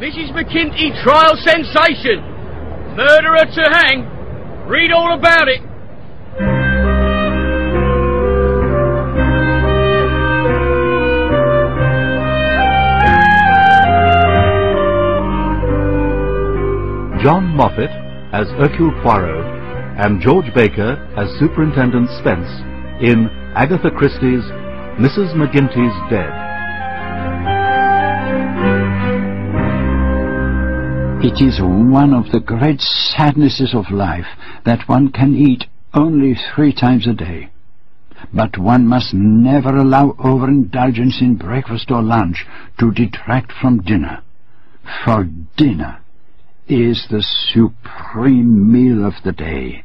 Mrs. McGinty trial sensation. Murderer to hang. Read all about it. John Moffat as Hercule Poirot and George Baker as Superintendent Spence in Agatha Christie's Mrs. McGinty's Dead. It is one of the great sadnesses of life that one can eat only three times a day. But one must never allow overindulgence in breakfast or lunch to detract from dinner. For dinner is the supreme meal of the day,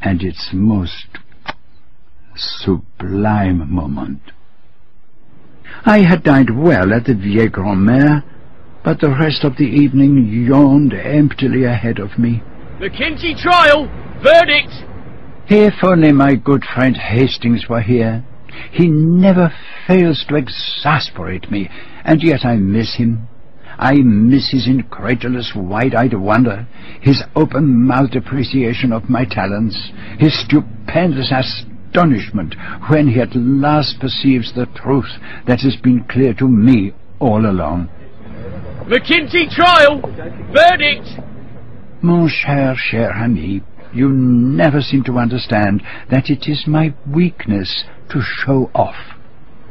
and its most sublime moment. I had dined well at the Vieille Grand-Mère, but the rest of the evening yawned emptily ahead of me. McGinty trial. Verdict. If only my good friend Hastings were here. He never fails to exasperate me, and yet I miss him. I miss his incredulous, wide-eyed wonder, his open-mouthed appreciation of my talents, his stupendous astonishment when he at last perceives the truth that has been clear to me all along. McGinty trial. Verdict. Mon cher, cher ami, you never seem to understand that it is my weakness to show off.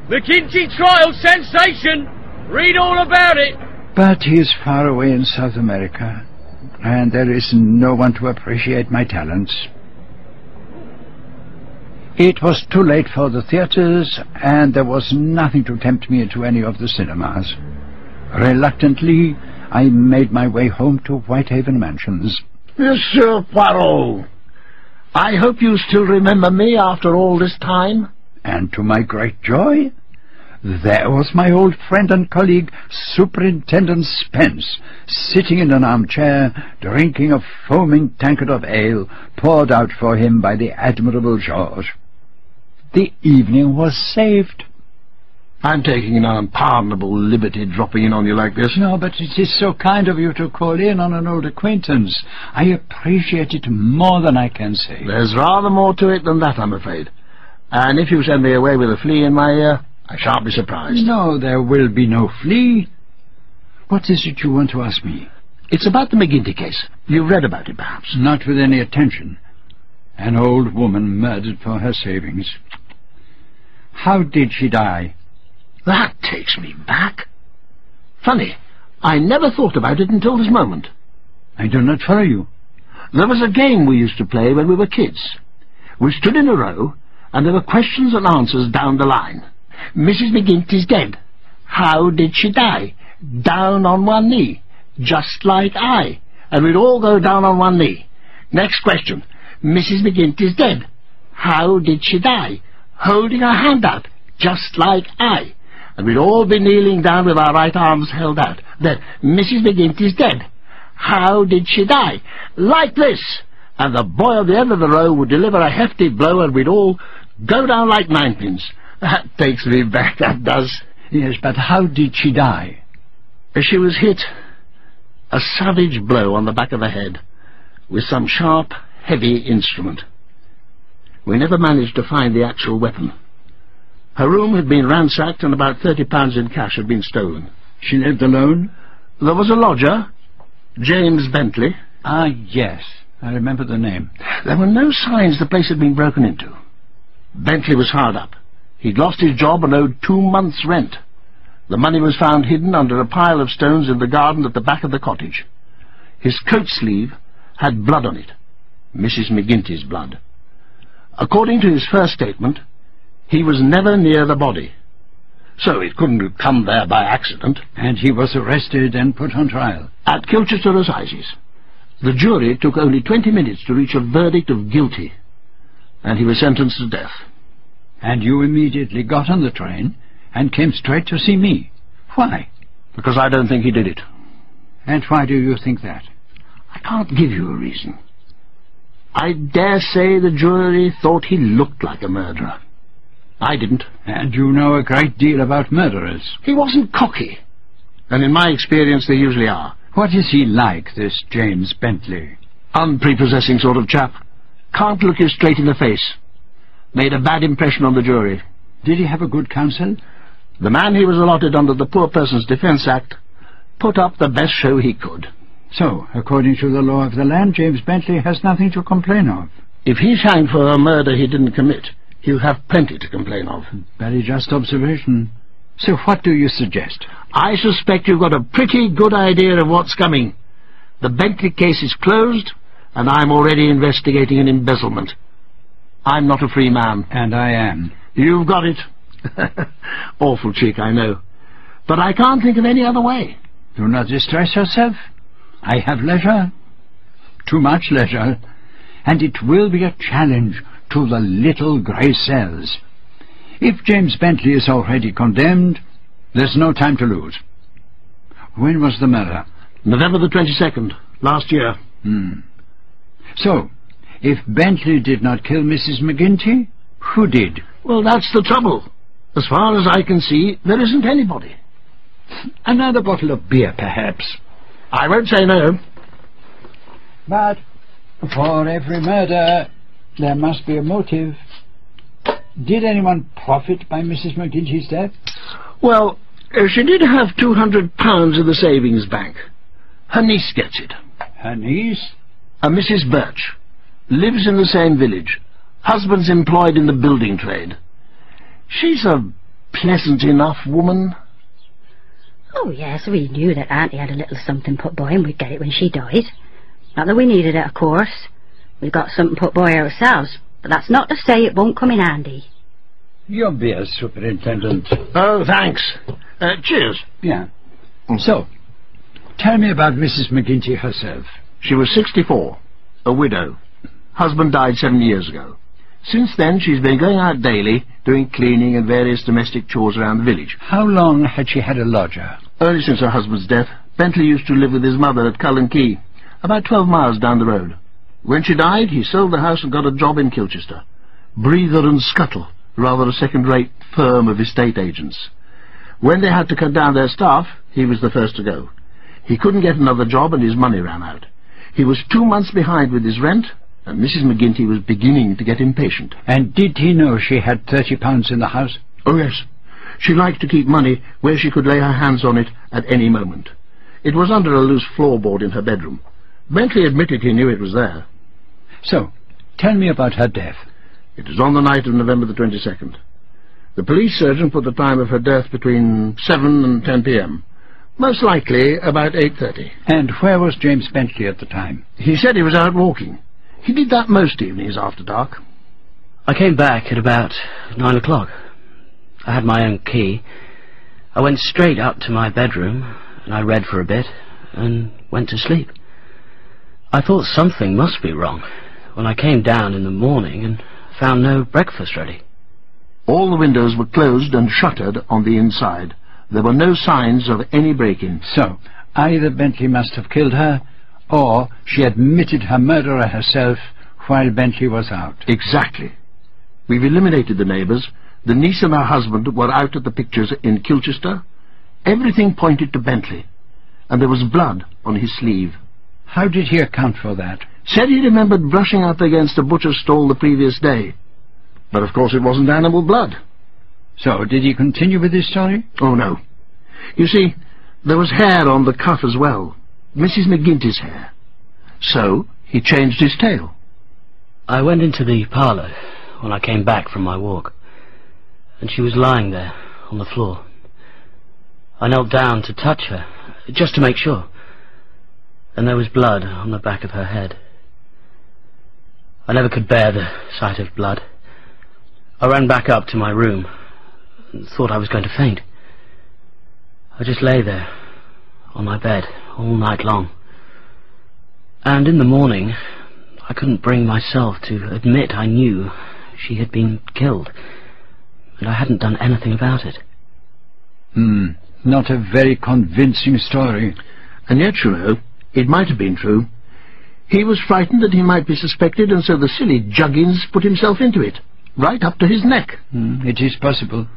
McGinty trial sensation. Read all about it. But he is far away in South America, and there is no one to appreciate my talents. It was too late for the theatres, and there was nothing to tempt me into any of the cinemas. Reluctantly, I made my way home to Whitehaven Mansions. Monsieur Poirot, I hope you still remember me after all this time. And to my great joy, there was my old friend and colleague, Superintendent Spence, sitting in an armchair, drinking a foaming tankard of ale poured out for him by the admirable George. The evening was saved. I'm taking an unpardonable liberty dropping in on you like this. No, but it is so kind of you to call in on an old acquaintance. I appreciate it more than I can say. There's rather more to it than that, I'm afraid. And if you send me away with a flea in my ear, I shan't be surprised. No, there will be no flea. What is it you want to ask me? It's about the McGinty case. You've read about it, perhaps. Not with any attention. An old woman murdered for her savings. How did she die? That takes me back. Funny, I never thought about it until this moment. I do not follow you. There was a game we used to play when we were kids. We stood in a row, and there were questions and answers down the line. Mrs. McGinty's dead. How did she die? Down on one knee, just like I. And we'd all go down on one knee. Next question. Mrs. McGinty's dead. How did she die? Holding her hand out, just like I. And we'd all be kneeling down with our right arms held out. Then, Mrs. McGinty's dead. How did she die? Like this! And the boy at the end of the row would deliver a hefty blow and we'd all go down like ninepins. That takes me back, that does. Yes, but how did she die? She was hit a savage blow on the back of the head with some sharp, heavy instrument. We never managed to find the actual weapon. Her room had been ransacked and about thirty pounds in cash had been stolen. She lived alone? There was a lodger, James Bentley. Ah, yes. I remember the name. There were no signs the place had been broken into. Bentley was hard up. He'd lost his job and owed two months' rent. The money was found hidden under a pile of stones in the garden at the back of the cottage. His coat sleeve had blood on it, Mrs. McGinty's blood. According to his first statement, he was never near the body. So it couldn't have come there by accident. And he was arrested and put on trial? At Kilchester Assizes. The jury took only twenty minutes to reach a verdict of guilty, and he was sentenced to death. And you immediately got on the train and came straight to see me. Why? Because I don't think he did it. And why do you think that? I can't give you a reason. I dare say the jury thought he looked like a murderer. I didn't. And you know a great deal about murderers. He wasn't cocky. And in my experience they usually are. What is he like, this James Bentley? Unprepossessing sort of chap. Can't look you straight in the face. Made a bad impression on the jury. Did he have a good counsel? The man he was allotted under the Poor Persons Defence Act put up the best show he could. So, according to the law of the land, James Bentley has nothing to complain of. If he's hanged for a murder he didn't commit, he'll have plenty to complain of. Very just observation. So what do you suggest? I suspect you've got a pretty good idea of what's coming. The Bentley case is closed, and I'm already investigating an embezzlement. I'm not a free man. And I am. You've got it. Awful cheek, I know. But I can't think of any other way. Do not distress yourself. I have leisure. Too much leisure. And it will be a challenge to the little grey cells. If James Bentley is already condemned, there's no time to lose. When was the murder? November the 22nd, last year. Hmm. So, if Bentley did not kill Mrs. McGinty, who did? Well, that's the trouble. As far as I can see, there isn't anybody. Another bottle of beer, perhaps. I won't say no. But for every murder, there must be a motive. Did anyone profit by Mrs. McGinty's death? Well, uh, she did have two hundred pounds in the savings bank. Her niece gets it. Her niece? A Mrs. Birch. Lives in the same village. Husband's employed in the building trade. She's a pleasant enough woman. Oh, yes, we knew that Auntie had a little something put by and we'd get it when she died. Not that we needed it, of course. We've got something put by ourselves, but that's not to say it won't come in handy. Your beer, Superintendent. Oh, thanks. Uh, cheers. Yeah. So, tell me about Mrs. McGinty herself. She was 64, a widow. Husband died seven years ago. Since then, she's been going out daily, doing cleaning and various domestic chores around the village. How long had she had a lodger? Early since her husband's death, Bentley used to live with his mother at Cullenquay, about 12 miles down the road. When she died, he sold the house and got a job in Kilchester. Breather and Scuttle, rather a second-rate firm of estate agents. When they had to cut down their staff, he was the first to go. He couldn't get another job and his money ran out. He was two months behind with his rent, and Mrs. McGinty was beginning to get impatient. And did he know she had thirty pounds in the house? Oh, yes. She liked to keep money where she could lay her hands on it at any moment. It was under a loose floorboard in her bedroom. Bentley admitted he knew it was there. So, tell me about her death. It was on the night of November the 22nd. The police surgeon put the time of her death between 7 and 10 p.m. Most likely about 8.30. And where was James Bentley at the time? He said he was out walking. He did that most evenings after dark. I came back at about nine o'clock. I had my own key. I went straight up to my bedroom, and I read for a bit, and went to sleep. I thought something must be wrong when I came down in the morning and found no breakfast ready. All the windows were closed and shuttered on the inside. There were no signs of any break-in. So, either Bentley must have killed her, or she admitted her murderer herself while Bentley was out. Exactly. We've eliminated the neighbours. The niece and her husband were out at the pictures in Kilchester. Everything pointed to Bentley, and there was blood on his sleeve. How did he account for that? Said he remembered brushing up against a butcher's stall the previous day. But of course it wasn't animal blood. So, did he continue with his story? Oh, no. You see, there was hair on the cuff as well. Mrs. McGinty's hair. So, he changed his tale. I went into the parlour when I came back from my walk, and she was lying there on the floor. I knelt down to touch her, just to make sure, and there was blood on the back of her head. I never could bear the sight of blood. I ran back up to my room and thought I was going to faint. I just lay there on my bed all night long. And in the morning, I couldn't bring myself to admit I knew she had been killed, and I hadn't done anything about it. Hmm, not a very convincing story. And yet, you know, it might have been true. He was frightened that he might be suspected, and so the silly Juggins put himself into it, right up to his neck. Hmm, it is possible.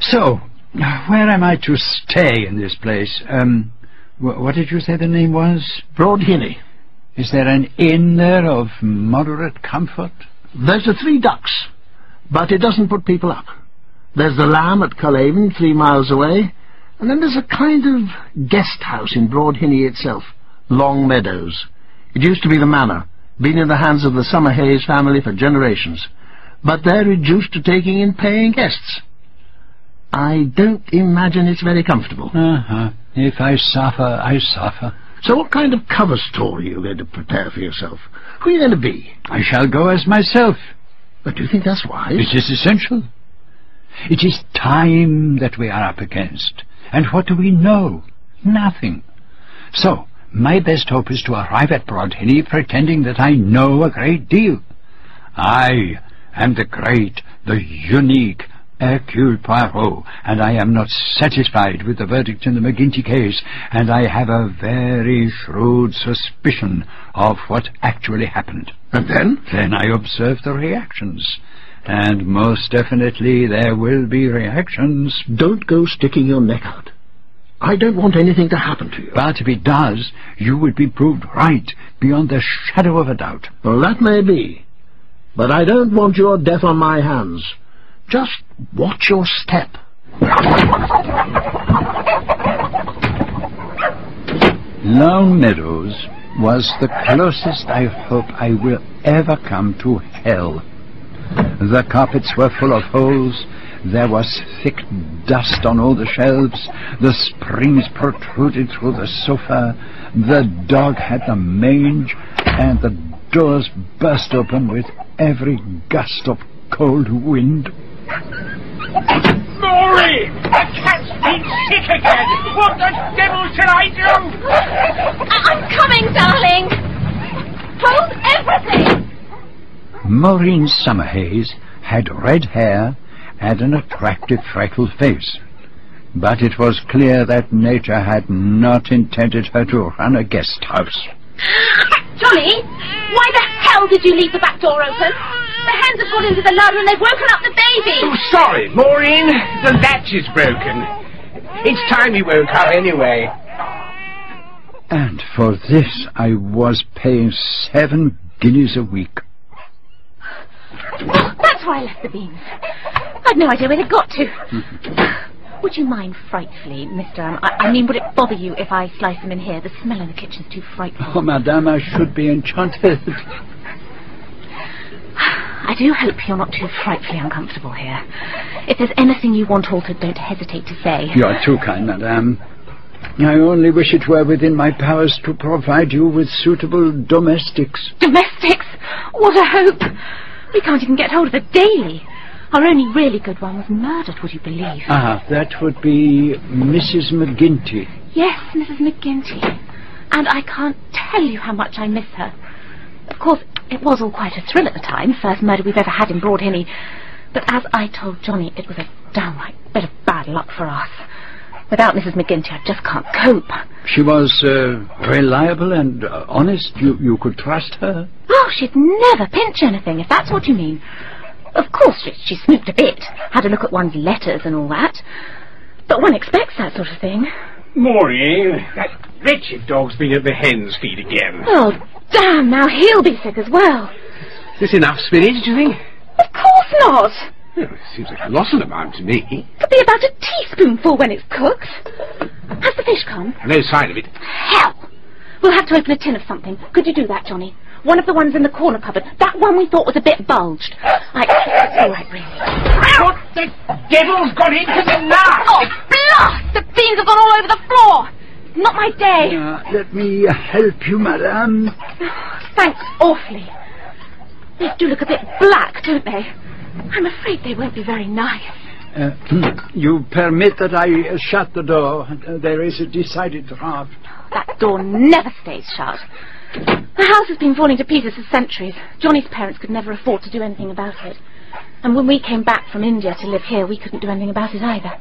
So, where am I to stay in this place? Um, Wh- what did you say the name was? Broadhinny. Is there an inn there of moderate comfort? There's the Three Ducks, but it doesn't put people up. There's the Lamb at Cullavon, three miles away, and then there's a kind of guest house in Broadhinny itself, Long Meadows. It used to be the manor, been in the hands of the Summerhays family for generations, but they're reduced to taking in paying guests. I don't imagine it's very comfortable. Uh-huh. If I suffer, I suffer. So what kind of cover story are you going to prepare for yourself? Who are you going to be? I shall go as myself. But do you think that's wise? It is essential. It is time that we are up against. And what do we know? Nothing. So, my best hope is to arrive at Broadhinny pretending that I know a great deal. I am the great, the unique Hercule Poirot, and I am not satisfied with the verdict in the McGinty case, and I have a very shrewd suspicion of what actually happened. And then? Then I observe the reactions. And most definitely there will be reactions. Don't go sticking your neck out. I don't want anything to happen to you. But if it does, you will be proved right beyond the shadow of a doubt. Well, that may be. But I don't want your death on my hands. Just watch your step. Long Meadows was the closest I hope I will ever come to hell. The carpets were full of holes, there was thick dust on all the shelves, the springs protruded through the sofa, the dog had the mange, and the doors burst open with every gust of cold wind. Maury! The cat's been sick again! What the devil shall I do? I- I'm coming, darling! Hold everything! Maureen Summerhays had red hair and an attractive freckled face. But it was clear that nature had not intended her to run a guest house. Johnny, why the hell did you leave the back door open? The hens have gone into the larder and they've woken up the baby! Oh, sorry, Maureen. The latch is broken. It's time you woke up anyway. And for this I was paying seven guineas a week. That's why I left the beans. I'd no idea where they got to. Would you mind frightfully, Mr. Um, I, I mean, would it bother you if I slice them in here? The smell in the kitchen's too frightful. Oh, madame, I should be enchanted. I do hope you're not too frightfully uncomfortable here. If there's anything you want altered, don't hesitate to say. You are too kind, madame. I only wish it were within my powers to provide you with suitable domestics. Domestics? What a hope! We can't even get hold of a daily. Our only really good one was murdered, would you believe? Ah, that would be Mrs. McGinty. Yes, Mrs. McGinty. And I can't tell you how much I miss her. Of course, it was all quite a thrill at the time, first murder we've ever had in Broadhinny. But as I told Johnny, it was a downright bit of bad luck for us. Without Mrs. McGinty, I just can't cope. She was uh, reliable and uh, honest. You, you could trust her. Oh, she'd never pinch anything, if that's what you mean. Of course, she, she snooped a bit, had a look at one's letters and all that. But one expects that sort of thing. Maureen, that wretched dog's been at the hen's feed again. Oh, damn, now he'll be sick as well. Is this enough spinach, do you think? Of course not. Well, it seems like a colossal amount to me. Could be about a teaspoonful when it's cooked. Has the fish come? No sign of it. Hell! We'll have to open a tin of something. Could you do that, Johnny? One of the ones in the corner cupboard. That one we thought was a bit bulged. I... It's all right, really. What the devil's got into the larder? Oh, blast! The beans have gone all over the floor! Not my day. Uh, let me help you, madame. Thanks awfully. They do look a bit black, don't they? I'm afraid they won't be very nice. Uh, you permit that I uh, shut the door. Uh, there is a decided draught. That door never stays shut. The house has been falling to pieces for centuries. Johnny's parents could never afford to do anything about it. And when we came back from India to live here, we couldn't do anything about it either.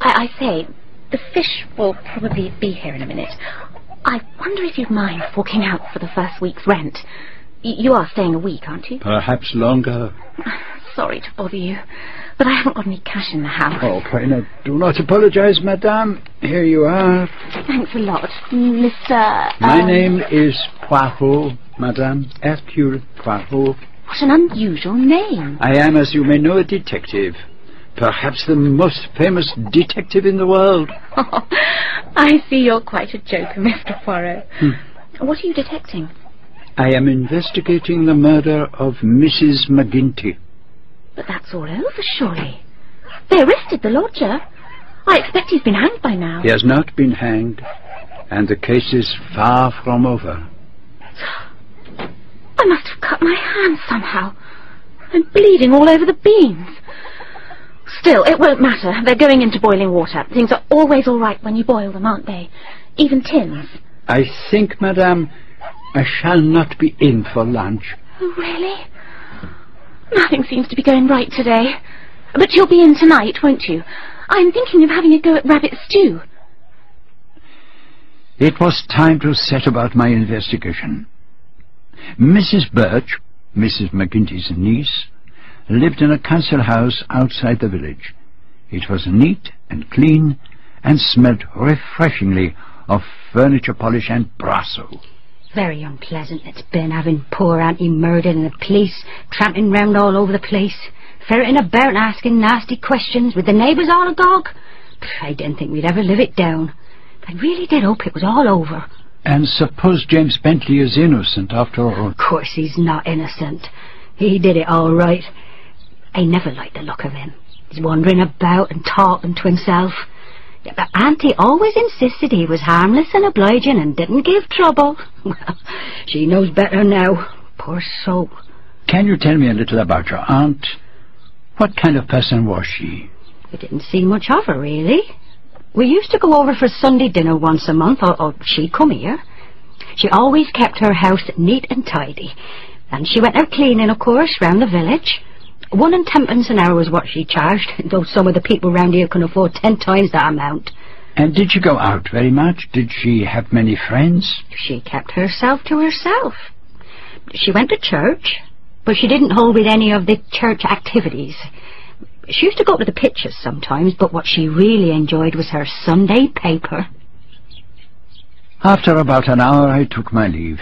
I, I say, the fish will probably be here in a minute. I wonder if you'd mind forking out for the first week's rent. Y- you are staying a week, aren't you? Perhaps longer. sorry to bother you, but I haven't got any cash in the house. Oh, pray not, do not apologize, madame. Here you are. Thanks a lot, Mr. My um, name is Poirot, madame. Hercule Poirot. What an unusual name. I am, as you may know, a detective. Perhaps the most famous detective in the world. I see you're quite a joker, Mr. Poirot. What are you detecting? I am investigating the murder of Mrs. McGinty. But that's all over, surely. They arrested the lodger. I expect he's been hanged by now. He has not been hanged, and the case is far from over. I must have cut my hand somehow. I'm bleeding all over the beans. Still, it won't matter. They're going into boiling water. Things are always all right when you boil them, aren't they? Even tins. I think, madame, I shall not be in for lunch. Oh, really? Nothing seems to be going right today. But you'll be in tonight, won't you? I'm thinking of having a go at rabbit stew. It was time to set about my investigation. Mrs. Birch, Mrs. McGinty's niece, lived in a council house outside the village. It was neat and clean and smelt refreshingly of furniture polish and brasso. Very unpleasant it's been having poor Auntie murdered and the police tramping round all over the place, ferreting about and asking nasty questions with the neighbours all agog. I didn't think we'd ever live it down. I really did hope it was all over. And suppose James Bentley is innocent after all. Of course he's not innocent. He did it all right. I never liked the look of him. He's wandering about and talking to himself. But Auntie always insisted he was harmless and obliging and didn't give trouble. Well, she knows better now. Poor soul. Can you tell me a little about your aunt? What kind of person was she? We didn't see much of her, really. We used to go over for Sunday dinner once a month, or, or she'd come here. She always kept her house neat and tidy. And she went out cleaning, of course, round the village. One and tenpence an hour was what she charged, though some of the people round here can afford ten times that amount. And did she go out very much? Did she have many friends? She kept herself to herself. She went to church, but she didn't hold with any of the church activities. She used to go to the pictures sometimes, but what she really enjoyed was her Sunday paper. After about an hour I took my leave.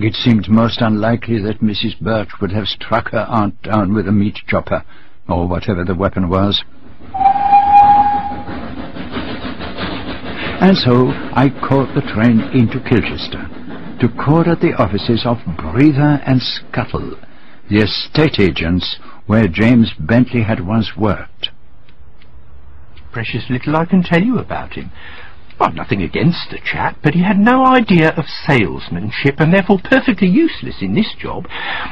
It seemed most unlikely that Mrs. Birch would have struck her aunt down with a meat chopper, or whatever the weapon was. And so I caught the train into Kilchester to call at the offices of Breather and Scuttle, the estate agents where James Bentley had once worked. Precious little I can tell you about him. I've nothing against the chap, but he had no idea of salesmanship and therefore perfectly useless in this job.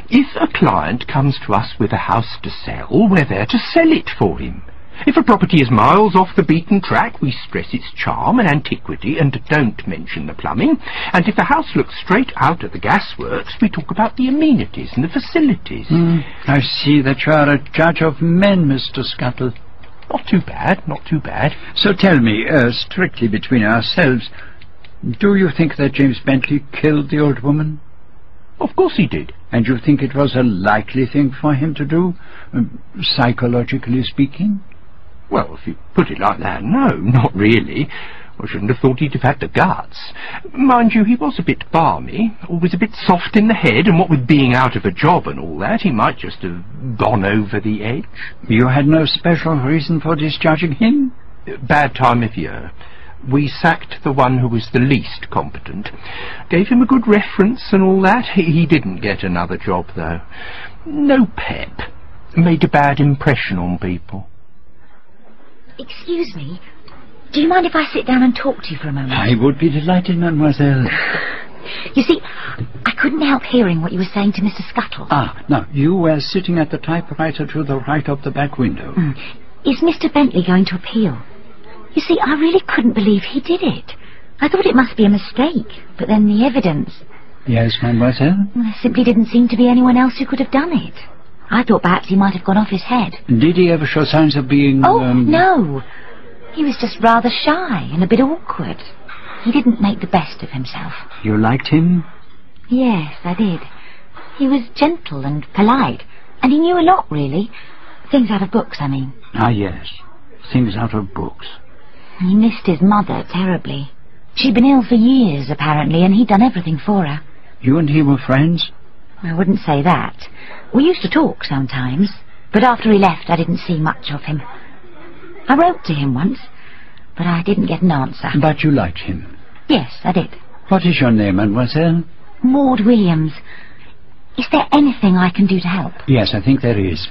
If a client comes to us with a house to sell, we're there to sell it for him. If a property is miles off the beaten track, we stress its charm and antiquity and don't mention the plumbing. And if the house looks straight out at the gasworks, we talk about the amenities and the facilities. Hmm, I see that you are a judge of men, Mr. Scuttle. Not too bad, not too bad. So tell me, uh, strictly between ourselves, do you think that James Bentley killed the old woman? Of course he did. And you think it was a likely thing for him to do, um, psychologically speaking? Well, if you put it like that, no, not really. I shouldn't have thought he'd have had the guts. Mind you, he was a bit balmy, always a bit soft in the head, and what with being out of a job and all that, he might just have gone over the edge. You had no special reason for discharging him? Bad time of year. We sacked the one who was the least competent. Gave him a good reference and all that. He, he didn't get another job, though. No pep. Made a bad impression on people. Excuse me. Do you mind if I sit down and talk to you for a moment? I would be delighted, mademoiselle. You see, I couldn't help hearing what you were saying to Mr. Scuttle. Ah, now, you were sitting at the typewriter to the right of the back window. Mm. Is Mr. Bentley going to appeal? You see, I really couldn't believe he did it. I thought it must be a mistake, but then the evidence... Yes, mademoiselle? There simply didn't seem to be anyone else who could have done it. I thought perhaps he might have gone off his head. Did he ever show signs of being... Oh, um, no. He was just rather shy and a bit awkward. He didn't make the best of himself. You liked him? Yes, I did. He was gentle and polite, And he knew a lot, really. Things out of books, I mean. Ah, yes. Things out of books. He missed his mother terribly. She'd been ill for years, apparently, and he'd done everything for her. You and he were friends? I wouldn't say that. We used to talk sometimes, but after he left I didn't see much of him. I wrote to him once, but I didn't get an answer. But you liked him? Yes, I did. What is your name, mademoiselle? Maud Williams. Is there anything I can do to help? Yes, I think there is.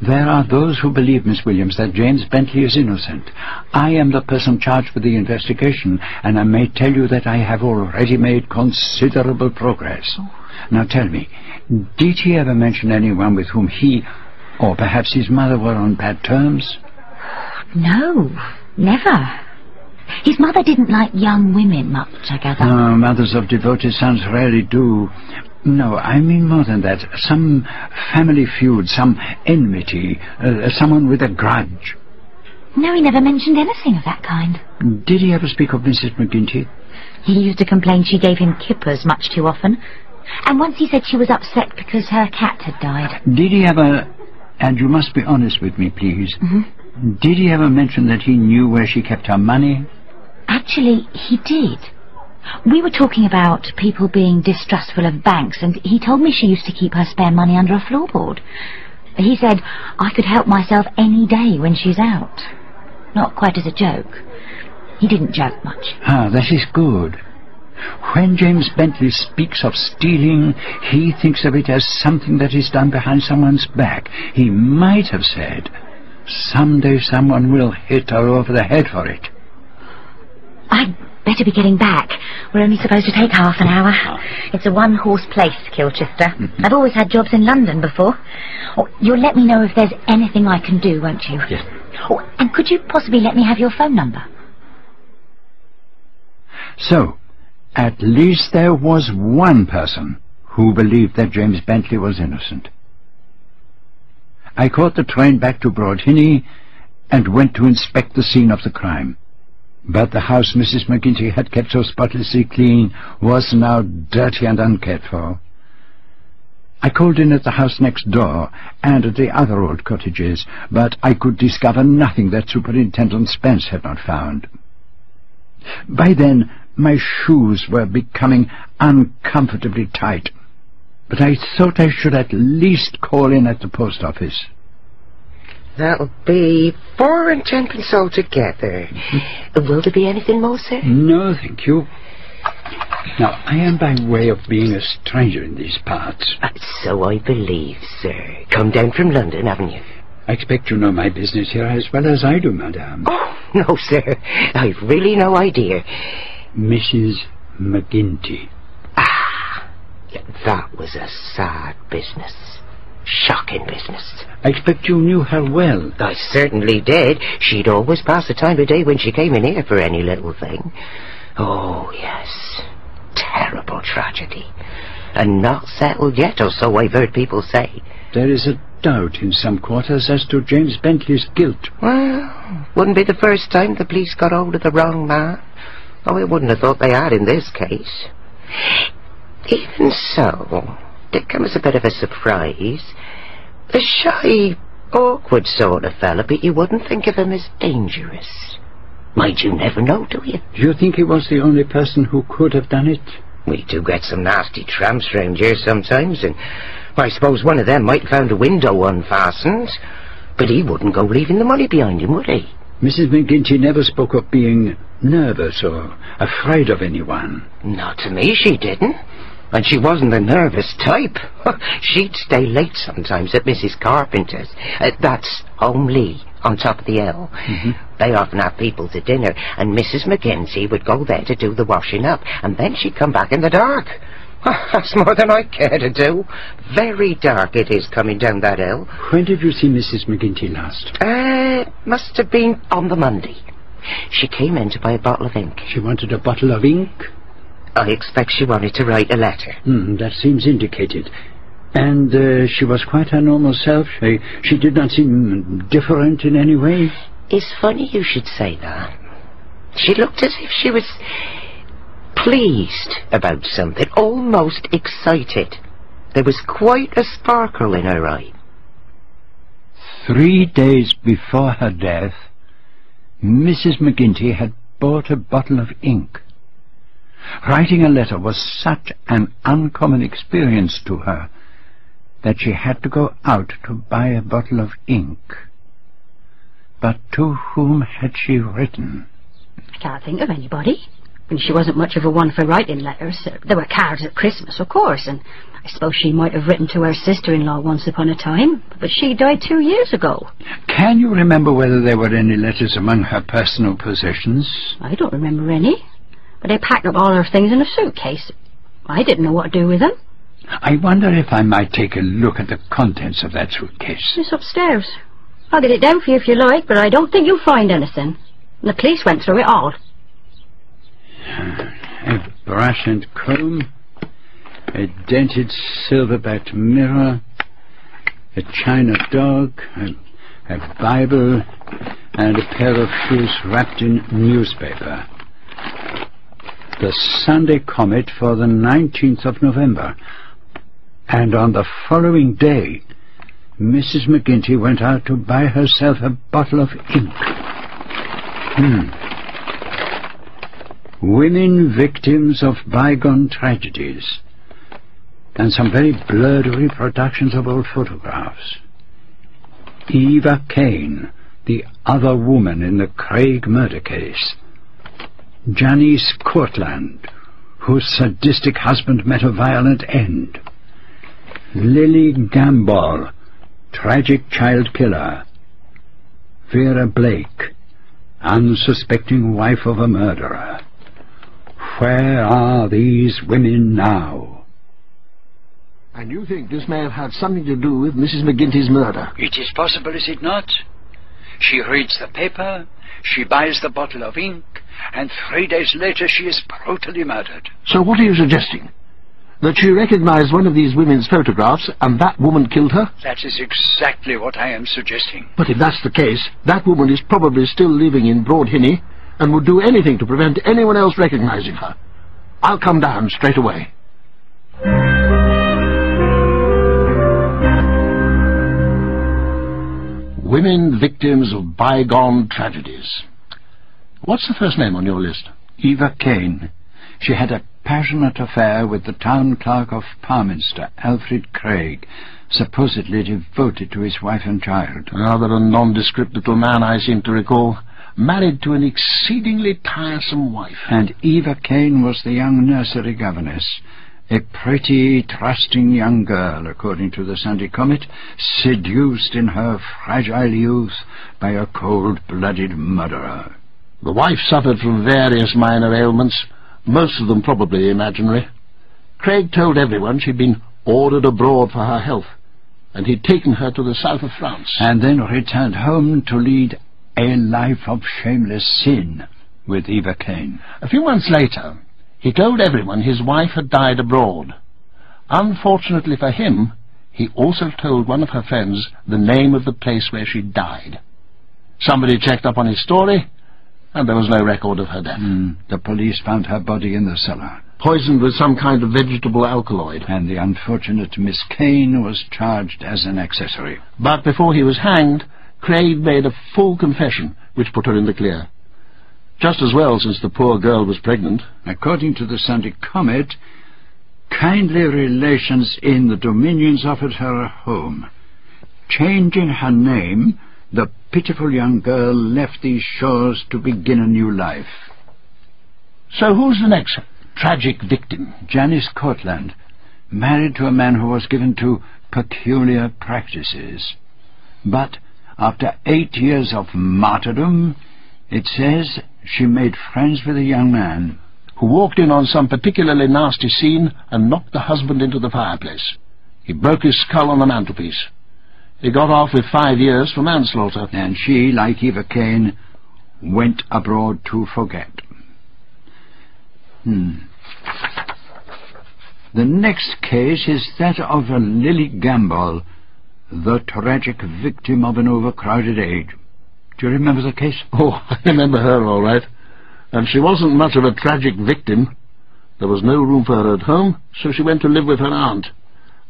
There are those who believe, Miss Williams, that James Bentley is innocent. I am the person charged with the investigation, and I may tell you that I have already made considerable progress. Now tell me, did he ever mention anyone with whom he, or perhaps his mother, were on bad terms? No, never. His mother didn't like young women much, I gather. Uh, mothers of devoted sons rarely do. No, I mean more than that. Some family feud, some enmity, uh, someone with a grudge. No, he never mentioned anything of that kind. Did he ever speak of Mrs. McGinty? He used to complain she gave him kippers much too often. And once he said she was upset because her cat had died. Did he ever, and you must be honest with me, please, Mm-hmm. Did he ever mention that he knew where she kept her money? Actually, he did. We were talking about people being distrustful of banks, and he told me she used to keep her spare money under a floorboard. He said I could help myself any day when she's out. Not quite as a joke. He didn't joke much. Ah, that is good. When James Bentley speaks of stealing, he thinks of it as something that is done behind someone's back. He might have said, someday someone will hit her over the head for it. I'd better be getting back. We're only supposed to take half an hour. Ah. It's a one-horse place, Kilchester. Mm-hmm. I've always had jobs in London before. Oh, you'll let me know if there's anything I can do, won't you? Yes. Oh, and could you possibly let me have your phone number? So, at least there was one person who believed that James Bentley was innocent. I caught the train back to Broadhinny and went to inspect the scene of the crime. But the house Mrs. McGinty had kept so spotlessly clean was now dirty and uncared for. I called in at the house next door and at the other old cottages, but I could discover nothing that Superintendent Spence had not found. By then, my shoes were becoming uncomfortably tight, but I thought I should at least call in at the post office. That'll be four and tenpence altogether. Will there be anything more, sir? No, thank you. Now, I am by way of being a stranger in these parts. Uh, so I believe, sir. Come down from London, haven't you? I expect you know my business here as well as I do, madame. Oh, no, sir. I've really no idea. Mrs. McGinty. That was a sad business. Shocking business. I expect you knew her well. I certainly did. She'd always pass the time of day when she came in here for any little thing. Oh, yes. Terrible tragedy. And not settled yet, or so I've heard people say. There is a doubt in some quarters as to James Bentley's guilt. Well, wouldn't be the first time the police got hold of the wrong man. Oh, I wouldn't have thought they had in this case. Even so, did come as a bit of a surprise. A shy, awkward sort of fella, but you wouldn't think of him as dangerous. Might you never know, do you? Do you think he was the only person who could have done it? We do get some nasty tramps round here sometimes, and I suppose one of them might have found a window unfastened. But he wouldn't go leaving the money behind him, would he? Mrs. McGinty never spoke of being nervous or afraid of anyone. Not to me, she didn't. And she wasn't the nervous type. She'd stay late sometimes at Mrs. Carpenter's. Uh, that's Holmeleigh, on top of the L. They often have people to dinner, and Mrs. McGinty would go there to do the washing up, and then she'd come back in the dark. That's more than I care to do. Very dark it is coming down that hill. When did you see Mrs. McGinty last? Uh, must have been on the Monday. She came in to buy a bottle of ink. She wanted a bottle of ink? I expect she wanted to write a letter. Hmm, that seems indicated. And uh, she was quite her normal self. She, she did not seem different in any way. It's funny you should say that. She looked as if she was pleased about something, almost excited. There was quite a sparkle in her eye. Three days before her death, Mrs. McGinty had bought a bottle of ink. Writing a letter was such an uncommon experience to her that she had to go out to buy a bottle of ink. But to whom had she written? I can't think of anybody. And she wasn't much of a one for writing letters. Uh, There were cards at Christmas, of course, and I suppose she might have written to her sister-in-law once upon a time, but she died two years ago. Can you remember whether there were any letters among her personal possessions? I don't remember any, but they packed up all her things in a suitcase. I didn't know what to do with them. I wonder if I might take a look at the contents of that suitcase. It's upstairs. I'll get it down for you if you like, but I don't think you'll find anything. The police went through it all. A brush and comb, a dented silver-backed mirror, a china dog, a, a Bible, and a pair of shoes wrapped in newspaper. The Sunday Comet for the 19th of November. And on the following day, Mrs. McGinty went out to buy herself a bottle of ink. Hmm. Women victims of bygone tragedies. And some very blurred reproductions of old photographs. Eva Kane, the other woman in the Craig murder case. Janice Courtland, whose sadistic husband met a violent end. Lily Gamboll, tragic child killer. Vera Blake, unsuspecting wife of a murderer. Where are these women now? And you think this may have had something to do with Mrs. McGinty's murder? It is possible, is it not? She reads the paper, she buys the bottle of ink, and three days later she is brutally murdered. So what are you suggesting? That she recognized one of these women's photographs and that woman killed her? That is exactly what I am suggesting. But if that's the case, that woman is probably still living in Broadhinny and would do anything to prevent anyone else recognizing her. I'll come down straight away. Women victims of bygone tragedies. What's the first name on your list? Eva Kane. She had a passionate affair with the town clerk of Parminster, Alfred Craig, supposedly devoted to his wife and child. Rather a nondescript little man, I seem to recall. Married to an exceedingly tiresome wife. And Eva Kane was the young nursery governess, a pretty, trusting young girl, according to the Sunday Comet, seduced in her fragile youth by a cold-blooded murderer. The wife suffered from various minor ailments, most of them probably imaginary. Craig told everyone she'd been ordered abroad for her health, and he'd taken her to the south of France. and then returned home to lead a life of shameless sin with Eva Kane. A few months later, he told everyone his wife had died abroad. Unfortunately for him, he also told one of her friends the name of the place where she died. Somebody checked up on his story, and there was no record of her death. Hmm. The police found her body in the cellar, Poisoned with some kind of vegetable alkaloid. and the unfortunate Miss Kane was charged as an accessory. But before he was hanged, Craig made a full confession, which put her in the clear. Just as well, since the poor girl was pregnant. According to the Sunday Comet, kindly relations in the dominions offered her a home. Changing her name, the pitiful young girl left these shores to begin a new life. So who's the next tragic victim? Janice Courtland, married to a man who was given to peculiar practices. But after eight years of martyrdom, it says she made friends with a young man. who walked in on some particularly nasty scene and knocked the husband into the fireplace. He broke his skull on the mantelpiece. He got off with five years for manslaughter. And she, like Eva Kane, went abroad to forget. Hmm. The next case is that of a Lily Gamboll, the tragic victim of an overcrowded age. Do you remember the case? Oh, I remember her all right. And she wasn't much of a tragic victim. There was no room for her at home, so she went to live with her aunt.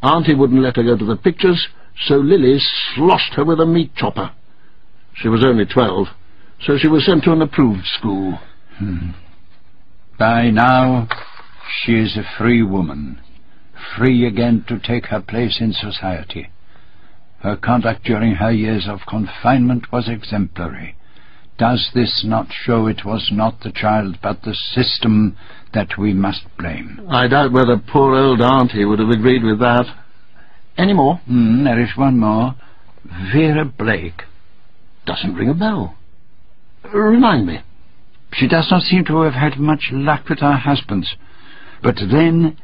Auntie wouldn't let her go to the pictures, so Lily sloshed her with a meat chopper. She was only twelve, so she was sent to an approved school. Hmm. By now, she is a free woman, free again to take her place in society. Her conduct during her years of confinement was exemplary. Does this not show it was not the child but the system that we must blame? I doubt whether poor old auntie would have agreed with that. Any more? Mm, there is one more. Vera Blake. Doesn't ring a bell. Remind me. She does not seem to have had much luck with her husbands. But then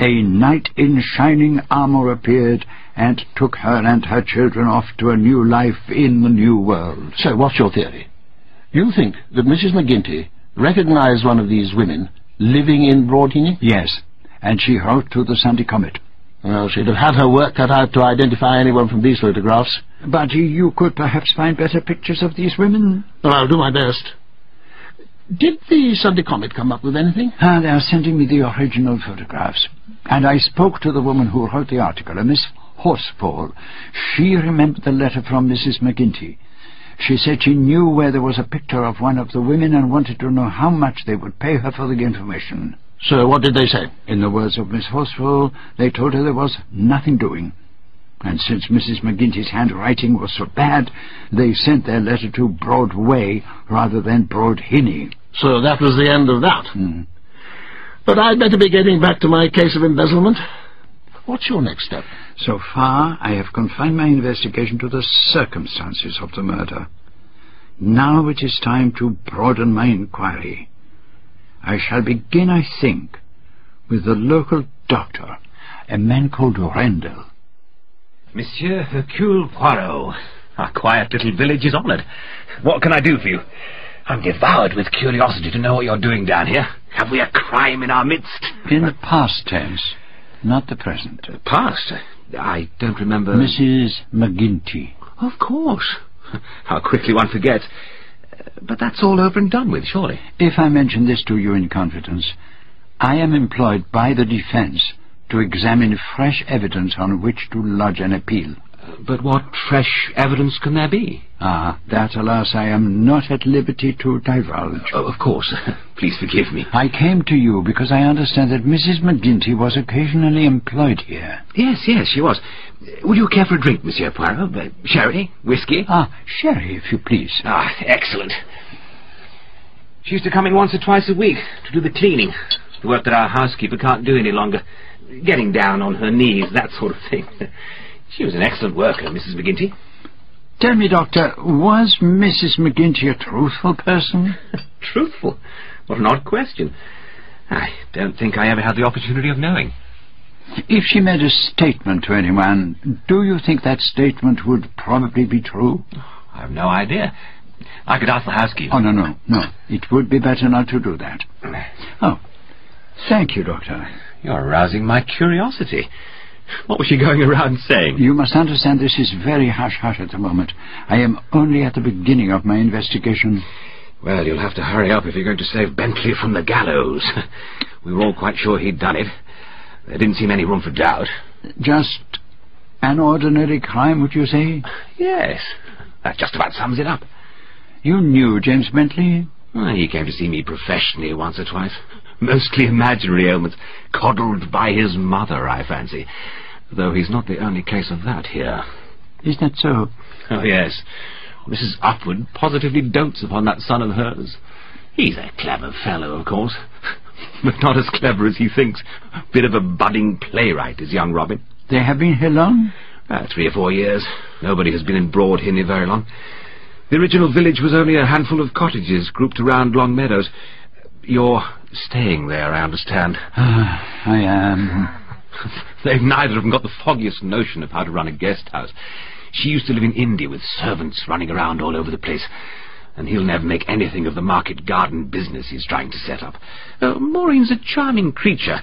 a knight in shining armour appeared and took her and her children off to a new life in the new world. So what's your theory? You think that Mrs. McGinty recognized one of these women living in Broadhinny? Yes, and she wrote to the Sunday Comet. Well, she'd have had her work cut out to identify anyone from these photographs. But you could perhaps find better pictures of these women? Well, I'll do my best. Did the Sunday Comet come up with anything? Ah, they are sending me the original photographs. And I spoke to the woman who wrote the article, a Miss Horsfall. She remembered the letter from Mrs. McGinty. She said she knew where there was a picture of one of the women and wanted to know how much they would pay her for the information. So what did they say? In the words of Miss Horsfall, they told her there was nothing doing. And since Mrs. McGinty's handwriting was so bad, they sent their letter to Broadway rather than Broadhinny. So that was the end of that. Mm. But I'd better be getting back to my case of embezzlement. What's your next step? So far, I have confined my investigation to the circumstances of the murder. Now it is time to broaden my inquiry. I shall begin, I think, with the local doctor, a man called Rendell. Monsieur Hercule Poirot. Our quiet little village is honoured. What can I do for you? I'm devoured with curiosity to know what you're doing down here. Have we a crime in our midst? In the past tense, not the present. The Past? I don't remember... Mrs. McGinty. Of course. How quickly one forgets. But that's all over and done with, surely. If I mention this to you in confidence, I am employed by the defense to examine fresh evidence on which to lodge an appeal. But what fresh evidence can there be? Ah, that, alas, I am not at liberty to divulge. Oh, of course. Please forgive me. I came to you because I understand that Mrs. McGinty was occasionally employed here. Yes, yes, she was. Would you care for a drink, Monsieur Poirot? Uh, sherry? Whiskey? Ah, sherry, if you please. Ah, excellent. She used to come in once or twice a week to do the cleaning. The work that our housekeeper can't do any longer getting down on her knees, that sort of thing. she was an excellent worker, Mrs. McGinty. Tell me, Doctor, was Mrs. McGinty a truthful person? truthful? What an odd question. I don't think I ever had the opportunity of knowing. If she made a statement to anyone, do you think that statement would probably be true? I have no idea. I could ask the housekeeper. Oh, no, no, no. It would be better not to do that. Oh, thank you, Doctor. You're arousing my curiosity. What was she going around saying? You must understand this is very hush-hush at the moment. I am only at the beginning of my investigation. Well, you'll have to hurry up if you're going to save Bentley from the gallows. we were all quite sure he'd done it. There didn't seem any room for doubt. Just an ordinary crime, would you say? Yes. That just about sums it up. You knew James Bentley? Well, he came to see me professionally once or twice. Mostly imaginary ailments, coddled by his mother, I fancy. Though he's not the only case of that here. Is that so? Oh, yes. Mrs. Upward positively dotes upon that son of hers. He's a clever fellow, of course. but not as clever as he thinks. Bit of a budding playwright is young Robin. They have been here long? Uh, three or four years. Nobody has been in Broad Broadhinny very long. The original village was only a handful of cottages grouped around long meadows. You're staying there, I understand. I am. They've neither of them got the foggiest notion of how to run a guest house. She used to live in India with servants running around all over the place. And he'll never make anything of the market garden business he's trying to set up. Uh, Maureen's a charming creature,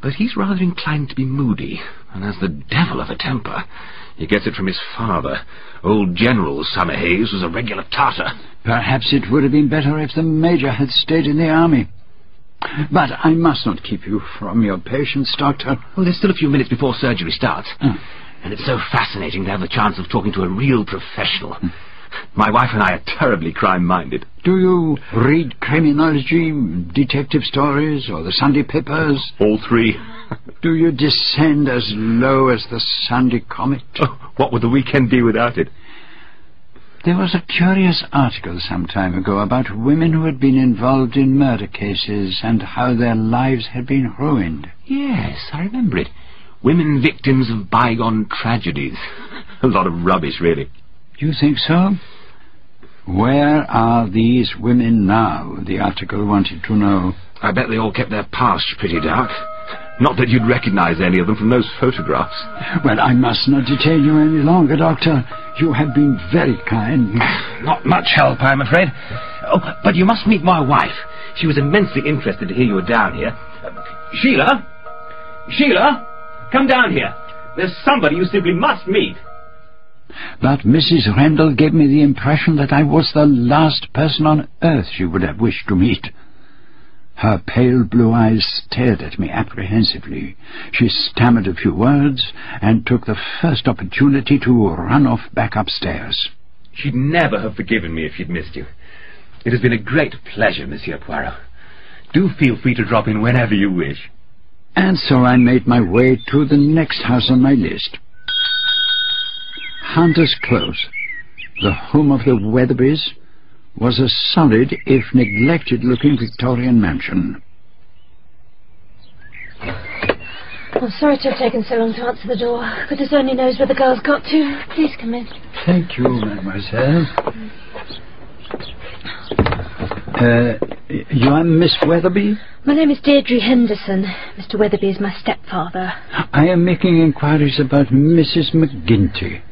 but he's rather inclined to be moody, and has the devil of a temper. He gets it from his father. Old General Summerhays was a regular tartar. Perhaps it would have been better if the Major had stayed in the army. But I must not keep you from your patients, Doctor. Well, there's still a few minutes before surgery starts. Uh, And it's so fascinating to have the chance of talking to a real professional. My wife and I are terribly crime-minded. Do you read criminology, detective stories, or the Sunday papers? All three. Do you descend as low as the Sunday Comet? Oh, what would the weekend be without it? There was a curious article some time ago about women who had been involved in murder cases and how their lives had been ruined. Yes, I remember it. Women victims of bygone tragedies. a lot of rubbish, really. Do you think so? Where are these women now? The article wanted to know. I bet they all kept their past pretty dark. Not that you'd recognize any of them from those photographs. Well, I must not detain you any longer, Doctor. You have been very kind. Not much help, I'm afraid. Oh, but you must meet my wife. She was immensely interested to hear you were down here. Sheila? Sheila? Come down here. There's somebody you simply must meet. But Mrs. Rendell gave me the impression that I was the last person on earth she would have wished to meet. Her pale blue eyes stared at me apprehensively. She stammered a few words and took the first opportunity to run off back upstairs. She'd never have forgiven me if she'd missed you. It has been a great pleasure, Monsieur Poirot. Do feel free to drop in whenever you wish. And so I made my way to the next house on my list. Hunter's Close, the home of the Weatherbys, was a solid, if neglected-looking Victorian mansion. I'm sorry to have taken so long to answer the door. Goodness only knows where the girl's got to. Please come in. Thank you, mademoiselle. Uh, you are Miss Weatherby? My name is Deirdre Henderson. Mr. Weatherby is my stepfather. I am making inquiries about Mrs. McGinty.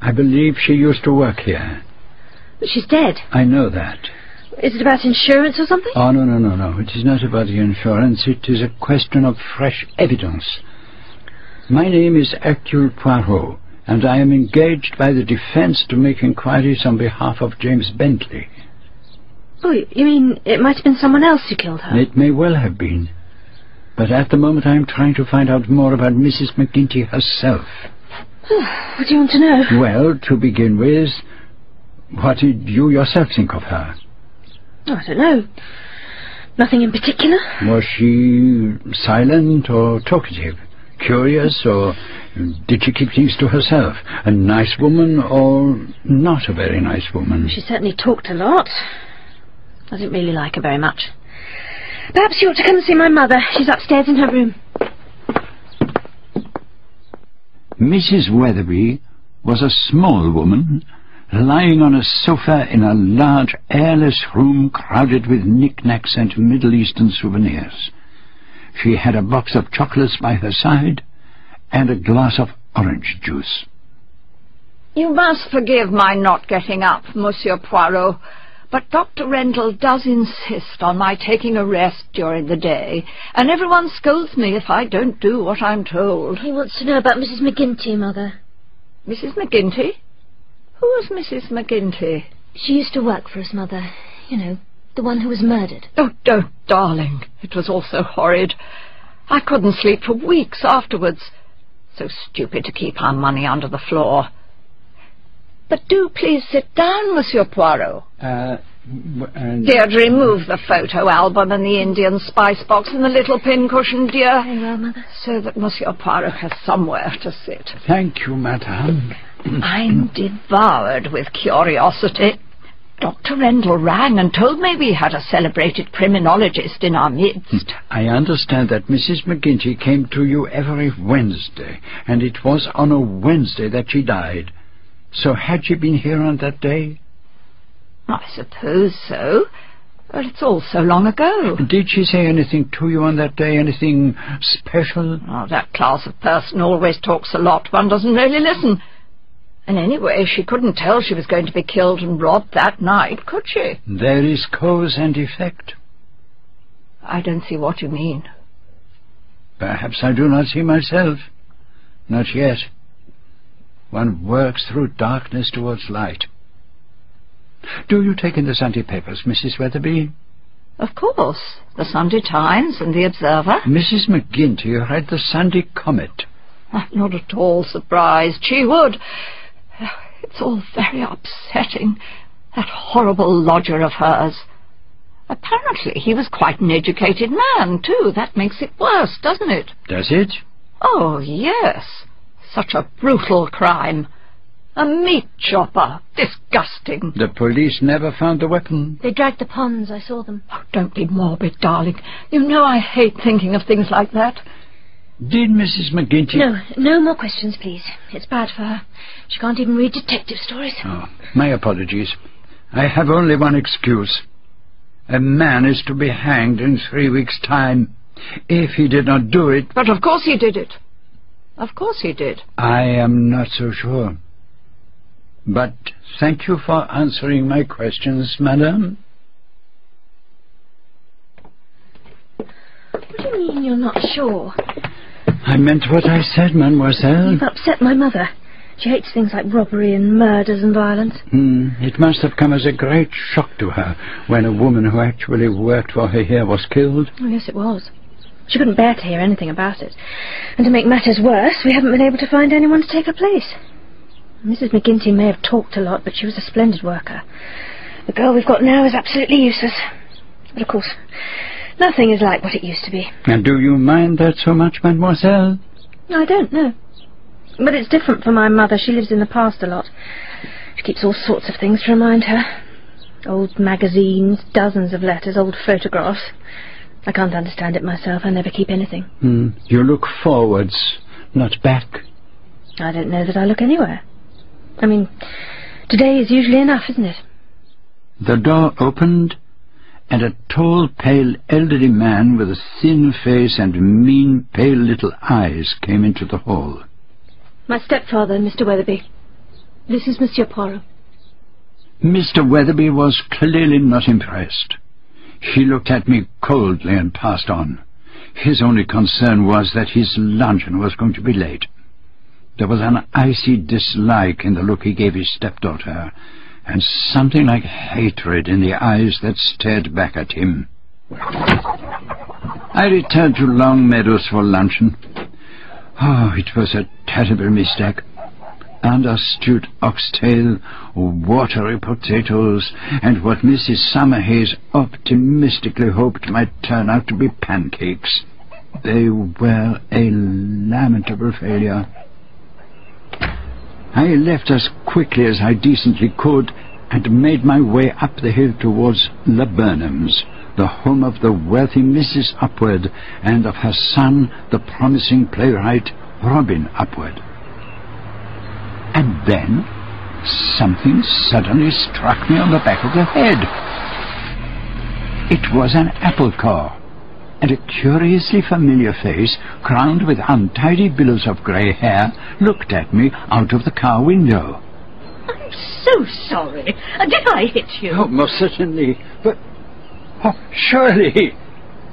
I believe she used to work here. She's dead. I know that. Is it about insurance or something? Oh, no, no, no, no. It is not about the insurance. It is a question of fresh evidence. My name is Hercule Poirot, and I am engaged by the defense to make inquiries on behalf of James Bentley. Oh, you mean it might have been someone else who killed her? It may well have been. But at the moment I am trying to find out more about Mrs. McGinty herself. what do you want to know? Well, to begin with, what did you yourself think of her? Oh, I don't know. Nothing in particular. Was she silent or talkative? Curious or did she keep things to herself? A nice woman or not a very nice woman? She certainly talked a lot. I didn't really like her very much. Perhaps you ought to come and see my mother. She's upstairs in her room. Mrs. Weatherby was a small woman, lying on a sofa in a large, airless room crowded with knickknacks and Middle Eastern souvenirs. She had a box of chocolates by her side and a glass of orange juice. You must forgive my not getting up, Monsieur Poirot, but Dr. Rendell does insist on my taking a rest during the day, and everyone scolds me if I don't do what I'm told. He wants to know about Mrs. McGinty, Mother. Mrs. McGinty? Who was Mrs. McGinty? She used to work for us, Mother. You know, the one who was murdered. Oh, don't, darling. It was all so horrid. I couldn't sleep for weeks afterwards. So stupid to keep our money under the floor. But do please sit down, Monsieur Poirot. Uh, and Deirdre, move the photo album and the Indian spice box and the little pincushion, dear. Very well, Mother. So that Monsieur Poirot has somewhere to sit. Thank you, madame. I'm devoured with curiosity. Dr. Rendell rang and told me we had a celebrated criminologist in our midst. Hmm. I understand that Mrs. McGinty came to you every Wednesday, and it was on a Wednesday that she died. So had she been here on that day? I suppose so. But it's all so long ago. Did she say anything to you on that day? Anything special? Oh, that class of person always talks a lot. One doesn't really listen. And anyway, she couldn't tell she was going to be killed and robbed that night, could she? There is cause and effect. I don't see what you mean. Perhaps I do not see myself. Not yet. One works through darkness towards light. Do you take in the Sunday papers, Mrs. Weatherby? Of course. The Sunday Times and the Observer. Mrs. McGinty read the Sunday Comet. I'm not at all surprised. She would. It's all very upsetting. That horrible lodger of hers. Apparently he was quite an educated man, too. That makes it worse, doesn't it? Does it? Oh, yes. Such a brutal crime. A meat chopper. Disgusting. The police never found the weapon. They dragged the ponds. I saw them. Oh, don't be morbid, darling. You know I hate thinking of things like that. Did Mrs. McGinty... No, no more questions, please. It's bad for her. She can't even read detective stories. Oh, my apologies. I have only one excuse. A man is to be hanged in three weeks' time. If he did not do it... But of course he did it. Of course he did. I am not so sure. But thank you for answering my questions, madam. What do you mean you're not sure? I meant what I said, mademoiselle. You've upset my mother. She hates things like robbery and murders and violence. Hmm, it must have come as a great shock to her when a woman who actually worked for her here was killed. Oh, yes, it was. She couldn't bear to hear anything about it. And to make matters worse, we haven't been able to find anyone to take her place. Mrs. McGinty may have talked a lot, but she was a splendid worker. The girl we've got now is absolutely useless. But of course, nothing is like what it used to be. And do you mind that so much, mademoiselle? I don't know. But it's different for my mother. She lives in the past a lot. She keeps all sorts of things to remind her. Old magazines, dozens of letters, old photographs. I can't understand it myself. I never keep anything. Hmm. You look forwards, not back. I don't know that I look anywhere. I mean, today is usually enough, isn't it? The door opened, and a tall, pale, elderly man with a thin face and mean, pale little eyes came into the hall. My stepfather, Mr. Weatherby. This is Monsieur Poirot. Mr. Weatherby was clearly not impressed. He looked at me coldly and passed on. His only concern was that his luncheon was going to be late. There was an icy dislike in the look he gave his stepdaughter, and something like hatred in the eyes that stared back at him. I returned to Long Meadows for luncheon. Oh, it was a terrible mistake. Understewed oxtail, watery potatoes, and what Mrs. Summerhays optimistically hoped might turn out to be pancakes. They were a lamentable failure. I left as quickly as I decently could and made my way up the hill towards Laburnums, the home of the wealthy Mrs. Upward and of her son, the promising playwright Robin Upward. And then something suddenly struck me on the back of the head. It was an apple core, and a curiously familiar face, crowned with untidy billows of grey hair, looked at me out of the car window. I'm so sorry. Uh, Did I hit you? Oh, most certainly. But, oh, surely,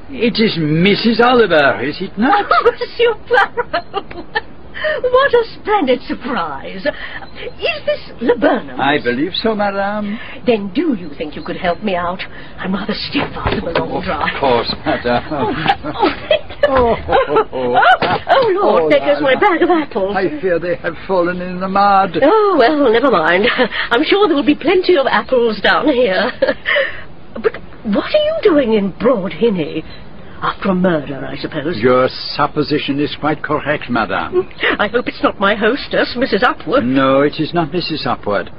it is Mrs. Oliver, is it not? Oh, Monsieur Poirot. What a splendid surprise. Is this Laburnum? I believe so, madame. Then do you think you could help me out? I'm rather stiff after the long drive. Of course, madame. Oh, oh, oh, oh, oh, Lord, oh, there goes my bag of apples. I fear they have fallen in the mud. Oh, well, never mind. I'm sure there will be plenty of apples down here. But what are you doing in Broadhinny? After a murder, I suppose. Your supposition is quite correct, madame. I hope it's not my hostess, Mrs. Upward. No, it is not Mrs. Upward.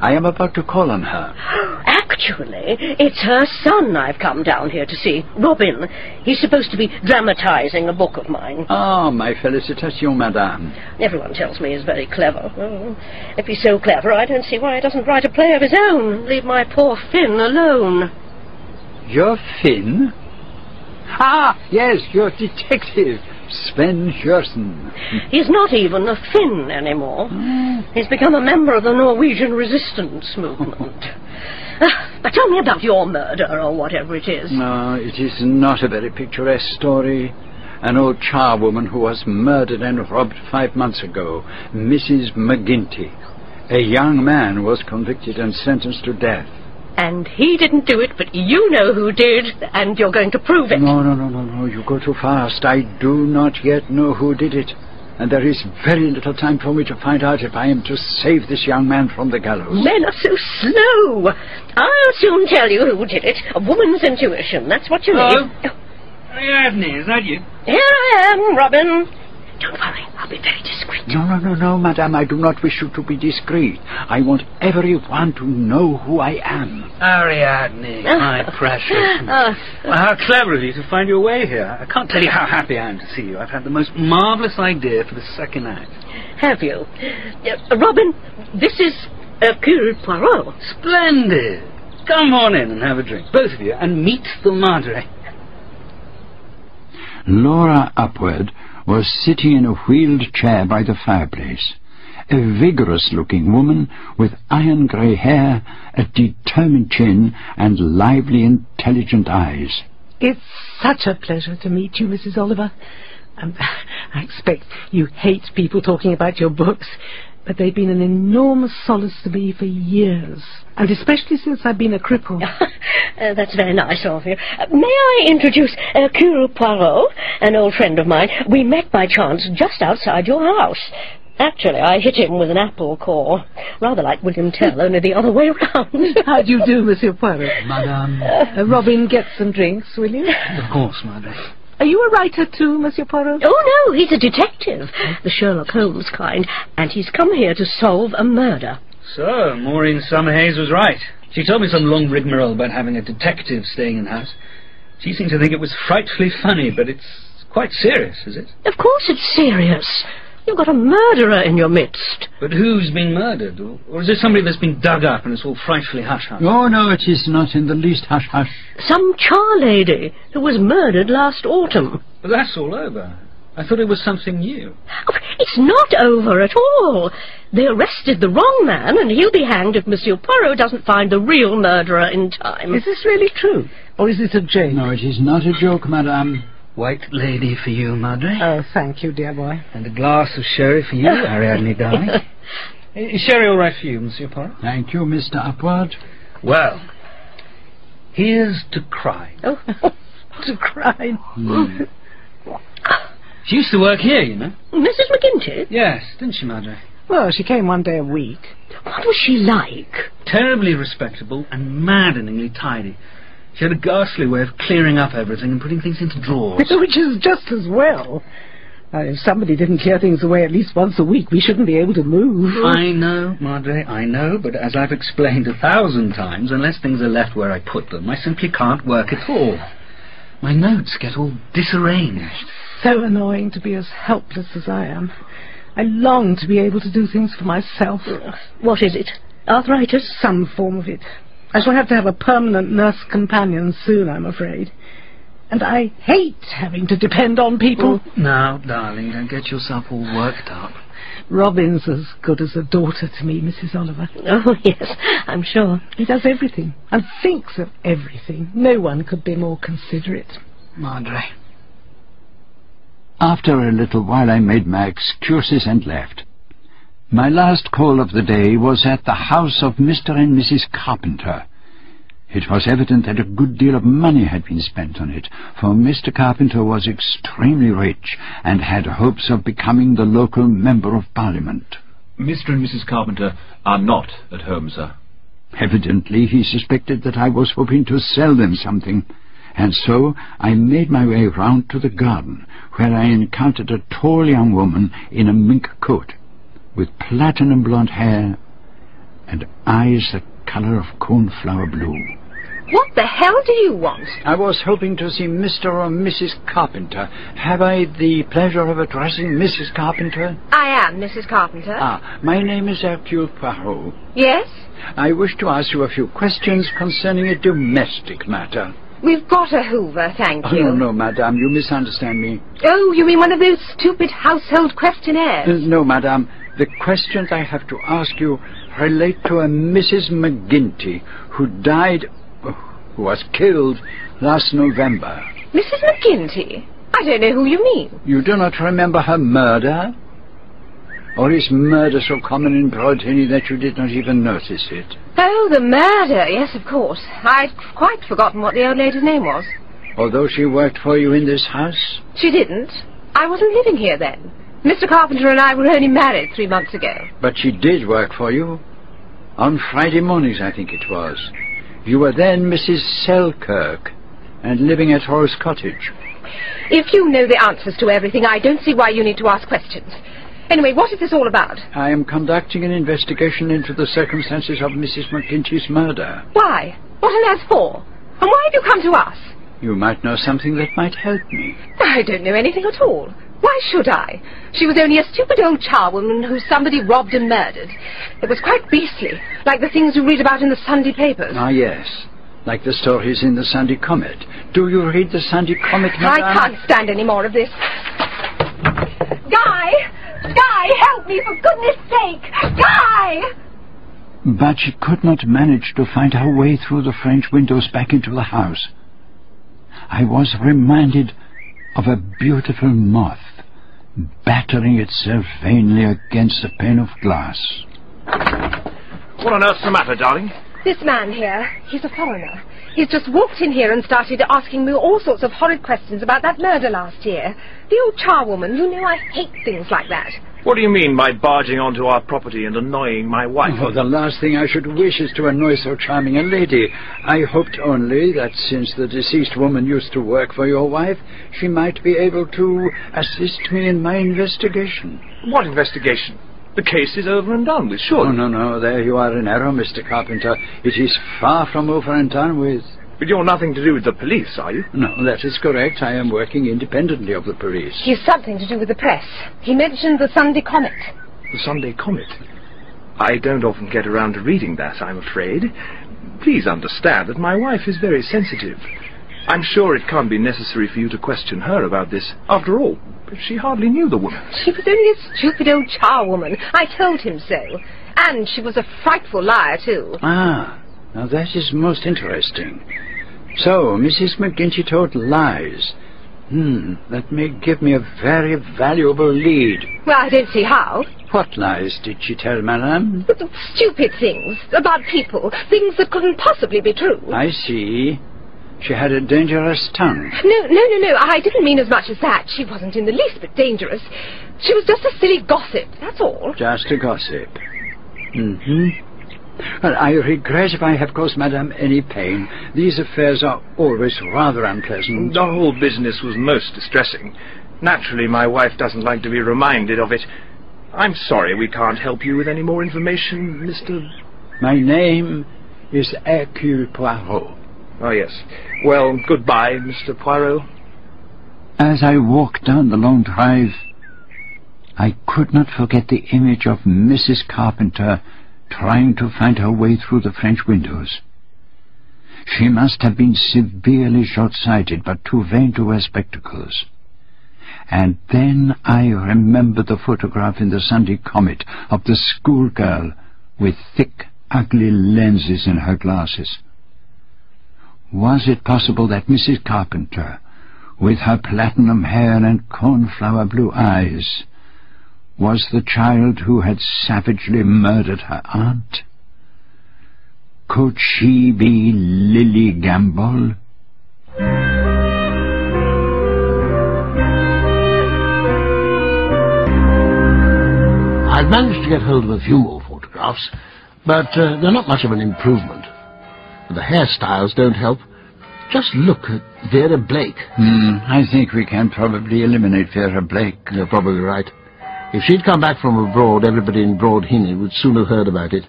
I am about to call on her. Actually, it's her son I've come down here to see, Robin. He's supposed to be dramatizing a book of mine. Ah, my felicitations, madame. Everyone tells me he's very clever. Well, if he's so clever, I don't see why he doesn't write a play of his own leave my poor Finn alone. Your Finn? Ah, yes, your detective, Sven Hjerson. He's not even a Finn anymore. He's become a member of the Norwegian resistance movement. Ah, but tell me about your murder, or whatever it is. No, it is not a very picturesque story. An old charwoman who was murdered and robbed five months ago, Mrs. McGinty. A young man was convicted and sentenced to death. And he didn't do it, but you know who did, and you're going to prove it. No, no, no, no, no, you go too fast. I do not yet know who did it. and there is very little time for me to find out if I am to save this young man from the gallows. Men are so slow. I'll soon tell you who did it. A woman's intuition. That's what you Hello? need. Ariadne, is that you? Here I am, Robin. Don't worry. I'll be very discreet. No, no, no, no, madame, I do not wish you to be discreet. I want everyone to know who I am. Ariadne, my precious. Oh. Well, how clever of you to find your way here. I can't tell you how happy I am to see you. I've had the most marvellous idea for the second act. Have you? Uh, Robin, this is Hercule Poirot. Splendid. Come on in and have a drink, both of you, and meet the Madre. Laura Upward was sitting in a wheeled chair by the fireplace. A vigorous-looking woman with iron-grey hair, a determined chin, and lively, intelligent eyes. It's such a pleasure to meet you, Mrs. Oliver. Um, I expect you hate people talking about your books, but they've been an enormous solace to me for years, and especially since I've been a cripple. Uh, that's very nice of you. Uh, may I introduce Hercule Poirot, an old friend of mine? We met by chance just outside your house. Actually, I hit him with an apple core. Rather like William Tell, only the other way round. How do you do, Monsieur Poirot? Madame. Uh, Robin, get some drinks, will you? Of course, Madre. Are you a writer too, Monsieur Poirot? Oh, no, he's a detective. The Sherlock Holmes kind. And he's come here to solve a murder. So, Maureen Summerhays was right. She told me some long rigmarole about having a detective staying in the house. She seemed to think it was frightfully funny, but it's quite serious, is it? Of course it's serious. You've got a murderer in your midst. But who's been murdered? Or, or is it somebody that's been dug up and it's all frightfully hush-hush? Oh, no, it is not in the least hush-hush. Some char lady who was murdered last autumn. But that's all over. I thought it was something new. Oh, it's not over at all. They arrested the wrong man, and he'll be hanged if Monsieur Poirot doesn't find the real murderer in time. Is this really true? Or is it a joke? No, it is not a joke, madame. White lady for you, Madre. Oh, thank you, dear boy. And a glass of sherry for you, Ariadne, darling. Is sherry all right for you, Monsieur Poirot? Thank you, Mr. Upward. Well, here's to cry. Oh, to cry. Hmm. She used to work here, you know. Mrs. McGinty? Yes, didn't she, Madre? Well, she came one day a week. What was she like? Terribly respectable and maddeningly tidy. She had a ghastly way of clearing up everything and putting things into drawers. Which is just as well. Now, if somebody didn't clear things away at least once a week, we shouldn't be able to move. I know, Madre, I know, but as I've explained a thousand times, unless things are left where I put them, I simply can't work at all. My notes get all disarranged. So annoying to be as helpless as I am. I long to be able to do things for myself. What is it? Arthritis? Some form of it. I shall have to have a permanent nurse companion soon, I'm afraid. And I hate having to depend on people. Now, darling, don't get yourself all worked up. Robin's as good as a daughter to me, Mrs. Oliver. Oh, yes, I'm sure. He does everything and thinks of everything. No one could be more considerate. Madre. After a little while I made my excuses and left. My last call of the day was at the house of Mr. and Mrs. Carpenter. It was evident that a good deal of money had been spent on it, for Mr. Carpenter was extremely rich and had hopes of becoming the local Member of Parliament. Mr. and Mrs. Carpenter are not at home, sir. Evidently he suspected that I was hoping to sell them something, and so I made my way round to the garden, where I encountered a tall young woman in a mink coat, with platinum blonde hair and eyes the colour of cornflower blue. What the hell do you want? I was hoping to see Mr. or Mrs. Carpenter. Have I the pleasure of addressing Mrs. Carpenter? I am Mrs. Carpenter. Ah, my name is Hercule Poirot. Yes? I wish to ask you a few questions concerning a domestic matter. We've got a Hoover, thank Oh, you. no, no, madame, you misunderstand me. Oh, you mean one of those stupid household questionnaires? Uh, no, madame, the questions I have to ask you relate to a Mrs. McGinty who died, uh, who was killed last November. Mrs. McGinty? I don't know who you mean. You do not remember her murder? Or is murder so common in Broadhinny that you did not even notice it? Oh, the murder. Yes, of course. I'd quite forgotten what the old lady's name was. Although she worked for you in this house? She didn't. I wasn't living here then. Mr. Carpenter and I were only married three months ago. But she did work for you. On Friday mornings, I think it was. You were then Mrs. Selkirk and living at Horace Cottage. If you know the answers to everything, I don't see why you need to ask questions. Anyway, what is this all about? I am conducting an investigation into the circumstances of Mrs. McGinty's murder. Why? What on earth for? And why have you come to us? You might know something that might help me. I don't know anything at all. Why should I? She was only a stupid old charwoman who somebody robbed and murdered. It was quite beastly, like the things you read about in the Sunday papers. Ah, yes. Like the stories in the Sunday Comet. Do you read the Sunday Comet, madame? I can't stand any more of this. Guy! Guy, help me, for goodness sake! Guy! But she could not manage to find her way through the French windows back into the house. I was reminded of a beautiful moth battering itself vainly against a pane of glass. What on earth's the matter, darling? This man here, he's a foreigner. He's just walked in here and started asking me all sorts of horrid questions about that murder last year. The old charwoman, you know I hate things like that. What do you mean by barging onto our property and annoying my wife? Oh, the last thing I should wish is to annoy so charming a lady. I hoped only that since the deceased woman used to work for your wife, she might be able to assist me in my investigation. What investigation? The case is over and done with, surely. Oh, no, no, there you are in error, Mr. Carpenter. It is far from over and done with. But you're nothing to do with the police, are you? No, that is correct. I am working independently of the police. He's something to do with the press. He mentioned the Sunday Comet. The Sunday Comet? I don't often get around to reading that, I'm afraid. Please understand that my wife is very sensitive. I'm sure it can't be necessary for you to question her about this. After all, she hardly knew the woman. She was only a stupid old charwoman. I told him so. And she was a frightful liar, too. Ah, now that is most interesting. So, Mrs. McGinty told lies. Hmm, that may give me a very valuable lead. Well, I don't see how. What lies did she tell, madame? Stupid things. About people. Things that couldn't possibly be true. I see. She had a dangerous tongue. No, no, no, no. I didn't mean as much as that. She wasn't in the least bit dangerous. She was just a silly gossip, that's all. Just a gossip. Mm-hmm. Well, I regret if I have caused Madame any pain. These affairs are always rather unpleasant. The whole business was most distressing. Naturally, my wife doesn't like to be reminded of it. I'm sorry we can't help you with any more information, Mr... My name is Hercule Poirot. Oh, yes. Well, goodbye, Mr. Poirot. As I walked down the long drive, I could not forget the image of Mrs. Carpenter trying to find her way through the French windows. She must have been severely short-sighted, but too vain to wear spectacles. And then I remembered the photograph in the Sunday Comet of the schoolgirl with thick, ugly lenses in her glasses. Was it possible that Mrs. Carpenter, with her platinum hair and cornflower blue eyes, was the child who had savagely murdered her aunt? Could she be Lily Gamboll? I've managed to get hold of a few more photographs, but uh, they're not much of an improvement. The hairstyles don't help. Just look at Vera Blake. Hmm, I think we can probably eliminate Vera Blake. You're probably right. If she'd come back from abroad, everybody in Broadhinny would soon have heard about it.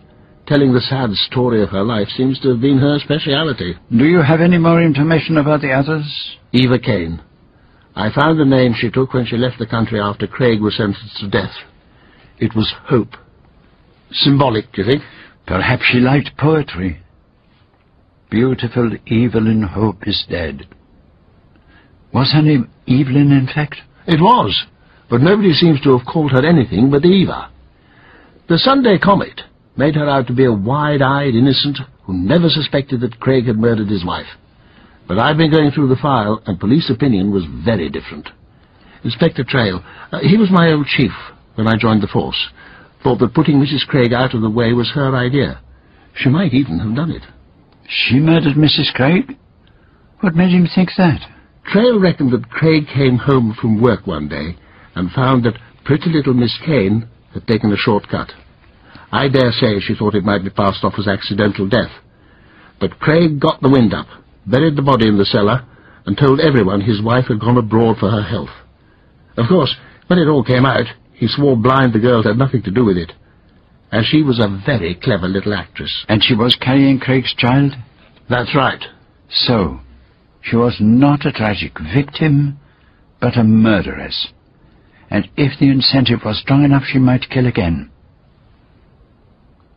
Telling the sad story of her life seems to have been her speciality. Do you have any more information about the others? Eva Kane. I found the name she took when she left the country after Craig was sentenced to death. It was Hope. Symbolic, do you think? Perhaps she liked poetry. Beautiful Evelyn Hope is dead. Was her name Evelyn, in fact? It was, but nobody seems to have called her anything but Eva. The Sunday Comet made her out to be a wide-eyed innocent who never suspected that Craig had murdered his wife. But I've been going through the file, and police opinion was very different. Inspector Trail, uh, he was my old chief when I joined the force, thought that putting Mrs. Craig out of the way was her idea. She might even have done it. She murdered Mrs. Craig? What made him think that? Trail reckoned that Craig came home from work one day and found that pretty little Miss Kane had taken a shortcut. I dare say she thought it might be passed off as accidental death. But Craig got the wind up, buried the body in the cellar, and told everyone his wife had gone abroad for her health. Of course, when it all came out, he swore blind the girl had nothing to do with it. And she was a very clever little actress. And she was carrying Craig's child? That's right. So, she was not a tragic victim, but a murderess. And if the incentive was strong enough, she might kill again.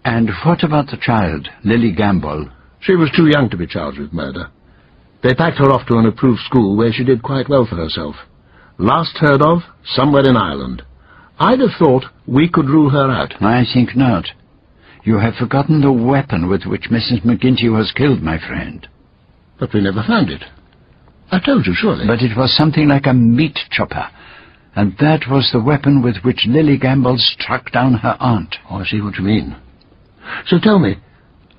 And what about the child, Lily Gamboll? She was too young to be charged with murder. They packed her off to an approved school where she did quite well for herself. Last heard of, somewhere in Ireland. I'd have thought we could rule her out. I think not. You have forgotten the weapon with which Mrs. McGinty was killed, my friend. But we never found it. I told you, surely. But it was something like a meat chopper. And that was the weapon with which Lily Gamboll struck down her aunt. Oh, I see what you mean. So tell me,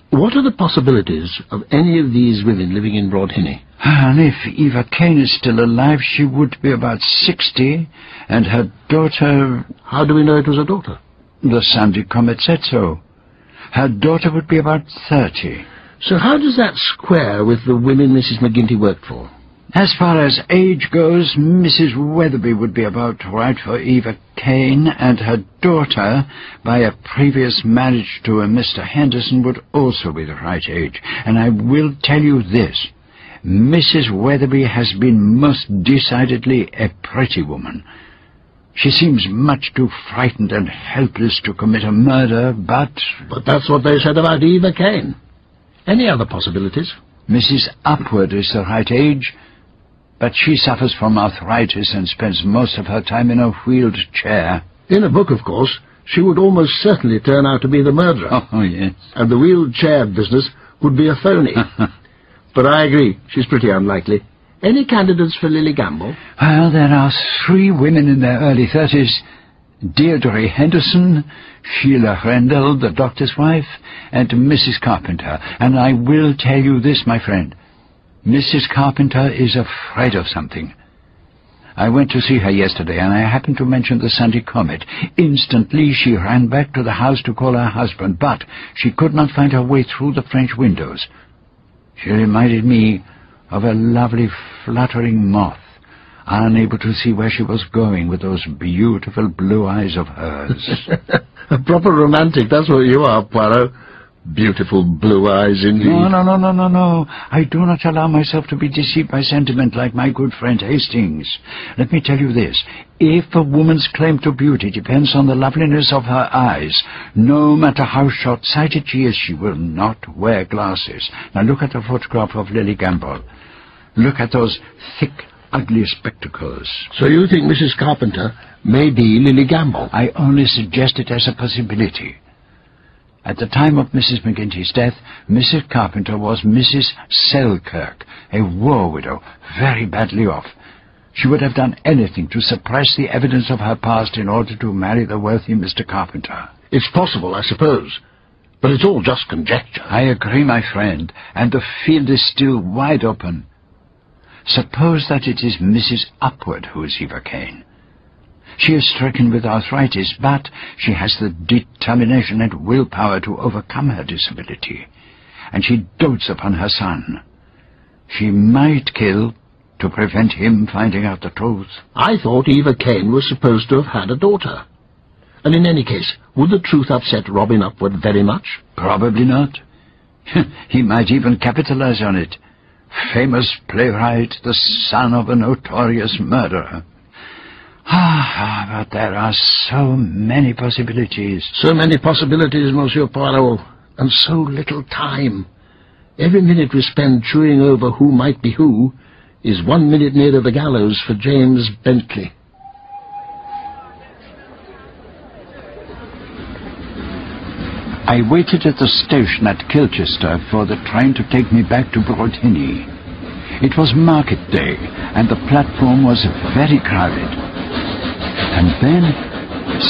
what are the possibilities of any of these women living in Broadhinny? Ah, and if Eva Kane is still alive, she would be about sixty, and her daughter... How do we know it was a daughter? The Sunday Comet said so. Her daughter would be about thirty. So how does that square with the women Mrs. McGinty worked for? As far as age goes, Mrs. Weatherby would be about right for Eva Kane, and her daughter, by a previous marriage to a Mr. Henderson, would also be the right age. And I will tell you this. Mrs. Weatherby has been most decidedly a pretty woman. She seems much too frightened and helpless to commit a murder, but... But that's what they said about Eva Kane. Any other possibilities? Mrs. Upward is the right age, but she suffers from arthritis and spends most of her time in a wheeled chair. In a book, of course, she would almost certainly turn out to be the murderer. Oh, yes. And the wheeled chair business would be a phony. but I agree, she's pretty unlikely. Any candidates for Lily Gamboll? Well, there are three women in their early thirties. Deirdre Henderson, Sheila Rendell, the doctor's wife, and Mrs. Carpenter. And I will tell you this, my friend. Mrs. Carpenter is afraid of something. I went to see her yesterday, and I happened to mention the Sunday Comet. Instantly she ran back to the house to call her husband, but she could not find her way through the French windows. She reminded me of a lovely fluttering moth, unable to see where she was going with those beautiful blue eyes of hers. a proper romantic, that's what you are, Poirot. Beautiful blue eyes indeed. No, no, no, no, no, no. I do not allow myself to be deceived by sentiment like my good friend Hastings. Let me tell you this. If a woman's claim to beauty depends on the loveliness of her eyes, no matter how short-sighted she is, she will not wear glasses. Now look at the photograph of Lily Gamboll. Look at those thick, ugly spectacles. So you think Mrs. Carpenter may be Lily Gamboll? I only suggest it as a possibility. At the time of Mrs. McGinty's death, Mrs. Carpenter was Mrs. Selkirk, a war widow, very badly off. She would have done anything to suppress the evidence of her past in order to marry the wealthy Mr. Carpenter. It's possible, I suppose. But it's all just conjecture. I agree, my friend, and the field is still wide open. Suppose that it is Mrs. Upward who is Eva Kane. She is stricken with arthritis, but she has the determination and willpower to overcome her disability, and she dotes upon her son. She might kill to prevent him finding out the truth. I thought Eva Kane was supposed to have had a daughter. And in any case, would the truth upset Robin Upward very much? Probably not. he might even capitalize on it. Famous playwright, the son of a notorious murderer. Ah, but there are so many possibilities. So many possibilities, Monsieur Poirot, and so little time. Every minute we spend chewing over who might be who is one minute nearer the gallows for James Bentley. I waited at the station at Kilchester for the train to take me back to Broadhinny. It was market day, and the platform was very crowded. And then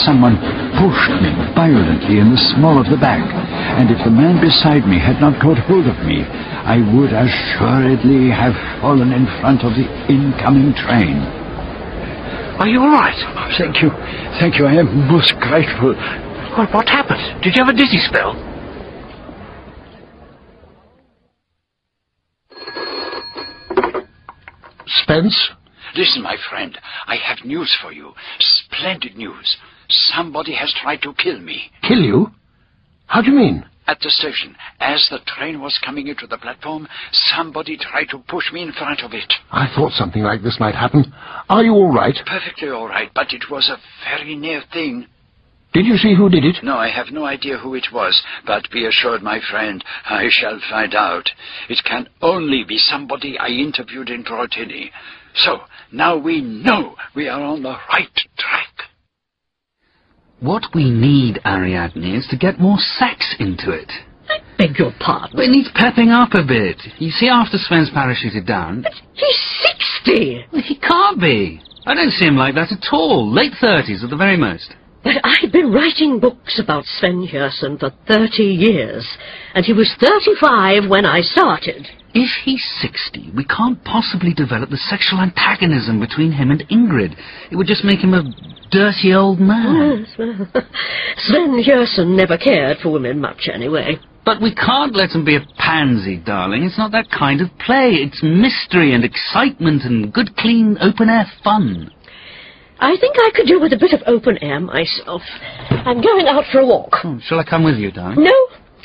someone pushed me violently in the small of the back, and if the man beside me had not caught hold of me, I would assuredly have fallen in front of the incoming train. Are you all right? Thank you. Thank you. I am most grateful. What, what happened? Did you have a dizzy spell? Spence? Listen, my friend, I have news for you. Splendid news. Somebody has tried to kill me. Kill you? How do you mean? At the station, as the train was coming into the platform, somebody tried to push me in front of it. I thought something like this might happen. Are you all right? Perfectly all right, but it was a very near thing. Did you see who did it? No, I have no idea who it was, but be assured, my friend, I shall find out. It can only be somebody I interviewed in Broadhinny. So, now we know we are on the right track. What we need, Ariadne, is to get more sex into it. I beg your pardon. It needs pepping up a bit. You see, after Sven's parachuted down... But He's sixty! He can't be. I don't see him like that at all. Late thirties at the very most. But I've been writing books about Sven Hjerson for thirty years, and he was thirty-five when I started. If he's sixty, we can't possibly develop the sexual antagonism between him and Ingrid. It would just make him a dirty old man. Yes, well, Sven Hjerson never cared for women much anyway. But we can't let him be a pansy, darling. It's not that kind of play. It's mystery and excitement and good, clean, open-air fun. I think I could do with a bit of open air myself. I'm going out for a walk. Oh, shall I come with you, darling? No,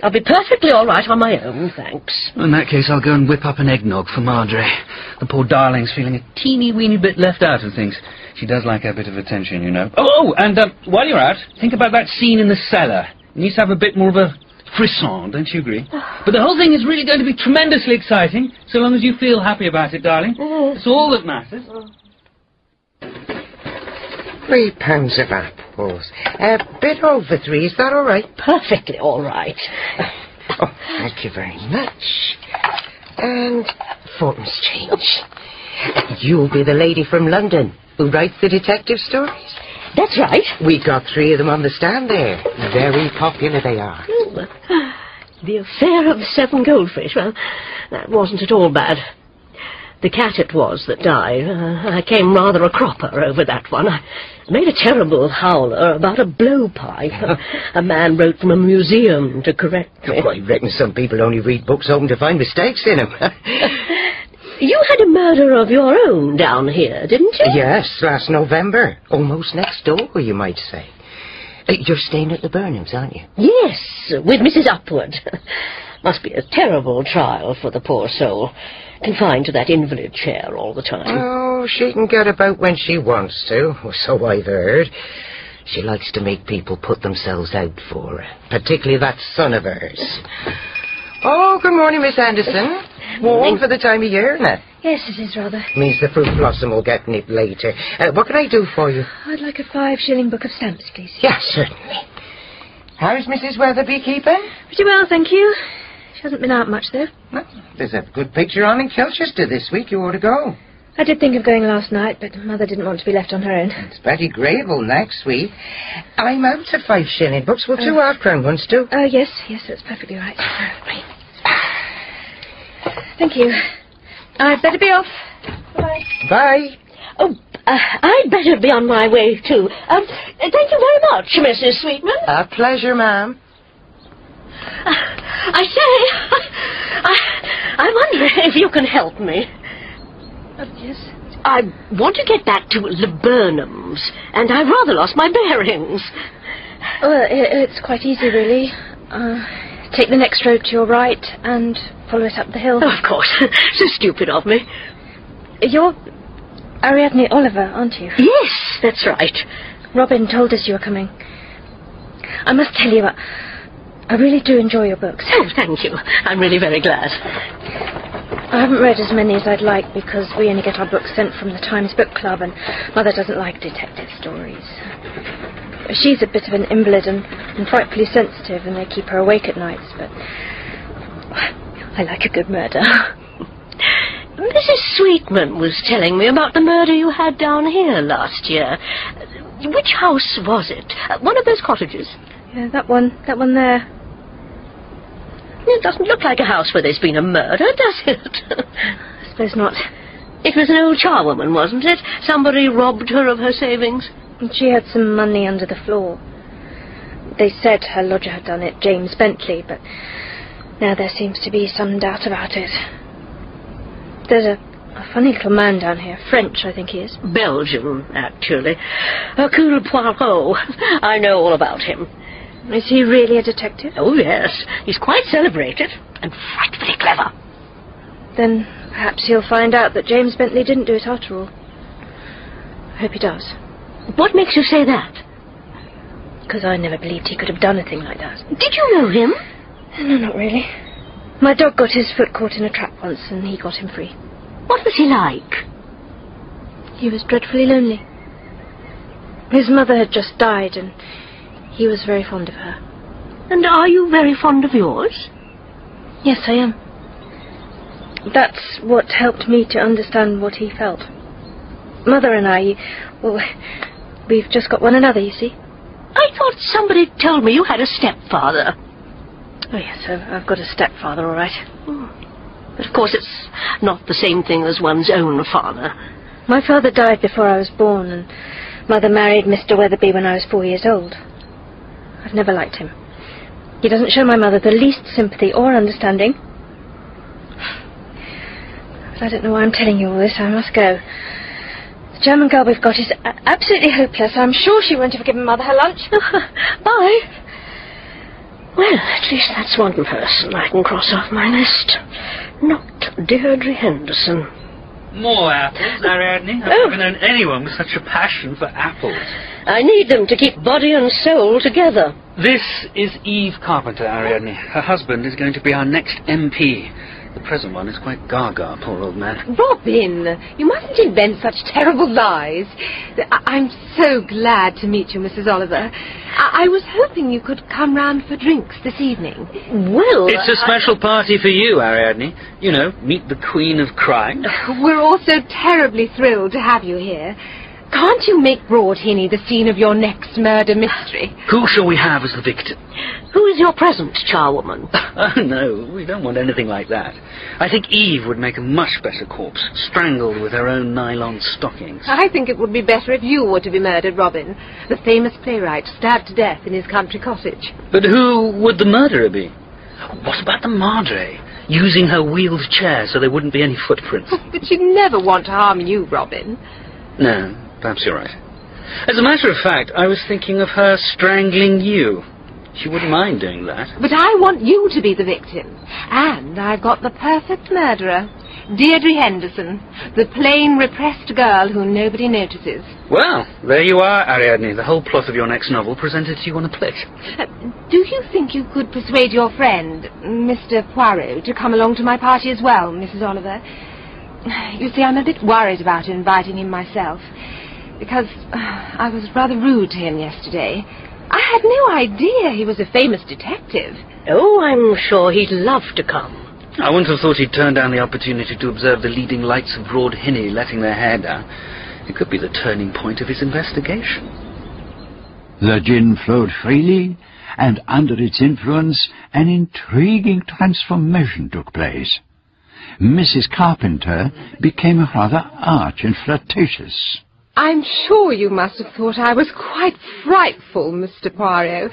I'll be perfectly all right on my own, thanks. In that case, I'll go and whip up an eggnog for Marjorie. The poor darling's feeling a teeny weeny bit left out of things. She does like a bit of attention, you know. Oh, oh and uh, while you're out, think about that scene in the cellar. You need to have a bit more of a frisson, don't you agree? Ah. But the whole thing is really going to be tremendously exciting, so long as you feel happy about it, darling. Mm. It's all that matters. Mm. Three pounds of apples. A bit over three, is that all right? Perfectly all right. Oh, thank you very much. And fourpence change. You'll be the lady from London who writes the detective stories? That's right. We got three of them on the stand there. Very popular they are. The affair of the seven goldfish, well, that wasn't at all bad. The cat it was that died. Uh, I came rather a cropper over that one. I made a terrible howler about a blowpipe. a man wrote from a museum to correct me. Oh, I reckon some people only read books hoping to find mistakes in them. You had a murder of your own down here, didn't you? yes, last November. Almost next door, you might say. Uh, You're staying at Laburnums, aren't you? Yes, with Mrs. Upward. Must be a terrible trial for the poor soul, confined to that invalid chair all the time. Oh, she can get about when she wants to, or so I've heard. She likes to make people put themselves out for her, particularly that son of hers. Oh, good morning, Miss Anderson. Warm for the time of year, isn't it? Yes, it is rather. Means the fruit blossom will get nipped later. Uh, what can I do for you? I'd like a five shilling book of stamps, please. Yes, certainly. How's Mrs. Weatherby keeping? Pretty well, thank you. She hasn't been out much, though. There's a good picture on in Kilchester this week. You ought to go. I did think of going last night, but Mother didn't want to be left on her own. It's Betty Grable next week. I'm out of five shilling books. Will two half crown ones do? Oh, yes, yes, that's perfectly right. Thank you. I'd better be off. Bye. Bye. Oh, uh, I'd better be on my way, too. Um, thank you very much, Mrs. Sweetman. A pleasure, ma'am. I say, I, I wonder if you can help me. yes? I want to get back to Laburnum's, and I've rather lost my bearings. Well, it's quite easy, really. Uh, take the next road to your right and follow it up the hill. Of course. so stupid of me. You're Ariadne Oliver, aren't you? Yes, that's right. Robin told us you were coming. I must tell you, I, really do enjoy your books. Oh, thank you. I'm really very glad. I haven't read as many as I'd like because we only get our books sent from the Times Book Club and Mother doesn't like detective stories. She's a bit of an invalid and, and frightfully sensitive and they keep her awake at nights, but I like a good murder. Mrs. Sweetman was telling me about the murder you had down here last year. Which house was it? One of those cottages? Yeah, that one, that one there. It doesn't look like a house where there's been a murder, does it? I suppose not. It was an old charwoman, wasn't it? Somebody robbed her of her savings. And she had some money under the floor. They said her lodger had done it, James Bentley, but now there seems to be some doubt about it. There's a, a funny little man down here, French, I think he is. Belgian, actually. Hercule Poirot. I know all about him. Is he really a detective? Oh, yes. He's quite celebrated and frightfully clever. Then perhaps he'll find out that James Bentley didn't do it after all. I hope he does. What makes you say that? Because I never believed he could have done a thing like that. Did you know him? No, not really. My dog got his foot caught in a trap once and he got him free. What was he like? He was dreadfully lonely. His mother had just died and he was very fond of her. And are you very fond of yours? Yes, I am. That's what helped me to understand what he felt. Mother and I, well, we've just got one another, you see. I thought somebody told me you had a stepfather. Oh, yes, I've, I've got a stepfather, all right. Hmm. But of course it's not the same thing as one's own father. My father died before I was born, and Mother married Mr. Weatherby when I was four years old. I've never liked him. He doesn't show my mother the least sympathy or understanding. But I don't know why I'm telling you all this. I must go. The German girl we've got is absolutely hopeless. I'm sure she won't have given Mother her lunch. Bye. Well, at least that's one person I can cross off my list. Not Deirdre Henderson. More apples, Ariadne? I've oh. never known anyone with such a passion for apples. I need them to keep body and soul together. This is Eve Carpenter, Ariadne. Her husband is going to be our next MP. The present one is quite gaga, poor old man. Robin, you mustn't invent such terrible lies. I- I'm so glad to meet you, Mrs. Oliver. I, I was hoping you could come round for drinks this evening. Well, It's a special party for you, Ariadne. You know, meet the Queen of Crime. We're all so terribly thrilled to have you here. Can't you make Broadhinny the scene of your next murder mystery? Who shall we have as the victim? Who is your present charwoman? Oh, no, we don't want anything like that. I think Eve would make a much better corpse, strangled with her own nylon stockings. I think it would be better if you were to be murdered, Robin. The famous playwright stabbed to death in his country cottage. But who would the murderer be? What about the Madre? Using her wheeled chair so there wouldn't be any footprints. But she'd never want to harm you, Robin. No, perhaps you're right. As a matter of fact, I was thinking of her strangling you. She wouldn't mind doing that. But I want you to be the victim. And I've got the perfect murderer. Deirdre Henderson, the plain, repressed girl who nobody notices. Well, there you are, Ariadne. The whole plot of your next novel presented to you on a plate. Uh, do you think you could persuade your friend, Mr. Poirot, to come along to my party as well, Mrs. Oliver? You see, I'm a bit worried about inviting him myself, because uh, I was rather rude to him yesterday. I had no idea he was a famous detective. Oh, I'm sure he'd love to come. I wouldn't have thought he'd turn down the opportunity to observe the leading lights of Broadhinny letting their hair down. It could be the turning point of his investigation. The gin flowed freely, and under its influence an intriguing transformation took place. Mrs. Carpenter became rather arch and flirtatious. I'm sure you must have thought I was quite frightful, Mr. Poirot.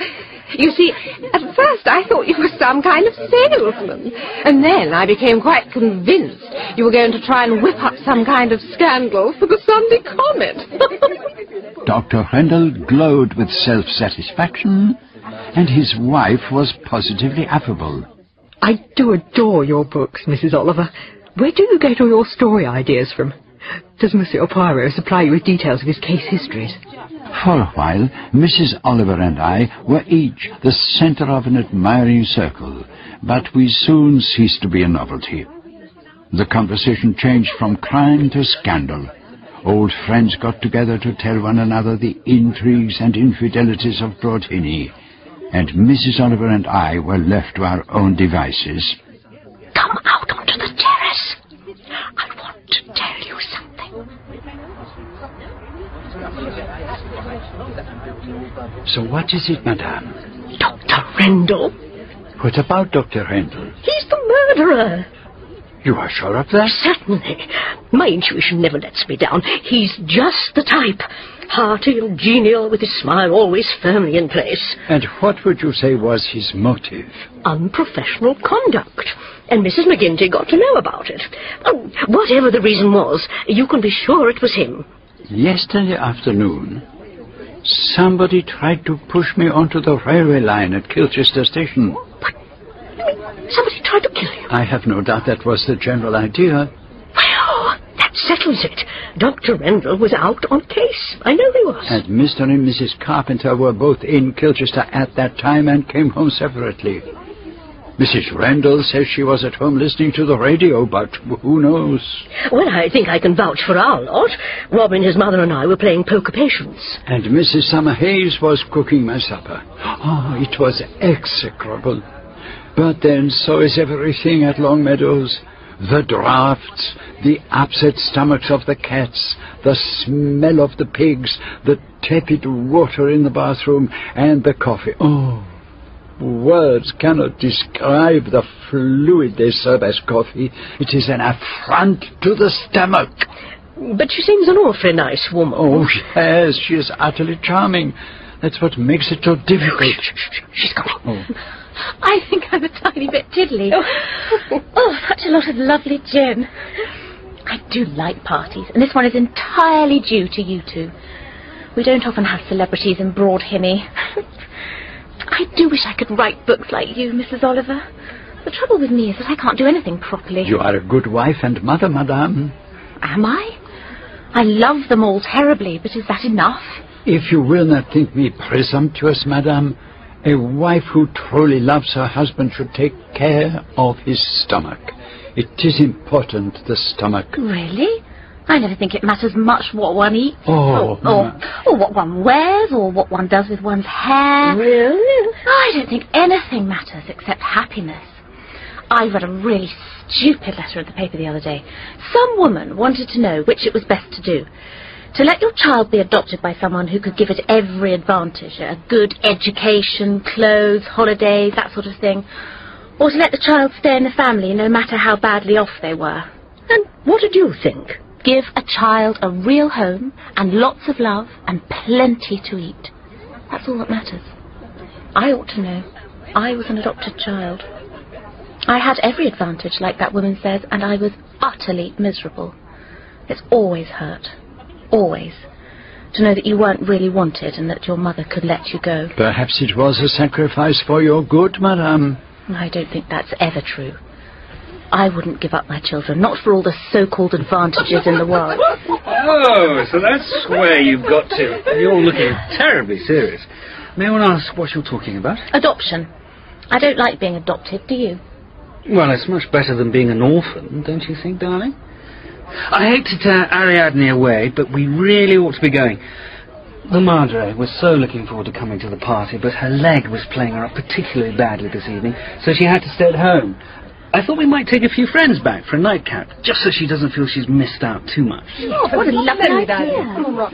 You see, at first I thought you were some kind of salesman, and then I became quite convinced you were going to try and whip up some kind of scandal for the Sunday Comet. Dr. Rendell glowed with self-satisfaction, and his wife was positively affable. I do adore your books, Mrs. Oliver. Where do you get all your story ideas from? Does Monsieur Poirot supply you with details of his case histories? For a while, Mrs. Oliver and I were each the center of an admiring circle, but we soon ceased to be a novelty. The conversation changed from crime to scandal. Old friends got together to tell one another the intrigues and infidelities of Broadhinny, and Mrs. Oliver and I were left to our own devices. Come out onto the terrace. I want to tell you something. So what is it, madame? Dr. Rendell. What about Dr. Rendell? He's the murderer. You are sure of that? Certainly. My intuition never lets me down. He's just the type. Hearty and genial, with his smile always firmly in place. And what would you say was his motive? Unprofessional conduct. And Mrs. McGinty got to know about it. Oh, whatever the reason was, you can be sure it was him. Yesterday afternoon, somebody tried to push me onto the railway line at Kilchester Station. Somebody tried to kill you. I have no doubt that was the general idea. Well, that settles it. Dr. Rendell was out on case. I know he was. And Mr. and Mrs. Carpenter were both in Kilchester at that time and came home separately. Mrs. Rendell says she was at home listening to the radio, but who knows? Well, I think I can vouch for our lot. Robin, his mother, and I were playing poker patience. And Mrs. Summerhayes was cooking my supper. Oh, it was execrable. But then so is everything at Long Meadows. The draughts, the upset stomachs of the cats, the smell of the pigs, the tepid water in the bathroom, and the coffee. Oh, words cannot describe the fluid they serve as coffee. It is an affront to the stomach. But she seems an awfully nice woman. Oh, yes, she is utterly charming. That's what makes it so difficult. She's coming. Oh. I think I'm a tiny bit tiddly. Oh. oh, such a lot of lovely gin. I do like parties, and this one is entirely due to you two. We don't often have celebrities in Broadhinny. I do wish I could write books like you, Mrs. Oliver. The trouble with me is that I can't do anything properly. You are a good wife and mother, madame. Am I? I love them all terribly, but is that enough? If you will not think me presumptuous, madame, a wife who truly loves her husband should take care of his stomach. It is important, the stomach. Really? I never think it matters much what one eats. Oh, or, or, or what one wears, or what one does with one's hair. Really? I don't think anything matters except happiness. I read a really stupid letter in the paper the other day. Some woman wanted to know which it was best to do. To let your child be adopted by someone who could give it every advantage, a good education, clothes, holidays, that sort of thing. Or to let the child stay in the family no matter how badly off they were. And what did you think? Give a child a real home and lots of love and plenty to eat. That's all that matters. I ought to know. I was an adopted child. I had every advantage, like that woman says, and I was utterly miserable. It's always hurt. Always. To know that you weren't really wanted and that your mother could let you go. Perhaps it was a sacrifice for your good, madame. I don't think that's ever true. I wouldn't give up my children, not for all the so-called advantages in the world. Oh, so that's where you've got to. You're all looking terribly serious. May I ask what you're talking about? Adoption. I don't like being adopted, do you? Well, it's much better than being an orphan, don't you think, darling? I hate to tear Ariadne away, but we really ought to be going. The Madre was so looking forward to coming to the party, but her leg was playing her up particularly badly this evening, so she had to stay at home. I thought we might take a few friends back for a nightcap, just so she doesn't feel she's missed out too much. Oh, what a lovely idea. Oh,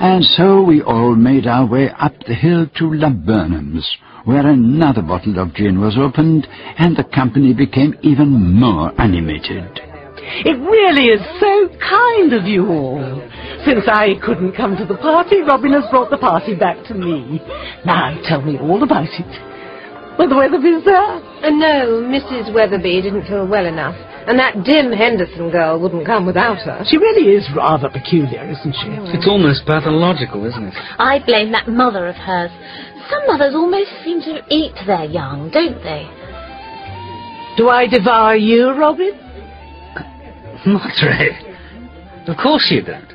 and so we all made our way up the hill to Laburnums, where another bottle of gin was opened, and the company became even more animated. It really is so kind of you all. Since I couldn't come to the party, Robin has brought the party back to me. Now tell me all about it. Well, the Weatherby's there? Uh, no, Mrs. Weatherby didn't feel well enough. And that dim Henderson girl wouldn't come without her. She really is rather peculiar, isn't she? It's almost pathological, isn't it? I blame that mother of hers. Some mothers almost seem to eat their young, don't they? Do I devour you, Robin? Madre. Of course you don't.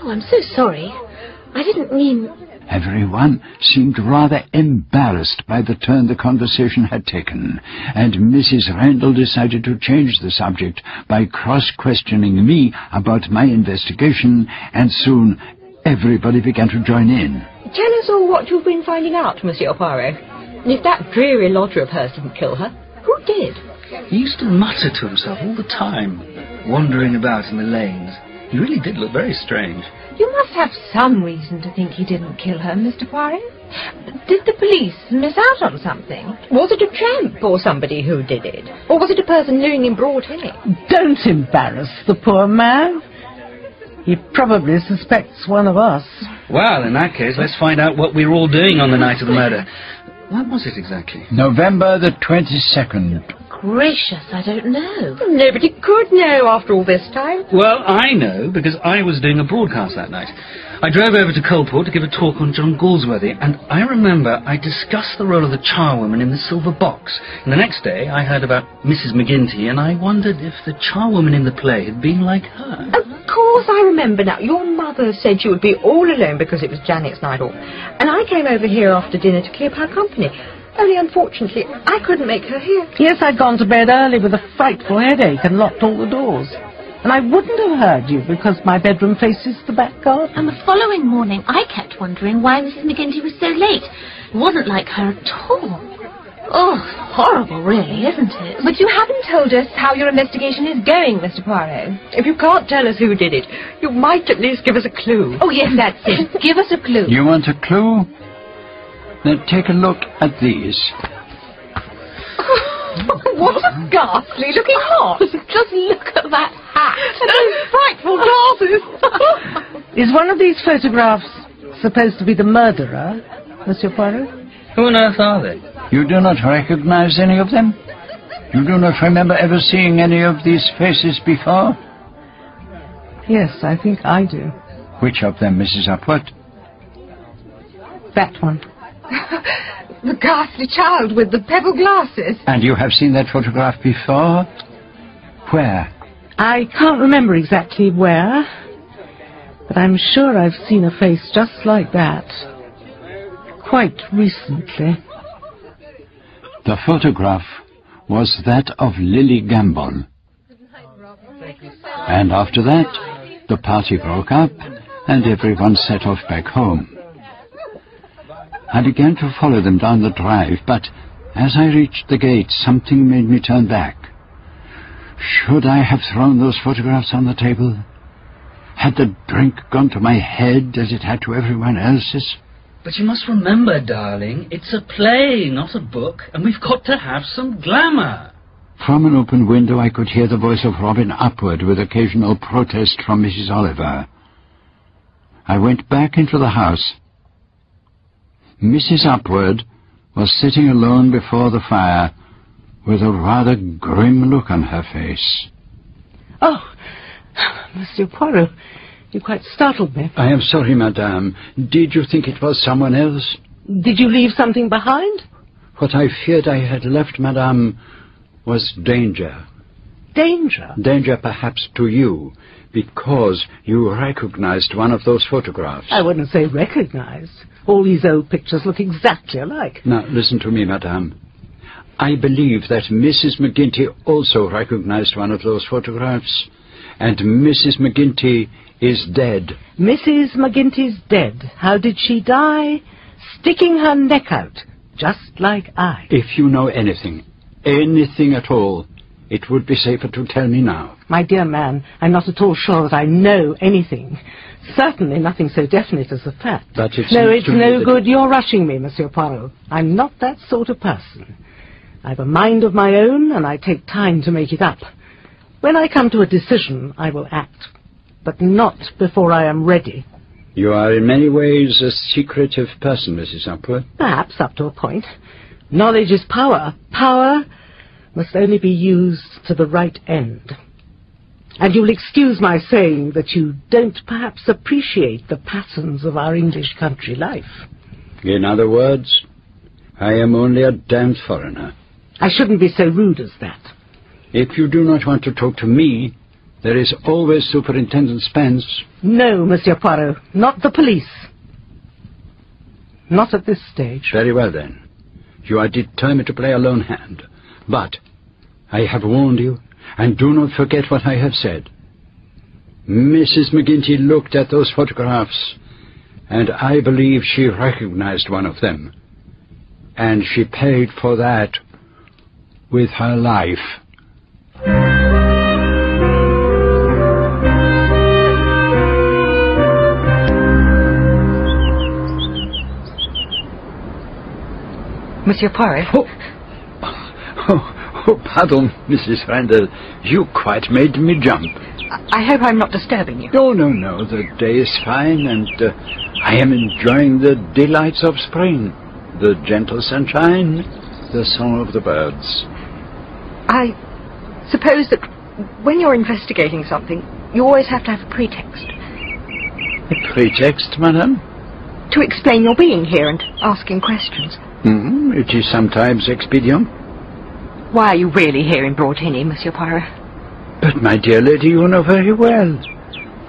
Oh, I'm so sorry. I didn't mean... Everyone seemed rather embarrassed by the turn the conversation had taken, and Mrs. Rendell decided to change the subject by cross-questioning me about my investigation, and soon everybody began to join in. Tell us all what you've been finding out, Monsieur Poirot. If that dreary lodger of hers didn't kill her, who did? He used to mutter to himself all the time, wandering about in the lanes. He really did look very strange. You must have some reason to think he didn't kill her, Mr. Poirot. Did the police miss out on something? Was it a tramp or somebody who did it? Or was it a person living in Broadhinny? Don't embarrass the poor man. He probably suspects one of us. Well, in that case, let's find out what we were all doing on the night of the murder. When was it exactly? November the 22nd. Gracious, I don't know. Nobody could know after all this time. Well, I know, because I was doing a broadcast that night. I drove over to Coalport to give a talk on John Galsworthy, and I remember I discussed the role of the charwoman in the silver box. And the next day, I heard about Mrs. McGinty, and I wondered if the charwoman in the play had been like her. Of course I remember now. Your mother said she would be all alone because it was Janet's night off. And I came over here after dinner to keep her company. Only unfortunately, I couldn't make her hear. Yes, I'd gone to bed early with a frightful headache and locked all the doors. And I wouldn't have heard you because my bedroom faces the back garden. And the following morning, I kept wondering why Mrs. McGinty was so late. It wasn't like her at all. Oh, horrible, really, isn't it? But you haven't told us how your investigation is going, Mr. Poirot. If you can't tell us who did it, you might at least give us a clue. Oh, yes, that's it. Give us a clue. You want a clue? Then take a look at these. what a ghastly looking heart! Just look at that hat. And those frightful glasses! Is one of these photographs supposed to be the murderer, Monsieur Poirot? Who on earth are they? You do not recognize any of them? You do not remember ever seeing any of these faces before? Yes, I think I do. Which of them, Mrs. Upward? That one. the ghastly child with the pebble glasses. And you have seen that photograph before? Where? I can't remember exactly where, but I'm sure I've seen a face just like that. Quite recently. The photograph was that of Lily Gamboll. And after that, the party broke up and everyone set off back home. I began to follow them down the drive, but as I reached the gate, something made me turn back. Should I have thrown those photographs on the table? Had the drink gone to my head as it had to everyone else's? But you must remember, darling, it's a play, not a book, and we've got to have some glamour. From an open window I could hear the voice of Robin Upward with occasional protest from Mrs. Oliver. I went back into the house. Mrs. Upward was sitting alone before the fire with a rather grim look on her face. Oh, Monsieur Poirot, you quite startled me. I am sorry, madame. Did you think it was someone else? Did you leave something behind? What I feared I had left, madame, was danger. Danger? Danger perhaps to you, because you recognized one of those photographs. I wouldn't say recognized. All these old pictures look exactly alike. Now, listen to me, madame. I believe that Mrs. McGinty also recognized one of those photographs, and Mrs. McGinty is dead. Mrs. McGinty's dead. How did she die? Sticking her neck out, just like I. If you know anything, anything at all, it would be safer to tell me now. My dear man, I'm not at all sure that I know anything. Certainly nothing so definite as the fact. But it no, it's no good you're rushing me, Monsieur Poirot. I'm not that sort of person. I've a mind of my own, and I take time to make it up. When I come to a decision, I will act, but not before I am ready. You are in many ways a secretive person, Mrs. Upward. Perhaps up to a point. Knowledge is power. Power must only be used to the right end. And you'll excuse my saying that you don't perhaps appreciate the patterns of our English country life. In other words, I am only a damned foreigner. I shouldn't be so rude as that. If you do not want to talk to me, there is always Superintendent Spence. No, Monsieur Poirot, not the police. Not at this stage. Very well, then. You are determined to play a lone hand. But I have warned you, and do not forget what I have said. Mrs. McGinty looked at those photographs, and I believe she recognized one of them. And she paid for that with her life. Monsieur Poirot. Oh, Oh, pardon, Mrs. Rendell. You quite made me jump. I hope I'm not disturbing you. No, no, no. The day is fine, and uh, I am enjoying the delights of spring. The gentle sunshine, the song of the birds. I suppose that when you're investigating something, you always have to have a pretext. A pretext, madame? To explain your being here and asking questions. Mm, it is sometimes expedient. Why are you really here in Broadhinny, Monsieur Poirot? But, my dear lady, you know very well.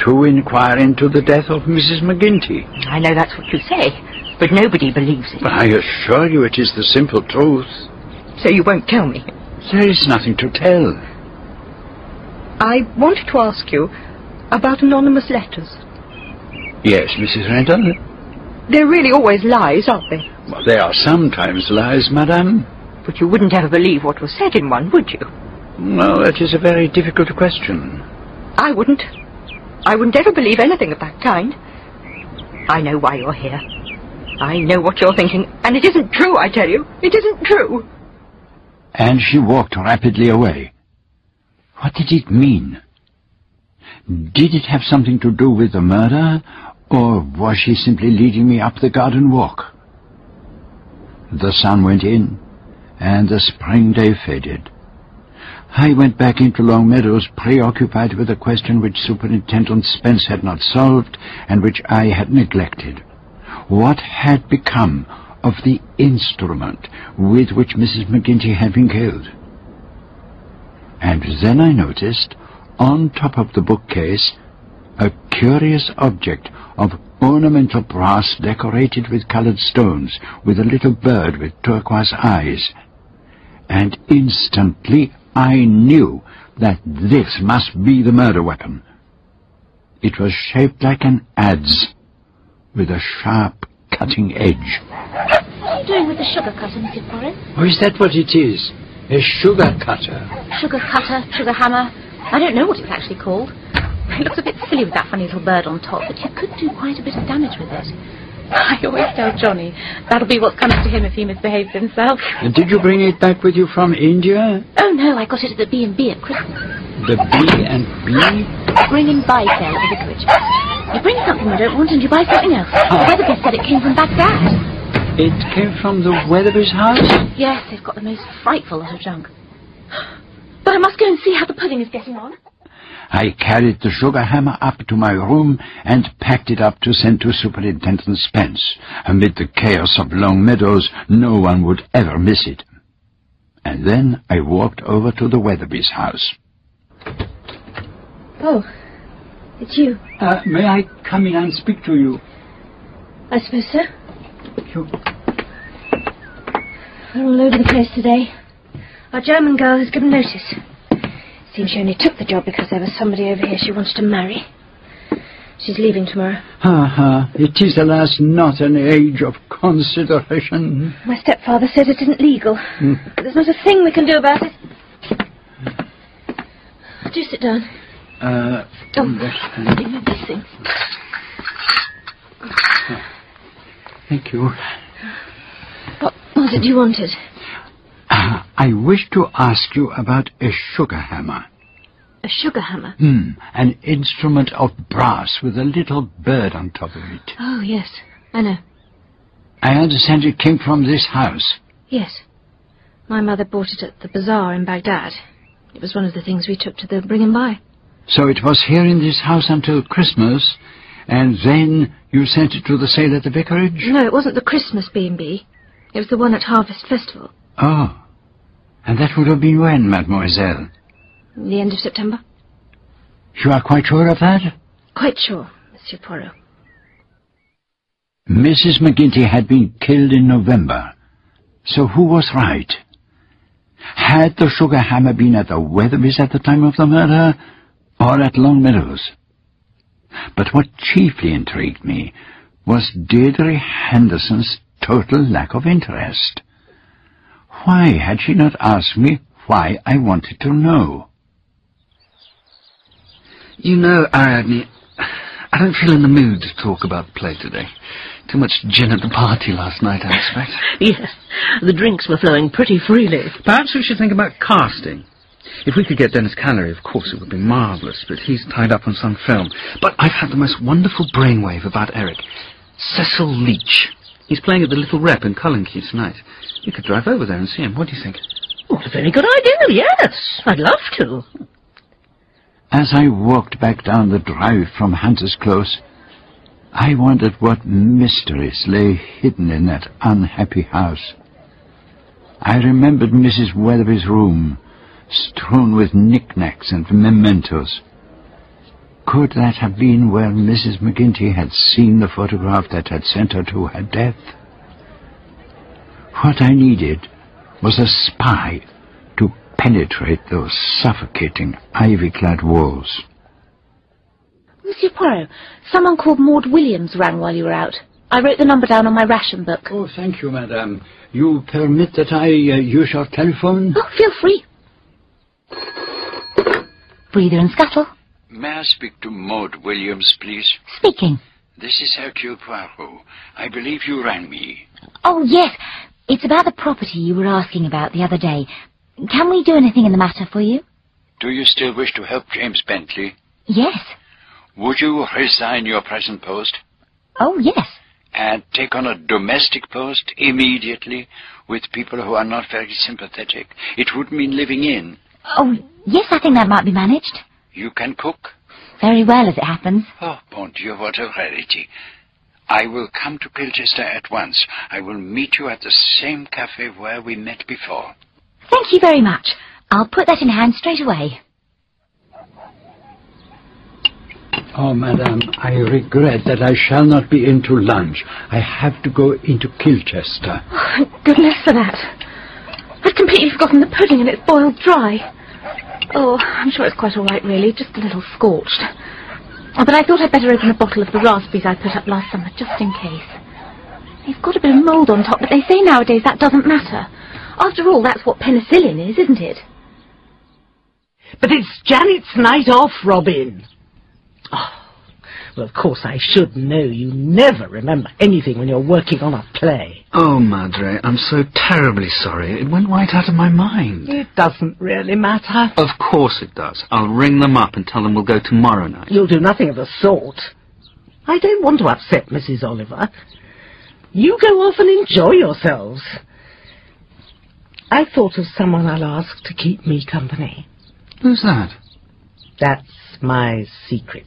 To inquire into the death of Mrs. McGinty. I know that's what you say, but nobody believes it. But I assure you it is the simple truth. So you won't tell me? There is nothing to tell. I wanted to ask you about anonymous letters. Yes, Mrs. Rendell? They're really always lies, aren't they? Well, they are sometimes lies, madame. But you wouldn't ever believe what was said in one, would you? No, that is a very difficult question. I wouldn't. I wouldn't ever believe anything of that kind. I know why you're here. I know what you're thinking, and it isn't true, I tell you. It isn't true. And she walked rapidly away. What did it mean? Did it have something to do with the murder, or was she simply leading me up the garden walk? The sun went in, and the spring day faded. I went back into Long Meadows preoccupied with a question which Superintendent Spence had not solved and which I had neglected. What had become of the instrument with which Mrs. McGinty had been killed? And then I noticed, on top of the bookcase, a curious object of ornamental brass decorated with colored stones, with a little bird with turquoise eyes. And instantly I knew that this must be the murder weapon. It was shaped like an adze, with a sharp, cutting edge. What are you doing with the sugar cutter, Monsieur Poirot? Oh, is that what it is? A sugar cutter? Sugar cutter, sugar hammer. I don't know what it's actually called. It looks a bit silly with that funny little bird on top, but you could do quite a bit of damage with it. I always tell Johnny that'll be what's coming to him if he misbehaves himself. And did you bring it back with you from India? Oh no, I got it at the B&B at Christmas. The B and B? Bring and buy sale at the vicarage. You bring something you don't want and you buy something else. Ah. The Weatherby said it came from Baghdad. It came from the Weatherby's house? Yes, they've got the most frightful lot of junk. But I must go and see how the pudding is getting on. I carried the sugar hammer up to my room and packed it up to send to Superintendent Spence. Amid the chaos of Long Meadows, no one would ever miss it. And then I walked over to the Weatherby's house. Oh, it's you. Uh, may I come in and speak to you? I suppose so. You. We're all over the place today. Our German girl has given notice. Seems she only took the job because there was somebody over here she wanted to marry. She's leaving tomorrow. Ha ha, it is alas not an age of consideration. My stepfather said it isn't legal. But there's not a thing we can do about it. Do sit down. Uh, Oh, yes, give me this thing. thank you. What was it you wanted? I wish to ask you about a sugar hammer. A sugar hammer? Hmm, an instrument of brass with a little bird on top of it. Oh, yes. I know. I understand it came from this house. Yes. My mother bought it at the bazaar in Baghdad. It was one of the things we took to the bring and buy. So it was here in this house until Christmas, and then you sent it to the sale at the vicarage? No, it wasn't the Christmas B&B. It was the one at Harvest Festival. Oh. And that would have been when, mademoiselle? The end of September. You are quite sure of that? Quite sure, Monsieur Poirot. Mrs. McGinty had been killed in November. So who was right? Had the sugar hammer been at the Weatherby's at the time of the murder, or at Long Meadows? But what chiefly intrigued me was Deirdre Henderson's total lack of interest. Why had she not asked me why I wanted to know? You know, Ariadne, I don't feel in the mood to talk about the play today. Too much gin at the party last night, I expect. yes, the drinks were flowing pretty freely. Perhaps we should think about casting. If we could get Dennis Callery, of course it would be marvellous, but he's tied up on some film. But I've had the most wonderful brainwave about Eric. Cecil Leach. He's playing at the Little Rep in Cullenquay tonight. You could drive over there and see him. What do you think? Oh, what a very good idea, yes. I'd love to. As I walked back down the drive from Hunter's Close, I wondered what mysteries lay hidden in that unhappy house. I remembered Mrs. Weatherby's room, strewn with knickknacks and mementos. Could that have been where Mrs. McGinty had seen the photograph that had sent her to her death? What I needed was a spy to penetrate those suffocating ivy-clad walls. Monsieur Poirot, someone called Maud Williams rang while you were out. I wrote the number down on my ration book. Oh, thank you, madame. You permit that I uh, use your telephone? Oh, feel free. Breather and Scuttle. May I speak to Maud Williams, please? Speaking. This is Hercule Poirot. I believe you rang me. Oh, yes. It's about the property you were asking about the other day. Can we do anything in the matter for you? Do you still wish to help James Bentley? Yes. Would you resign your present post Oh, yes. and take on a domestic post immediately with people who are not very sympathetic? It would mean living in. Oh, yes, I think that might be managed. You can cook? Very well, as it happens. Oh, bon Dieu, what a rarity. I will come to Kilchester at once. I will meet you at the same cafe where we met before. Thank you very much. I'll put that in hand straight away. Oh, madame, I regret that I shall not be in to lunch. I have to go into Kilchester. Oh, thank goodness for that. I'd completely forgotten the pudding and it's boiled dry. Oh, I'm sure it's quite all right, really. Just a little scorched. Oh, but I thought I'd better open a bottle of the raspberries I put up last summer, just in case. They've got a bit of mould on top, but they say nowadays that doesn't matter. After all, that's what penicillin is, isn't it? But it's Janet's night off, Robin. Oh, well, of course I should know. You never remember anything when you're working on a play. Oh, Madre, I'm so terribly sorry. It went right out of my mind. It doesn't really matter. Of course it does. I'll ring them up and tell them we'll go tomorrow night. You'll do nothing of the sort. I don't want to upset Mrs. Oliver. You go off and enjoy yourselves. I thought of someone I'll ask to keep me company. Who's that? That's my secret.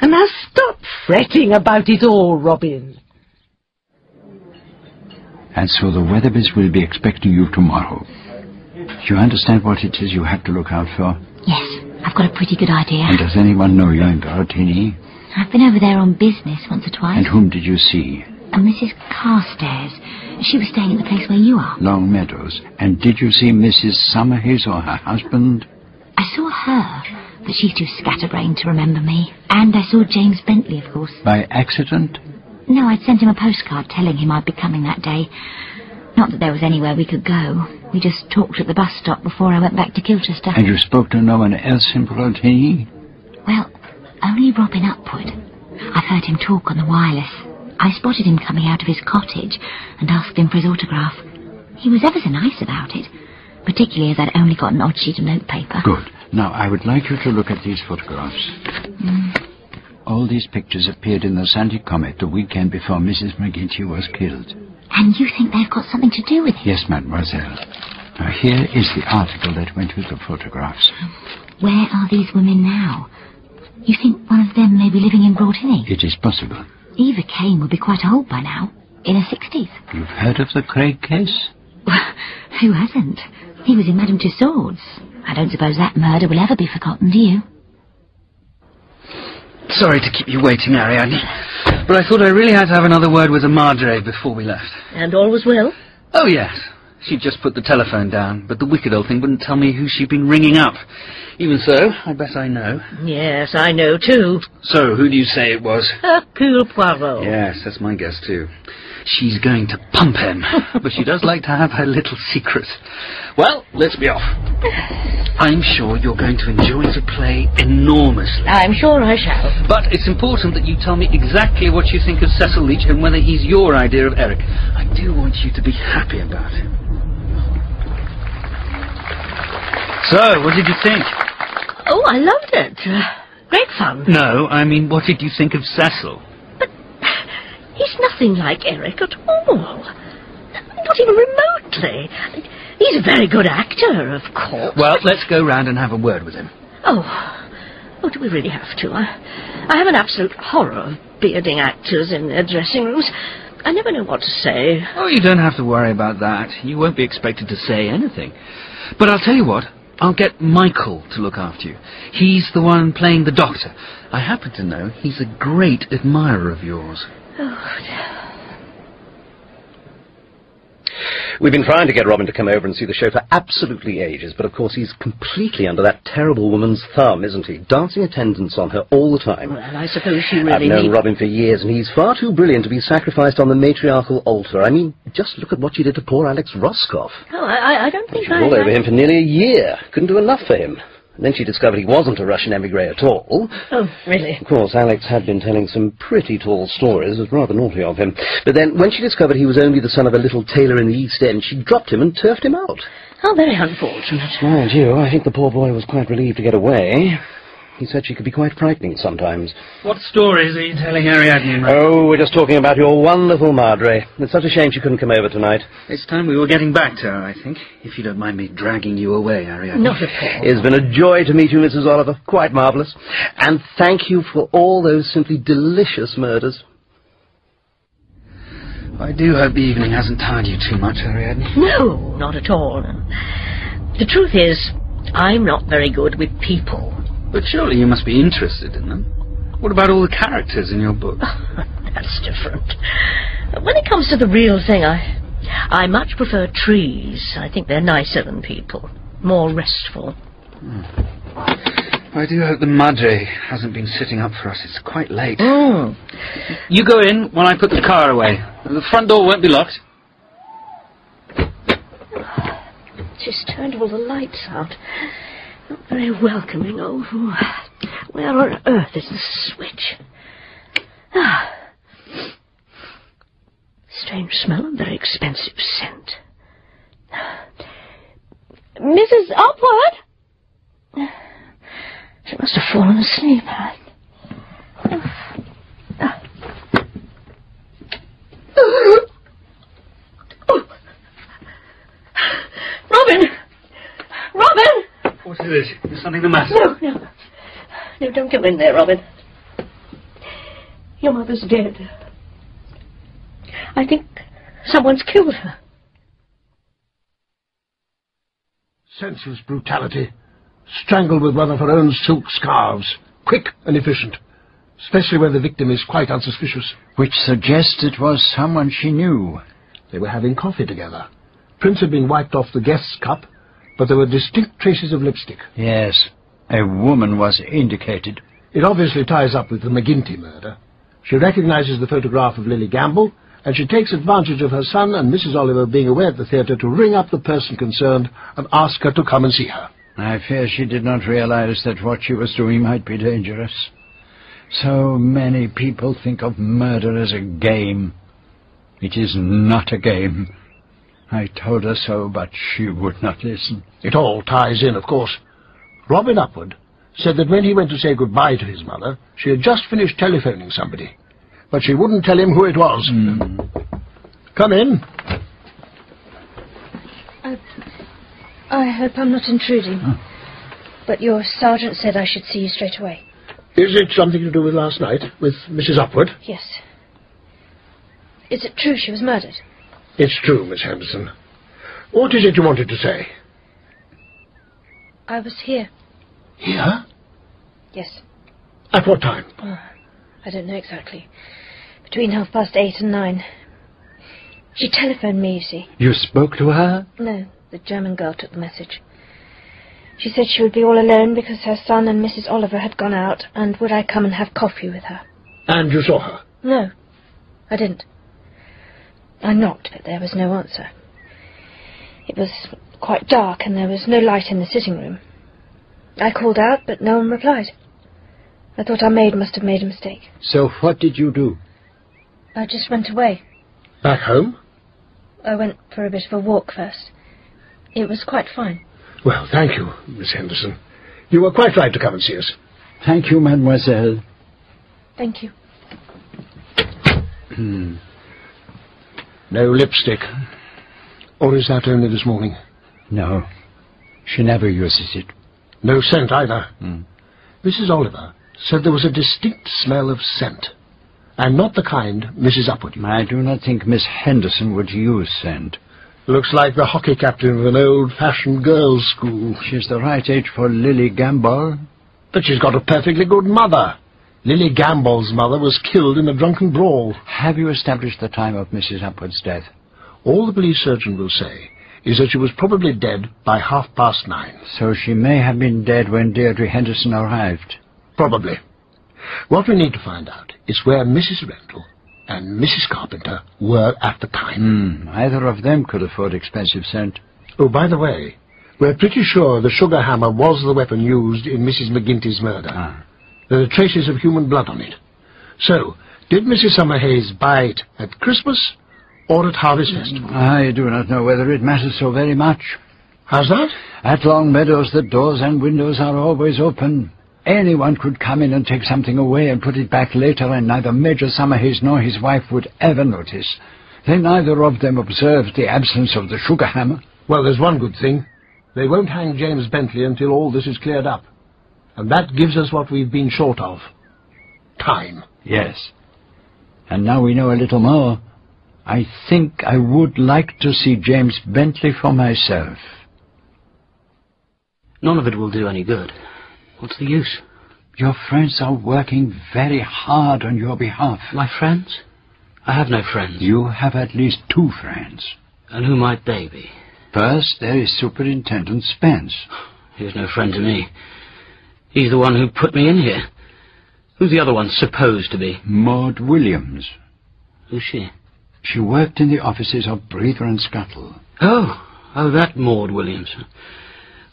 And now stop fretting about it all, Robin. And so the Weatherbys will be expecting you tomorrow. You understand what it is you have to look out for? Yes, I've got a pretty good idea. And does anyone know you're in Broadhinny? I've been over there on business once or twice. And whom did you see? A Mrs. Carstairs. She was staying at the place where you are. Long Meadows. And did you see Mrs. Summerhayes or her husband? I saw her, but she's too scatterbrained to remember me. And I saw James Bentley, of course. By accident? No, I'd sent him a postcard telling him I'd be coming that day. Not that there was anywhere we could go. We just talked at the bus stop before I went back to Kilchester. And you spoke to no one else in Broadhinny? Well, only Robin Upward. I've heard him talk on the wireless. I spotted him coming out of his cottage and asked him for his autograph. He was ever so nice about it, particularly as I'd only got an odd sheet of notepaper. Good. Now, I would like you to look at these photographs. Mm. All these pictures appeared in the Sunday Comet the weekend before Mrs. McGinty was killed. And you think they've got something to do with it? Yes, mademoiselle. Now, here is the article that went with the photographs. Where are these women now? You think one of them may be living in Broadhinny? It is possible. Eva Kane would be quite old by now, in her sixties. You've heard of the Craig case? Who hasn't? He was in Madame Tussauds. I don't suppose that murder will ever be forgotten, do you? Sorry to keep you waiting, Ariadne, but I thought I really had to have another word with the Madre before we left. And all was well? Oh, yes. She'd just put the telephone down, but the wicked old thing wouldn't tell me who she'd been ringing up. Even so, I bet I know. Yes, I know too. So, who do you say it was? Hercule Poirot. Yes, that's my guess too. She's going to pump him, but she does like to have her little secret. Well, let's be off. I'm sure you're going to enjoy the play enormously. I'm sure I shall. But it's important that you tell me exactly what you think of Cecil Leach and whether he's your idea of Eric. I do want you to be happy about him. So, what did you think? Oh, I loved it. Great fun. No, I mean, what did you think of Cecil? He's nothing like Eric at all. Not even remotely. He's a very good actor, of course. Well, let's go round and have a word with him. Oh, oh, do we really have to? I, I have an absolute horror of bearding actors in their dressing rooms. I never know what to say. Oh, you don't have to worry about that. You won't be expected to say anything. But I'll tell you what, I'll get Michael to look after you. He's the one playing the doctor. I happen to know he's a great admirer of yours. Oh, We've been trying to get Robin to come over and see the show for absolutely ages, but of course he's completely under that terrible woman's thumb, isn't he? Dancing attendance on her all the time. Well, I suppose she really I've known Robin for years, and he's far too brilliant to be sacrificed on the matriarchal altar. I mean, just look at what she did to poor Alex Roscoff. Oh, I, I- don't think She was I... all over him for nearly a year. Couldn't do enough for him. And then she discovered he wasn't a Russian emigre at all. Oh, really? Of course, Alex had been telling some pretty tall stories. It was rather naughty of him. But then, when she discovered he was only the son of a little tailor in the East End, she dropped him and turfed him out. How very unfortunate. Mind you, I think the poor boy was quite relieved to get away. He said she could be quite frightening sometimes. What stories are you telling Ariadne and Oh, we're just talking about your wonderful Madre. It's such a shame she couldn't come over tonight. It's time we were getting back to her, I think. If you don't mind me dragging you away, Ariadne. Not at all. It's been a joy to meet you, Mrs. Oliver. Quite marvellous. And thank you for all those simply delicious murders. I do hope the evening hasn't tired you too much, Ariadne. No, not at all. The truth is, I'm not very good with people. But surely you must be interested in them. What about all the characters in your book? That's different. When it comes to the real thing, I, I much prefer trees. I think they're nicer than people, more restful. I do hope the Madre hasn't been sitting up for us. It's quite late. Mm. You go in while I put the car away. The front door won't be locked. She's turned all the lights out. Not very welcoming. Oh, where on earth is the switch? Ah. Strange smell and very expensive scent. Mrs. Upward? She must have fallen asleep. Robin! What is it? Is something the matter? No, no. No, don't go in there, Robin. Your mother's dead. I think someone's killed her. Senseless brutality. Strangled with one of her own silk scarves. Quick and efficient. Especially when the victim is quite unsuspicious. Which suggests it was someone she knew. They were having coffee together. Prints had been wiped off the guest's cup, but there were distinct traces of lipstick. Yes, a woman was indicated. It obviously ties up with the McGinty murder. She recognizes the photograph of Lily Gamboll, and she takes advantage of her son and Mrs. Oliver being away at the theatre to ring up the person concerned and ask her to come and see her. I fear she did not realize that what she was doing might be dangerous. So many people think of murder as a game. It is not a game. I told her so, but she would not listen. It all ties in, of course. Robin Upward said that when he went to say goodbye to his mother, she had just finished telephoning somebody. But she wouldn't tell him who it was. Hmm. Come in. I I hope I'm not intruding. But your sergeant said I should see you straight away. Is it something to do with last night, with Mrs. Upward? Yes. Is it true she was murdered? It's true, Miss Henderson. What is it you wanted to say? I was here. Here? Yes. At what time? Oh, I don't know exactly. Between half past eight and nine. She telephoned me, you see. You spoke to her? No, the German girl took the message. She said she would be all alone because her son and Mrs. Oliver had gone out, and would I come and have coffee with her? And you saw her? No, I didn't. I knocked, but there was no answer. It was quite dark, and there was no light in the sitting room. I called out, but no one replied. I thought our maid must have made a mistake. So what did you do? I just went away. Back home? I went for a bit of a walk first. It was quite fine. Well, thank you, Miss Henderson. You were quite right to come and see us. Thank you, mademoiselle. Thank you. Hmm. No lipstick. Or is that only this morning? No. She never uses it. No scent either. Hmm. Mrs. Oliver said there was a distinct smell of scent, and not the kind Mrs. Upward used. I do not think Miss Henderson would use scent. Looks like the hockey captain of an old-fashioned girls' school. She's the right age for Lily Gamboll. But she's got a perfectly good mother. Lily Gamboll's mother was killed in a drunken brawl. Have you established the time of Mrs. Upward's death? All the police surgeon will say is that she was probably dead by half past nine. So she may have been dead when Deirdre Henderson arrived. Probably. What we need to find out is where Mrs. Rendell and Mrs. Carpenter were at the time. Hmm. Either of them could afford expensive scent. Oh, by the way, we're pretty sure the sugar hammer was the weapon used in Mrs. McGinty's murder. Ah. There are traces of human blood on it. So, did Mrs. Summerhayes buy it at Christmas or at Harvest Festival? I do not know whether it matters so very much. How's that? At Long Meadows, the doors and windows are always open. Anyone could come in and take something away and put it back later, and neither Major Summerhayes nor his wife would ever notice. They neither of them observed the absence of the sugar hammer. Well, there's one good thing. They won't hang James Bentley until all this is cleared up. And that gives us what we've been short of. Time. Yes. And now we know a little more. I think I would like to see James Bentley for myself. None of it will do any good. What's the use? Your friends are working very hard on your behalf. My friends? I have no friends. You have at least two friends. And who might they be? First, there is Superintendent Spence. He is no friend to me. He's the one who put me in here. Who's the other one supposed to be? Maud Williams. Who's she? She worked in the offices of Breather and Scuttle. Oh, oh, that Maud Williams.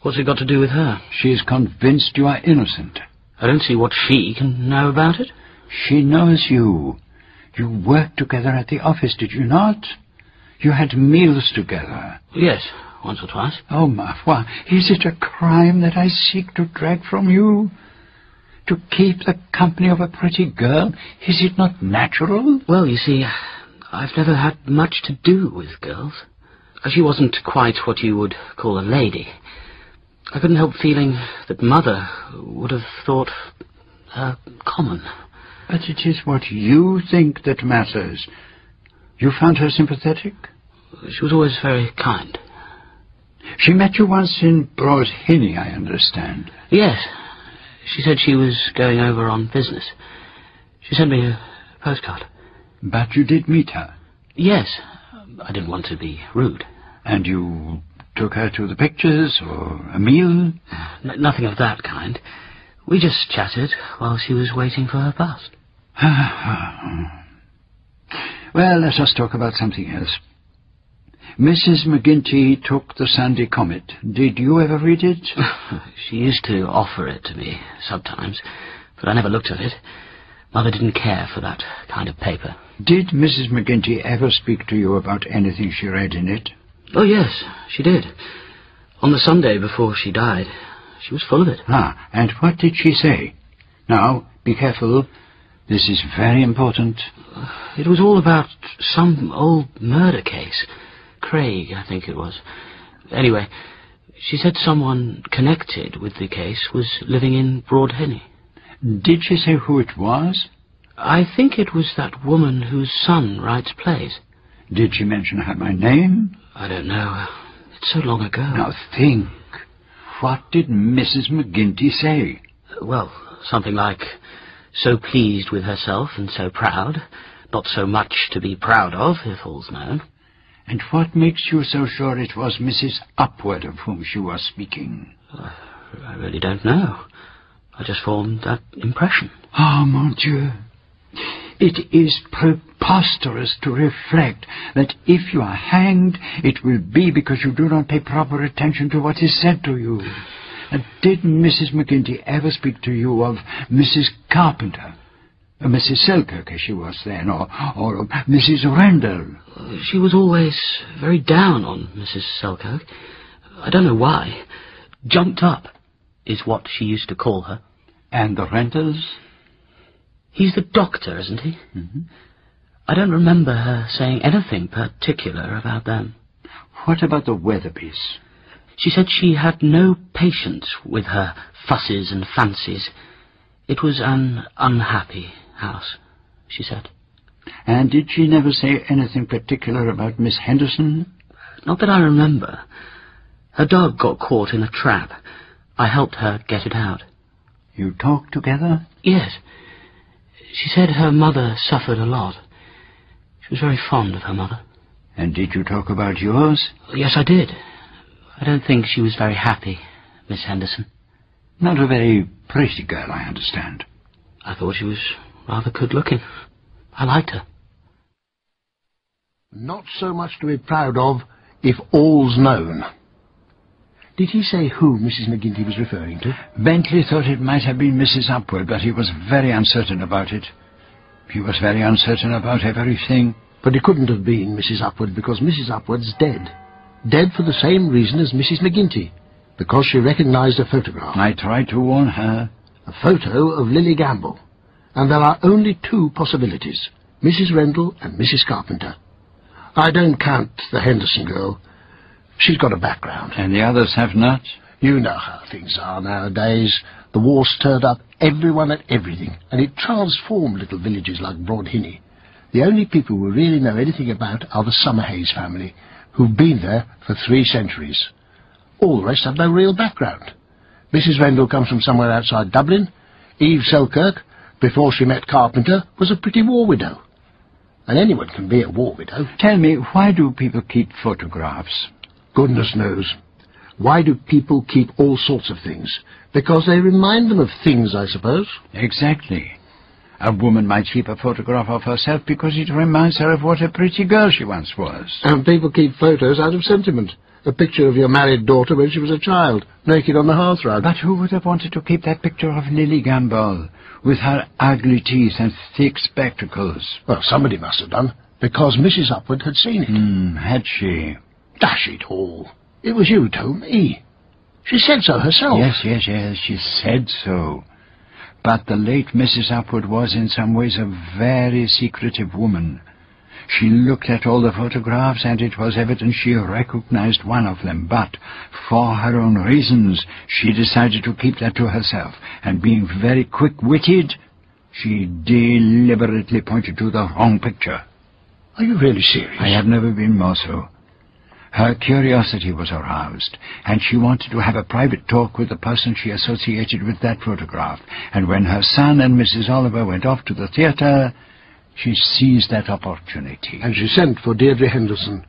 What's it got to do with her? She's convinced you are innocent. I don't see what she can know about it. She knows you. You worked together at the office, did you not? You had meals together. Yes, once or twice. Oh, ma foi, is it a crime that I seek to drag from you? To keep the company of a pretty girl? Is it not natural? Well, you see, I've never had much to do with girls. She wasn't quite what you would call a lady. I couldn't help feeling that Mother would have thought her common. But it is what you think that matters. You found her sympathetic? She was always very kind. She met you once in Broadhinny, I understand. Yes. She said she was going over on business. She sent me a postcard. But you did meet her? Yes. I didn't want to be rude. And you took her to the pictures or a meal? N- nothing of that kind. We just chatted while she was waiting for her bus. Ah, ah. well, let us talk about something else. Mrs. McGinty took the Sunday Comet. Did you ever read it? she used to offer it to me sometimes, but I never looked at it. Mother didn't care for that kind of paper. Did Mrs. McGinty ever speak to you about anything she read in it? Oh, yes, she did. On the Sunday before she died, she was full of it. Ah, and what did she say? Now, be careful. This is very important. It was all about some old murder case. Craig, I think it was. Anyway, she said someone connected with the case was living in Broadhinny. Did she say who it was? I think it was that woman whose son writes plays. Did she mention her by name? I don't know. It's so long ago. Now think. What did Mrs. McGinty say? Well, something like, so pleased with herself and so proud. Not so much to be proud of, if all's known. And what makes you so sure it was Mrs. Upward of whom she was speaking? Uh, I really don't know. I just formed that impression. Ah, oh, mon Dieu. It is preposterous to reflect that if you are hanged, it will be because you do not pay proper attention to what is said to you. And did Mrs. McGinty ever speak to you of Mrs. Carpenter? Uh, Mrs. Selkirk, as she was then, or, or Mrs. Rendell? She was always very down on Mrs. Selkirk. I don't know why. Jumped up is what she used to call her. And the Rendells? He's the doctor, isn't he? Mm-hmm. I don't remember her saying anything particular about them. What about the Weatherbys? She said she had no patience with her fusses and fancies. It was an unhappy house, she said. And did she never say anything particular about Miss Henderson? Not that I remember. Her dog got caught in a trap. I helped her get it out. You talked together? Yes. She said her mother suffered a lot. She was very fond of her mother. And did you talk about yours? Yes, I did. I don't think she was very happy, Miss Henderson. Not a very pretty girl, I understand. I thought she was rather good looking. I liked her. Not so much to be proud of if all's known. Did he say who Mrs. McGinty was referring to? Bentley thought it might have been Mrs. Upward, but he was very uncertain about it. He was very uncertain about everything. But it couldn't have been Mrs. Upward because Mrs. Upward's dead. Dead for the same reason as Mrs. McGinty. Because she recognized a photograph. I tried to warn her. A photo of Lily Gamboll. And there are only two possibilities. Mrs. Rendell and Mrs. Carpenter. I don't count the Henderson girl. She's got a background. And the others have not? You know how things are nowadays. The war stirred up everyone and everything, and it transformed little villages like Broadhinny. The only people we really know anything about are the Summerhayes family, who've been there for three centuries. All the rest have no real background. Mrs. Rendell comes from somewhere outside Dublin. Eve Selkirk, before she met Carpenter, was a pretty war widow. And anyone can be a war widow. Tell me, why do people keep photographs? Goodness knows. Why do people keep all sorts of things? Because they remind them of things, I suppose. Exactly. A woman might keep a photograph of herself because it reminds her of what a pretty girl she once was. And people keep photos out of sentiment. A picture of your married daughter when she was a child, naked on the hearthrug. But who would have wanted to keep that picture of Lily Gamboll, with her ugly teeth and thick spectacles? Well, somebody must have done, because Mrs. Upward had seen it. Hmm, had she? Dash it all. It was you told me. She said so herself. Yes, yes, yes, she said so. But the late Mrs. Upward was in some ways a very secretive woman. She looked at all the photographs, and it was evident she recognized one of them, but, for her own reasons, she decided to keep that to herself, and being very quick-witted, she deliberately pointed to the wrong picture. Are you really serious? I have never been more so. Her curiosity was aroused, and she wanted to have a private talk with the person she associated with that photograph. And when her son and Mrs. Oliver went off to the theatre, she seized that opportunity. And she sent for Deirdre Henderson.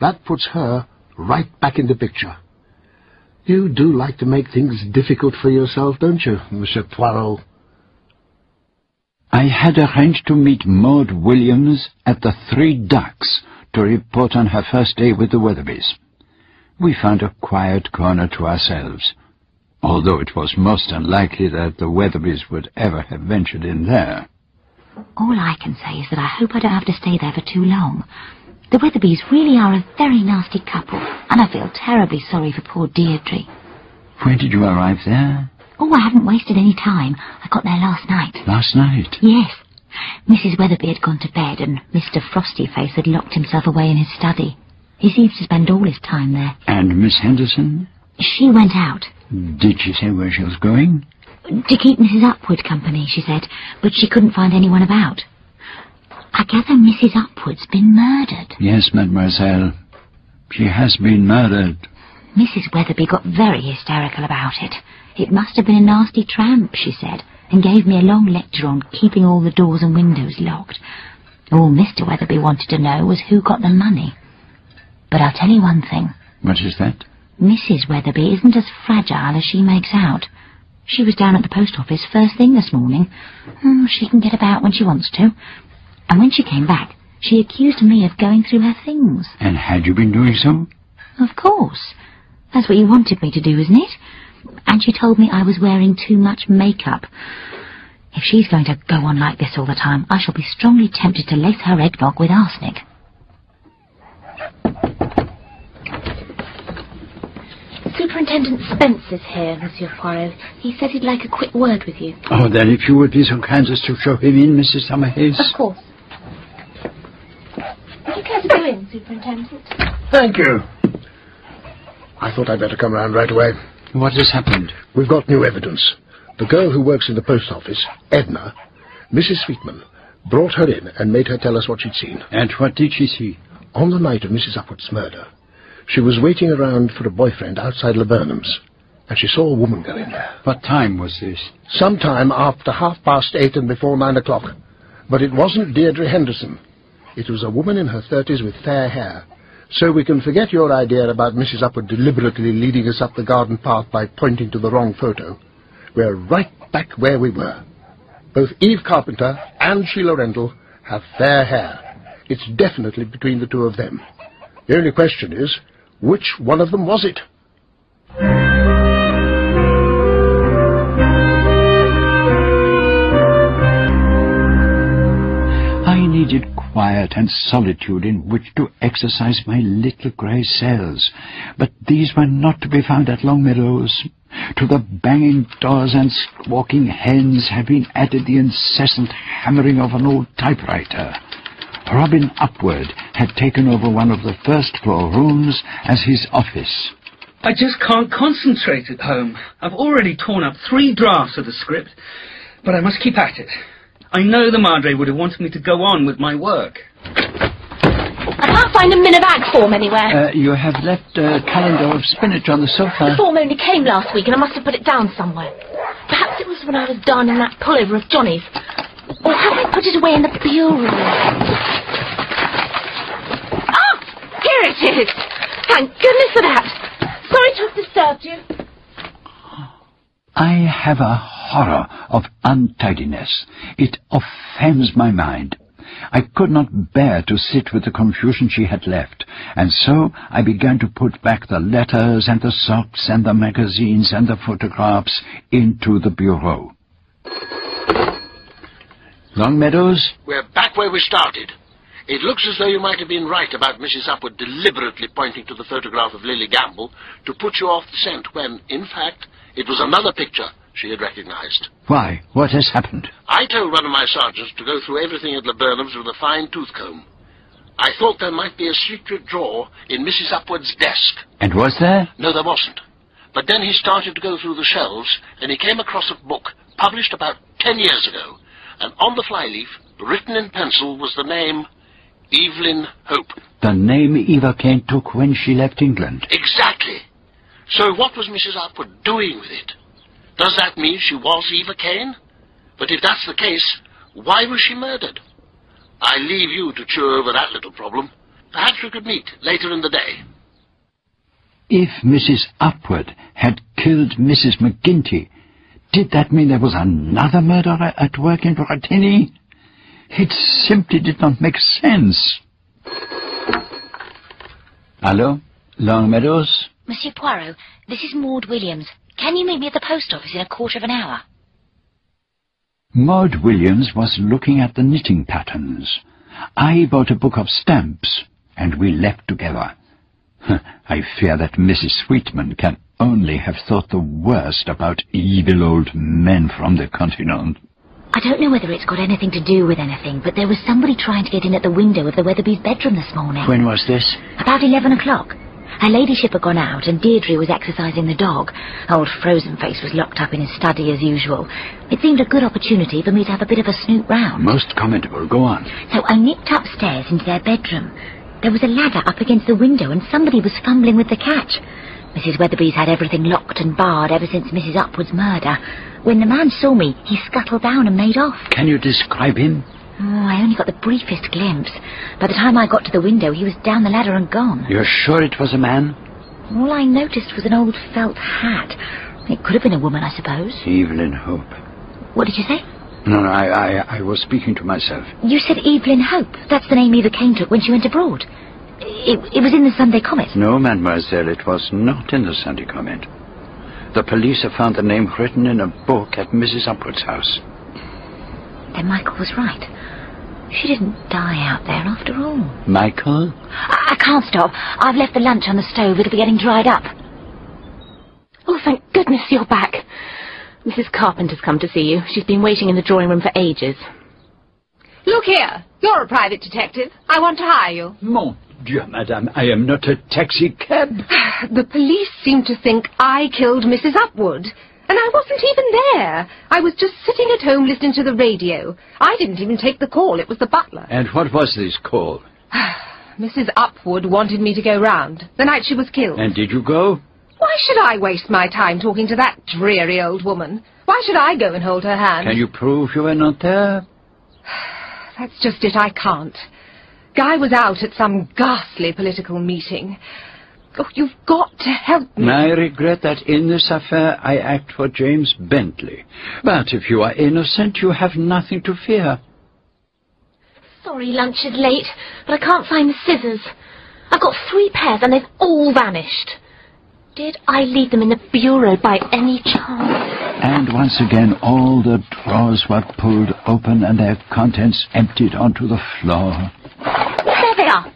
That puts her right back in the picture. You do like to make things difficult for yourself, don't you, Monsieur Poirot? I had arranged to meet Maud Williams at the Three Ducks to report on her first day with the Weatherbys. We found a quiet corner to ourselves, although it was most unlikely that the Weatherbys would ever have ventured in there. All I can say is that I hope I don't have to stay there for too long. The Weatherbys really are a very nasty couple, and I feel terribly sorry for poor Deirdre. When did you arrive there? Oh, I haven't wasted any time. I got there last night. Last night? Yes. Mrs. Weatherby had gone to bed, and Mr. Frostyface had locked himself away in his study. He seems to spend all his time there. And Miss Henderson? She went out. Did she say where she was going? To keep Mrs. Upward company, she said, but she couldn't find anyone about. I gather Mrs. Upward's been murdered. Yes, mademoiselle. She has been murdered. Mrs. Weatherby got very hysterical about it. It must have been a nasty tramp, she said, and gave me a long lecture on keeping all the doors and windows locked. All Mr. Weatherby wanted to know was who got the money. But I'll tell you one thing. What is that? Mrs. Weatherby isn't as fragile as she makes out. She was down at the post office first thing this morning. Hmm, she can get about when she wants to. And when she came back, she accused me of going through her things. And had you been doing so? Of course. That's what you wanted me to do, isn't it? And she told me I was wearing too much makeup. If she's going to go on like this all the time, I shall be strongly tempted to lace her eggnog with arsenic. Superintendent Spence is here, Monsieur Poirot. He said he'd like a quick word with you. Oh, then if you would be so kind as to show him in, Mrs. Summerhayes. Of course. Would you care to go in, Superintendent? Thank you. I thought I'd better come round right away. What has happened? We've got new evidence. The girl who works in the post office, Edna, Mrs. Sweetman, brought her in and made her tell us what she'd seen. And what did she see? On the night of Mrs. Upward's murder, she was waiting around for a boyfriend outside Laburnums, and she saw a woman go in there. What time was this? Sometime after half past eight and before nine o'clock. But it wasn't Deirdre Henderson. It was a woman in her thirties with fair hair. So we can forget your idea about Mrs. Upward deliberately leading us up the garden path by pointing to the wrong photo. We're right back where we were. Both Eve Carpenter and Sheila Rendell have fair hair. It's definitely between the two of them. The only question is, which one of them was it? I needed quiet and solitude in which to exercise my little grey cells, but these were not to be found at Long Meadows. To the banging doors and squawking hens had been added the incessant hammering of an old typewriter. Robin Upward had taken over one of the first floor rooms as his office. I just can't concentrate at home. I've already torn up three drafts of the script, but I must keep at it. I know the Madre would have wanted me to go on with my work. I can't find a Minivac form anywhere. Uh, you have left a calendar of spinach on the sofa. the form only came last week and I must have put it down somewhere. Perhaps it was when I was darning that pullover of Johnny's. Or have I put it away in the bureau? Ah! Here it is! Thank goodness for that! Sorry to have disturbed you. I have a horror of untidiness. It offends my mind. I could not bear to sit with the confusion she had left, and so I began to put back the letters and the socks and the magazines and the photographs into the bureau. Long Meadows? We're back where we started. It looks as though you might have been right about Mrs. Upward deliberately pointing to the photograph of Lily Gamboll to put you off the scent when, in fact, it was another picture she had recognized. Why, what has happened? I told one of my sergeants to go through everything at Laburnums with a fine tooth comb. I thought there might be a secret drawer in Mrs. Upward's desk. And was there? No, there wasn't. But then he started to go through the shelves, and he came across a book published about ten years ago, and on the flyleaf, written in pencil, was the name Evelyn Hope. The name Eva Kane took when she left England. Exactly. So what was Mrs. Upward doing with it? Does that mean she was Eva Kane? But if that's the case, why was she murdered? I leave you to chew over that little problem. Perhaps we could meet later in the day. If Mrs. Upward had killed Mrs. McGinty, did that mean there was another murderer at work in Broadhinny? It simply did not make sense. Hello? Long Meadows? Monsieur Poirot, this is Maud Williams. Can you meet me at the post office in a quarter of an hour? Maud Williams was looking at the knitting patterns. I bought a book of stamps, and we left together. I fear that Mrs. Sweetman can only have thought the worst about evil old men from the continent. I don't know whether it's got anything to do with anything, but there was somebody trying to get in at the window of the Weatherby's bedroom this morning. When was this? About eleven o'clock. Her ladyship had gone out, and Deirdre was exercising the dog. Old Frozen Face was locked up in his study as usual. It seemed a good opportunity for me to have a bit of a snoop round. Most commendable. Go on. So I nipped upstairs into their bedroom. There was a ladder up against the window, and somebody was fumbling with the catch. Mrs. Weatherby's had everything locked and barred ever since Mrs. Upward's murder. When the man saw me, he scuttled down and made off. Can you describe him? Oh, I only got the briefest glimpse. By the time I got to the window, he was down the ladder and gone. You're sure it was a man? All I noticed was an old felt hat. It could have been a woman, I suppose. Evelyn Hope. What did you say? No, no, I, I, I was speaking to myself. You said Evelyn Hope. That's the name Eva Kane took when she went abroad. It, it was in the Sunday Comet. No, mademoiselle, it was not in the Sunday Comet. The police have found the name written in a book at Mrs. Upward's house. Then Michael was right. She didn't die out there after all. Michael? I, I can't stop. I've left the lunch on the stove. It'll be getting dried up. Oh, thank goodness you're back. Mrs. Carpenter's come to see you. She's been waiting in the drawing room for ages. Look here. You're a private detective. I want to hire you. Mon Dieu, madame, I am not a taxi cab. The police seem to think I killed Mrs. Upward. And I wasn't even there. I was just sitting at home listening to the radio. I didn't even take the call. It was the butler. And what was this call? Mrs. Upward wanted me to go round the night she was killed. And did you go? Why should I waste my time talking to that dreary old woman? Why should I go and hold her hand? Can you prove you were not there? That's just it, I can't. Guy was out at some ghastly political meeting. Oh, you've got to help me. I regret that in this affair I act for James Bentley. But if you are innocent, you have nothing to fear. Sorry lunch is late, but I can't find the scissors. I've got three pairs and they've all vanished. Did I leave them in the bureau by any chance? And once again all the drawers were pulled open and their contents emptied onto the floor. There they are.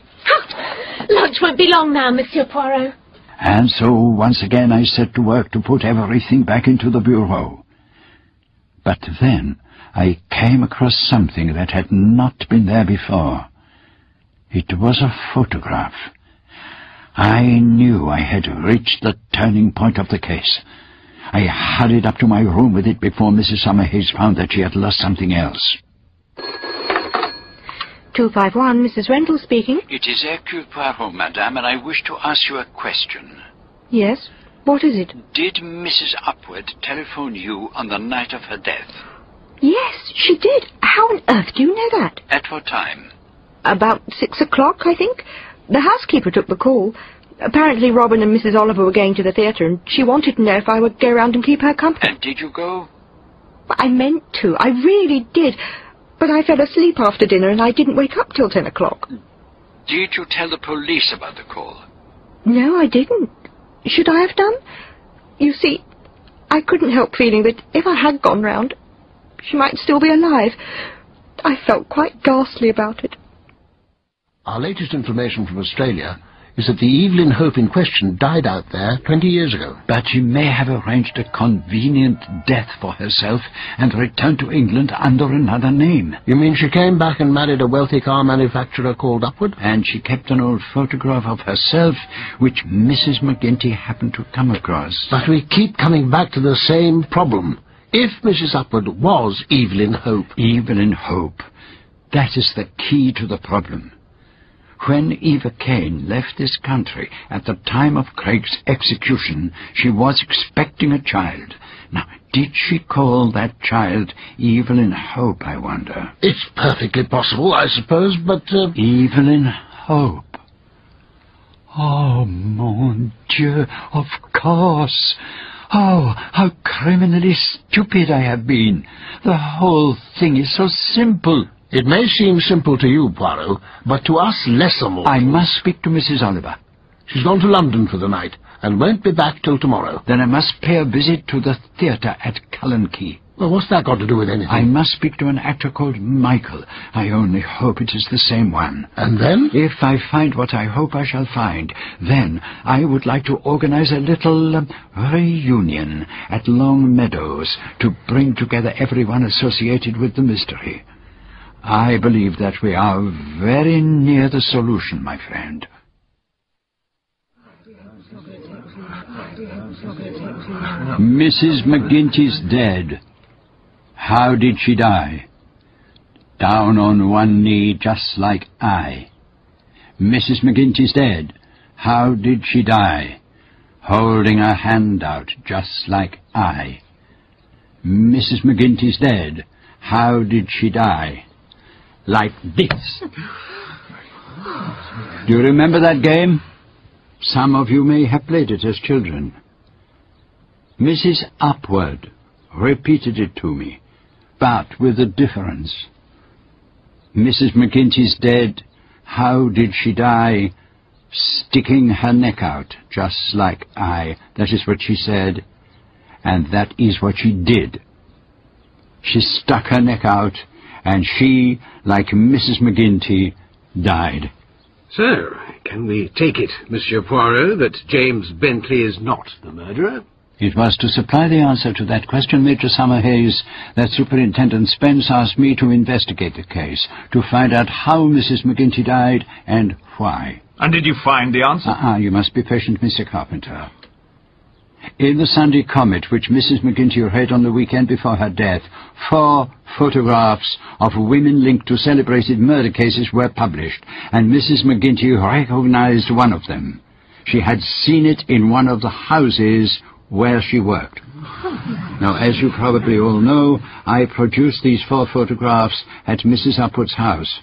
Lunch won't be long now, Monsieur Poirot. And so once again I set to work to put everything back into the bureau. But then I came across something that had not been there before. It was a photograph. I knew I had reached the turning point of the case. I hurried up to my room with it before Mrs. Summerhayes found that she had lost something else. 251, Mrs. Rendell speaking. It is Hercule Poirot, madame, and I wish to ask you a question. Yes? What is it? Did Mrs. Upward telephone you on the night of her death? Yes, she did. How on earth do you know that? At what time? About six o'clock, I think. The housekeeper took the call. Apparently Robin and Mrs. Oliver were going to the theatre, and she wanted to know if I would go round and keep her company. And did you go? I meant to. I really did. But I fell asleep after dinner, and I didn't wake up till ten o'clock. Did you tell the police about the call? No, I didn't. Should I have done? You see, I couldn't help feeling that if I had gone round, she might still be alive. I felt quite ghastly about it. Our latest information from Australia is that the Evelyn Hope in question died out there twenty years ago. But she may have arranged a convenient death for herself and returned to England under another name. You mean she came back and married a wealthy car manufacturer called Upward? And she kept an old photograph of herself, which Mrs. McGinty happened to come across. But we keep coming back to the same problem. If Mrs. Upward was Evelyn Hope... Evelyn Hope. That is the key to the problem. When Eva Kane left this country at the time of Craig's execution, she was expecting a child. Now, did she call that child Evelyn Hope, I wonder? It's perfectly possible, I suppose, but... Uh... Evelyn Hope. Oh, mon Dieu, of course. Oh, how criminally stupid I have been. The whole thing is so simple. It may seem simple to you, Poirot, but to us lesser more. I must speak to Mrs. Oliver. She's gone to London for the night, and won't be back till tomorrow. Then I must pay a visit to the theatre at Cullenquay. Well, what's that got to do with anything? I must speak to an actor called Michael. I only hope it is the same one. And then? If I find what I hope I shall find, then I would like to organize a little um, reunion at Long Meadows to bring together everyone associated with the mystery. I believe that we are very near the solution, my friend. Mrs. McGinty's dead. How did she die? Down on one knee, just like I. Mrs. McGinty's dead. How did she die? Holding her hand out, just like I. Mrs. McGinty's dead. How did she die? Like this. Do you remember that game? Some of you may have played it as children. Mrs. Upward repeated it to me. but with a difference. Mrs. McGinty's dead. How did she die? Sticking her neck out, just like I. That is what she said. And that is what she did. She stuck her neck out, and she, like Mrs. McGinty, died. So, can we take it, Monsieur Poirot, that James Bentley is not the murderer? It was to supply the answer to that question, Major Summerhayes, that Superintendent Spence asked me to investigate the case, to find out how Mrs. McGinty died and why. And did you find the answer? Ah, uh -uh, you must be patient, Mr. Carpenter. In the Sunday Comet, which Mrs. McGinty read on the weekend before her death, four photographs of women linked to celebrated murder cases were published, and Mrs. McGinty recognized one of them. She had seen it in one of the houses where she worked. Now, as you probably all know, I produced these four photographs at Mrs. Upward's house.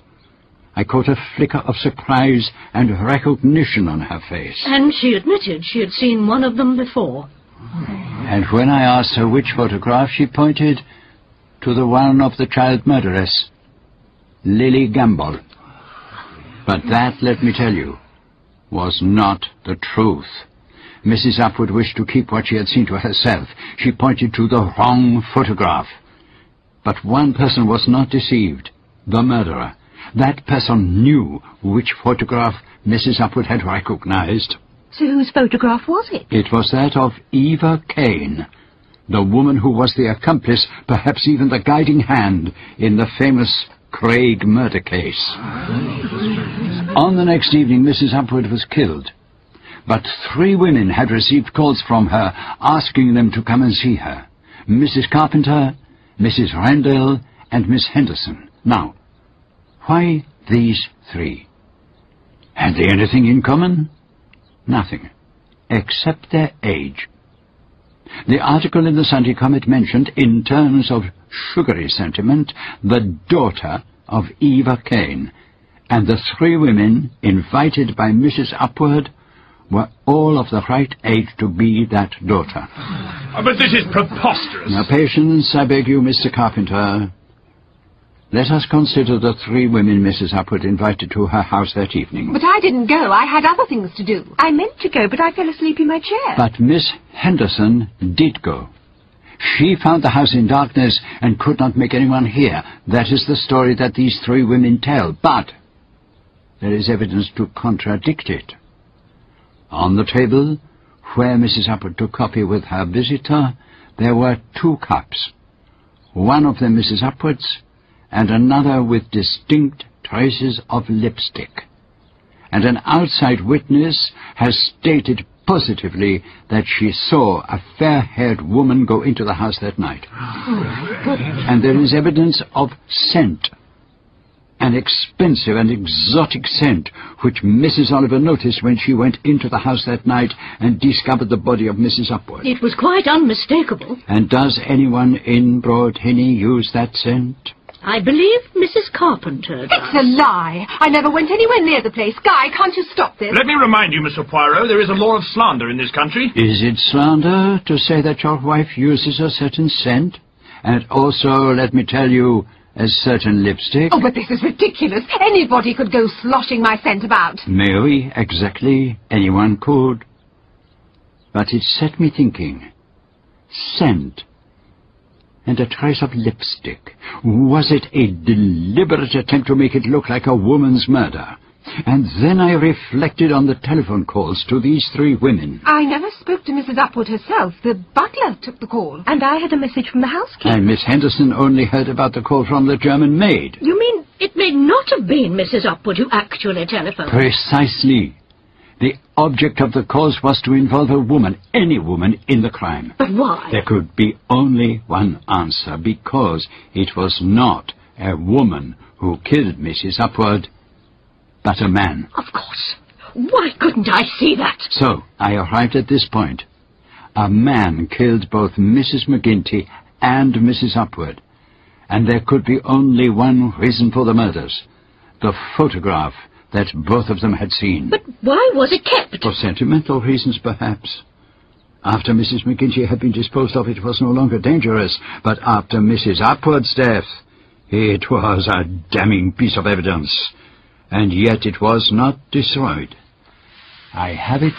I caught a flicker of surprise and recognition on her face. And she admitted she had seen one of them before. And when I asked her which photograph, she pointed to the one of the child murderess, Lily Gamboll. But that, let me tell you, was not the truth. Mrs. Upward wished to keep what she had seen to herself. She pointed to the wrong photograph. But one person was not deceived, the murderer. That person knew which photograph Mrs. Upward had recognized. So whose photograph was it? It was that of Eva Kane, the woman who was the accomplice, perhaps even the guiding hand, in the famous Craig murder case. On the next evening, Mrs. Upward was killed. But three women had received calls from her asking them to come and see her. Mrs. Carpenter, Mrs. Rendell, and Miss Henderson. Now, why these three? Had they anything in common? Nothing, except their age. The article in the Sunday Comet mentioned, in terms of sugary sentiment, the daughter of Eva Kane, and the three women invited by Mrs. Upward were all of the right age to be that daughter. Oh, but this is preposterous. Now, patience, I beg you, Mr. Carpenter. Let us consider the three women Mrs. Upward invited to her house that evening. But I didn't go. I had other things to do. I meant to go, but I fell asleep in my chair. But Miss Henderson did go. She found the house in darkness and could not make anyone hear. That is the story that these three women tell. But there is evidence to contradict it. On the table, where Mrs. Upward took coffee with her visitor, there were two cups. One of them Mrs. Upward's, and another with distinct traces of lipstick. And an outside witness has stated positively that she saw a fair-haired woman go into the house that night. and there is evidence of scent, an expensive and exotic scent, which Mrs. Oliver noticed when she went into the house that night and discovered the body of Mrs. Upward. It was quite unmistakable. And does anyone in Broadhinny use that scent? I believe Mrs. Carpenter does. It's a lie. I never went anywhere near the place. Guy, can't you stop this? Let me remind you, Mr. Poirot, there is a law of slander in this country. Is it slander to say that your wife uses a certain scent? And also, let me tell you, a certain lipstick? Oh, but this is ridiculous. Anybody could go sloshing my scent about. Mary, exactly. Anyone could. But it set me thinking. Scent and a trace of lipstick. Was it a deliberate attempt to make it look like a woman's murder? And then I reflected on the telephone calls to these three women. I never spoke to Mrs. Upward herself. The butler took the call. And I had a message from the housekeeper. And Miss Henderson only heard about the call from the German maid. You mean it may not have been Mrs. Upward who actually telephoned? Precisely. The object of the calls was to involve a woman, any woman, in the crime. But why? There could be only one answer, because it was not a woman who killed Mrs. Upward, but a man. Of course. Why couldn't I see that? So, I arrived at this point. A man killed both Mrs. McGinty and Mrs. Upward, and there could be only one reason for the murders. The photograph that both of them had seen. But why was it kept? For sentimental reasons, perhaps. After Mrs. McGinty had been disposed of, it was no longer dangerous, but after Mrs. Upward's death, it was a damning piece of evidence. And yet it was not destroyed. I have it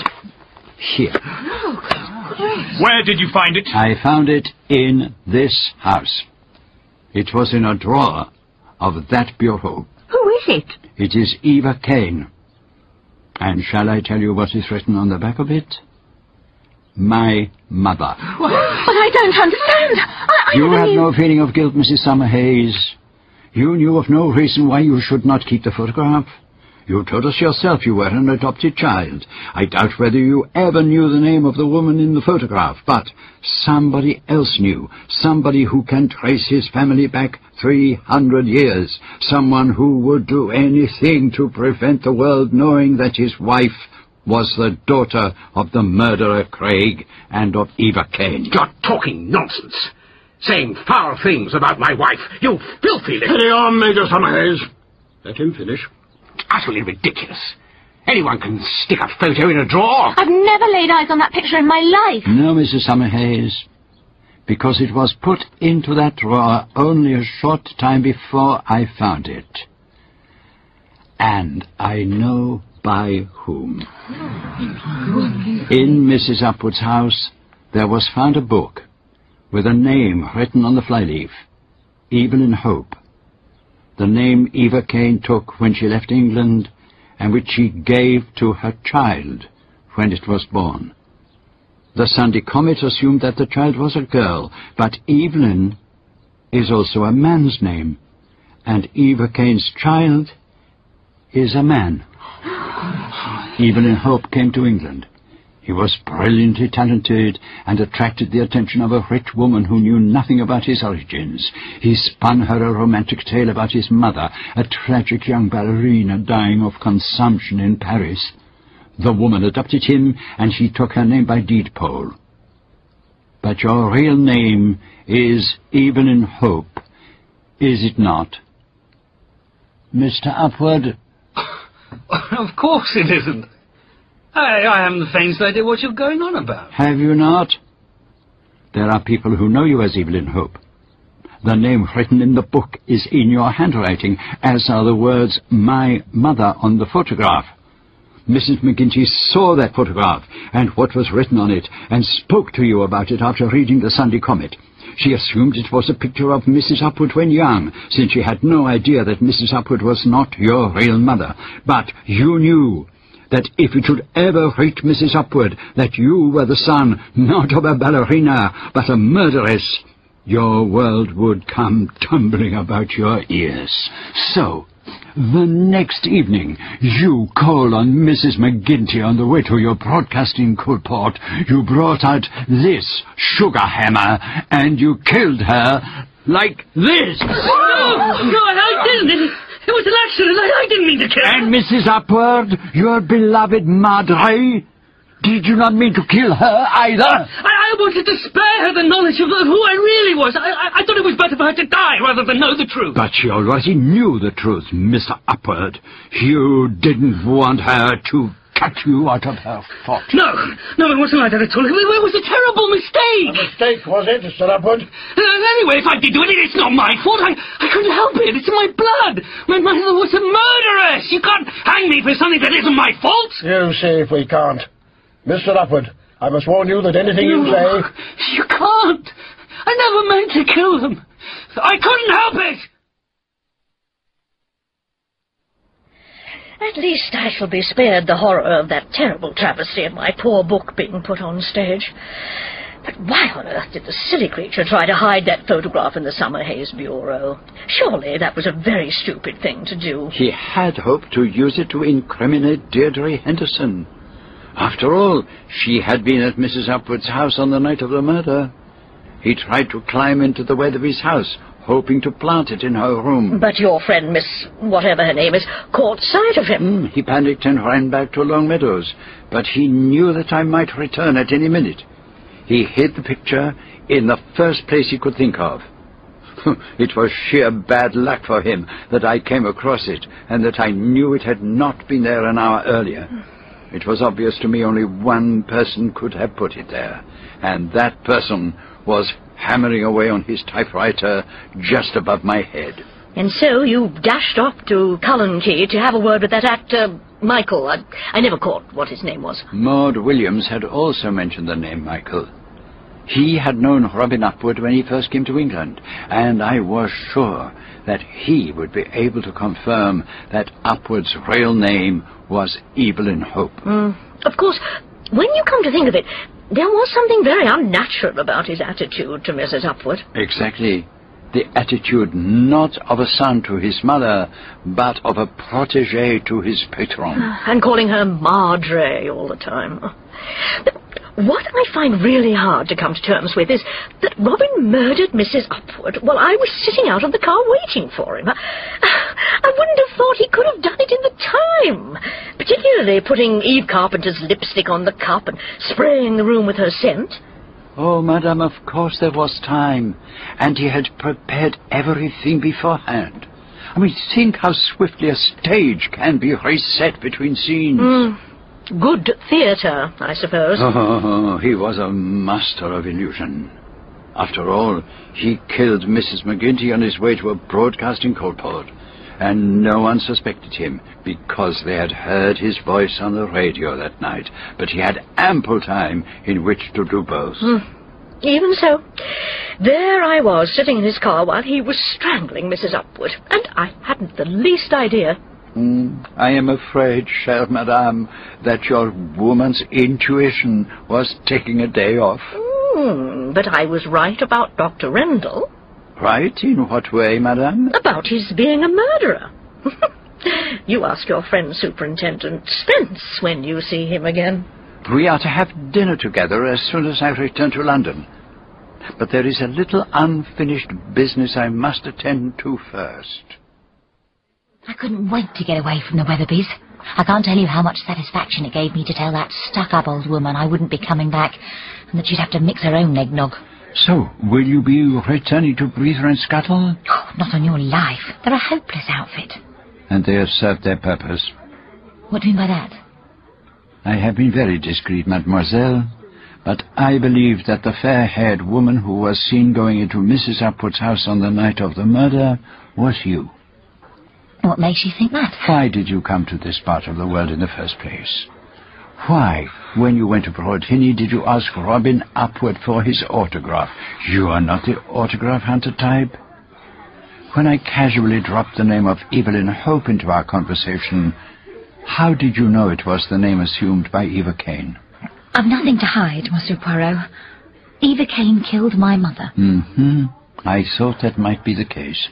here. Oh, Where did you find it? I found it in this house. It was in a drawer of that bureau. Who is it? It is Eva Kane. And shall I tell you what is written on the back of it? My mother. But I don't understand. I, I You had knew- no feeling of guilt, Mrs. Summerhayes. You knew of no reason why you should not keep the photograph. You told us yourself you were an adopted child. I doubt whether you ever knew the name of the woman in the photograph, but somebody else knew. Somebody who can trace his family back 300 years. Someone who would do anything to prevent the world knowing that his wife was the daughter of the murderer Craig and of Eva Kane. You're talking nonsense. Saying foul things about my wife. You filthy little... Carry on, Major Summerhayes. Let him finish. Utterly ridiculous. Anyone can stick a photo in a drawer. I've never laid eyes on that picture in my life. No, Mrs. Summerhayes, because it was put into that drawer only a short time before I found it. And I know by whom. In Mrs. Upward's house, there was found a book with a name written on the flyleaf, Evelyn Hope. The name Eva Kane took when she left England and which she gave to her child when it was born. The Sunday Comet assumed that the child was a girl, but Evelyn is also a man's name, and Eva Kane's child is a man. Evelyn Hope came to England. He was brilliantly talented and attracted the attention of a rich woman who knew nothing about his origins. He spun her a romantic tale about his mother, a tragic young ballerina dying of consumption in Paris. The woman adopted him, and she took her name by deed poll. But your real name is Evelyn Hope, is it not? Mr. Upward, of course it isn't. I, I haven't the faintest idea what you're going on about. have you not? There are people who know you as Evelyn Hope. The name written in the book is in your handwriting, as are the words, my mother, on the photograph. Mrs. McGinty saw that photograph and what was written on it, and spoke to you about it after reading the Sunday Comet. She assumed it was a picture of Mrs. Upward when young, since she had no idea that Mrs. Upward was not your real mother. But you knew that if it should ever reach Mrs. Upward that you were the son not of a ballerina, but a murderess, your world would come tumbling about your ears. So, the next evening, you called on Mrs. McGinty on the way to your broadcasting coolport. You brought out this sugar hammer, and you killed her like this. Oh, no, no, I didn't. It, was an accident. I, I didn't mean to kill her. And Mrs. Upward, your beloved Madre, did you not mean to kill her either? I, I wanted to spare her the knowledge of who I really was. I, I, I thought it was better for her to die rather than know the truth. But she already knew the truth, Mr. Upward. You didn't want her to cut you out of her thought. No, no, it wasn't like that at all. It, it was a terrible mistake. A mistake, was it, Mr. Upward? Uh, anyway, if I did do it, it's not my fault. I, I couldn't help it. It's in my blood. My mother was a murderess. You can't hang me for something that isn't my fault. You see if we can't. Mr. Upward, I must warn you that anything you say... You can't. I never meant to kill them. I couldn't help it. At least I shall be spared the horror of that terrible travesty of my poor book being put on stage. But why on earth did the silly creature try to hide that photograph in the Summerhayes Bureau? Surely that was a very stupid thing to do. He had hoped to use it to incriminate Deirdre Henderson. After all, she had been at Mrs. Upward's house on the night of the murder. He tried to climb into the Wetherby's house, hoping to plant it in her room. But your friend, Miss whatever her name is, caught sight of him. He panicked and ran back to Long Meadows, but he knew that I might return at any minute. He hid the picture in the first place he could think of. it was sheer bad luck for him that I came across it, and that I knew it had not been there an hour earlier. It was obvious to me only one person could have put it there, and that person was hammering away on his typewriter just above my head. And so you dashed off to Cullenquay to have a word with that actor, Michael. I, I never caught what his name was. Maud Williams had also mentioned the name Michael. He had known Robin Upward when he first came to England, and I was sure that he would be able to confirm that Upward's real name was Evelyn Hope. Mm. Of course, when you come to think of it, there was something very unnatural about his attitude to Mrs. Upward. Exactly. The attitude not of a son to his mother, but of a protege to his patron. And calling her Marjorie all the time. What I find really hard to come to terms with is that Robin murdered Mrs. Upward while I was sitting out of the car waiting for him. I wouldn't have thought he could have done it in the time, particularly putting Eve Carpenter's lipstick on the cup and spraying the room with her scent. Oh, madame, of course there was time, and he had prepared everything beforehand. I mean, think how swiftly a stage can be reset between scenes. Mm. Good theatre, I suppose. Oh, he was a master of illusion. After all, he killed Mrs. McGinty on his way to a broadcasting coalport, and no one suspected him because they had heard his voice on the radio that night. But he had ample time in which to do both. Mm. Even so, there I was, sitting in his car while he was strangling Mrs. Upward, and I hadn't the least idea Mm, I am afraid, chère madame, that your woman's intuition was taking a day off. Mm, but I was right about Dr. Rendell. Right? In what way, madame? About his being a murderer. you ask your friend Superintendent Spence when you see him again. We are to have dinner together as soon as I return to London. But there is a little unfinished business I must attend to first. I couldn't wait to get away from the Wetherbys. I can't tell you how much satisfaction it gave me to tell that stuck-up old woman I wouldn't be coming back, and that she'd have to mix her own eggnog. So, will you be returning to Breather and Scuttle? Oh, not on your life. They're a hopeless outfit. And they have served their purpose. What do you mean by that? I have been very discreet, mademoiselle, but I believe that the fair-haired woman who was seen going into Mrs. Upward's house on the night of the murder was you. What makes you think that? Why did you come to this part of the world in the first place? Why, when you went to Broadhinny, did you ask Robin Upward for his autograph? You are not the autograph hunter type. When I casually dropped the name of Evelyn Hope into our conversation, how did you know it was the name assumed by Eva Kane? I've nothing to hide, Monsieur Poirot. Eva Kane killed my mother. Mm-hmm. I thought that might be the case.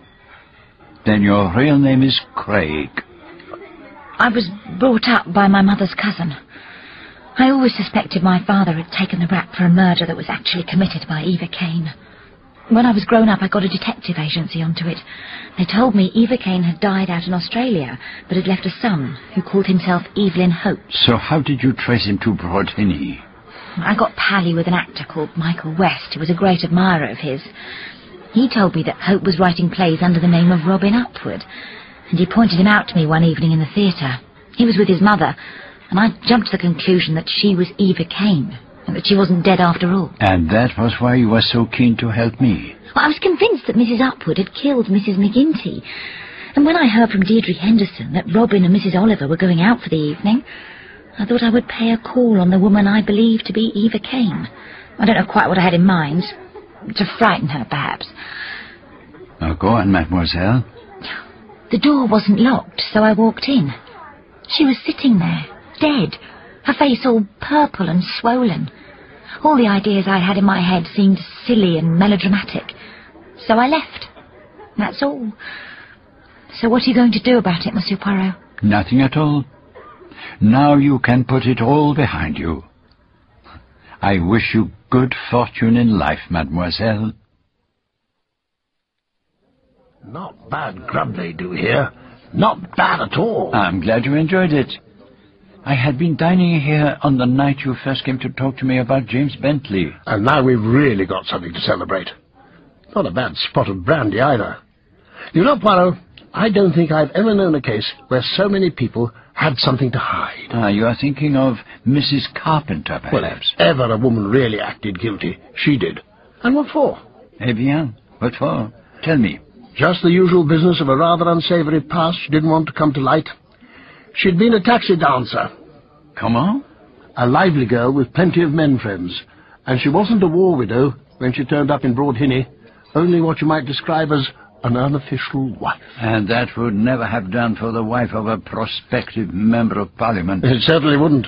Then your real name is Craig. I was brought up by my mother's cousin. I always suspected my father had taken the rap for a murder that was actually committed by Eva Kane. When I was grown up, I got a detective agency onto it. They told me Eva Kane had died out in Australia, but had left a son who called himself Evelyn Hope. So how did you trace him to Broadhinny? I got pally with an actor called Michael West, who was a great admirer of his. He told me that Hope was writing plays under the name of Robin Upward, and he pointed him out to me one evening in the theatre. He was with his mother, and I jumped to the conclusion that she was Eva Kane, and that she wasn't dead after all. And that was why you were so keen to help me. Well, I was convinced that Mrs. Upward had killed Mrs. McGinty, and when I heard from Deirdre Henderson that Robin and Mrs. Oliver were going out for the evening, I thought I would pay a call on the woman I believed to be Eva Kane. I don't know quite what I had in mind. To frighten her, perhaps. Now go on, mademoiselle. The door wasn't locked, so I walked in. She was sitting there, dead, her face all purple and swollen. All the ideas I had in my head seemed silly and melodramatic. So I left. That's all. So what are you going to do about it, Monsieur Poirot? Nothing at all. Now you can put it all behind you. I wish you good fortune in life, mademoiselle. Not bad grub they do here. Not bad at all. I'm glad you enjoyed it. I had been dining here on the night you first came to talk to me about James Bentley. And now we've really got something to celebrate. Not a bad spot of brandy either. You know, Poirot, I don't think I've ever known a case where so many people had something to hide. Ah, you are thinking of Mrs. Carpenter, Well, perhaps? if ever a woman really acted guilty, she did. And what for? Eh bien, what for? Tell me. Just the usual business of a rather unsavoury past she didn't want to come to light. She'd been a taxi dancer. Come on? A lively girl with plenty of men friends. And she wasn't a war widow when she turned up in Broadhinny, only what you might describe as an unofficial wife. And that would never have done for the wife of a prospective member of parliament. It certainly wouldn't.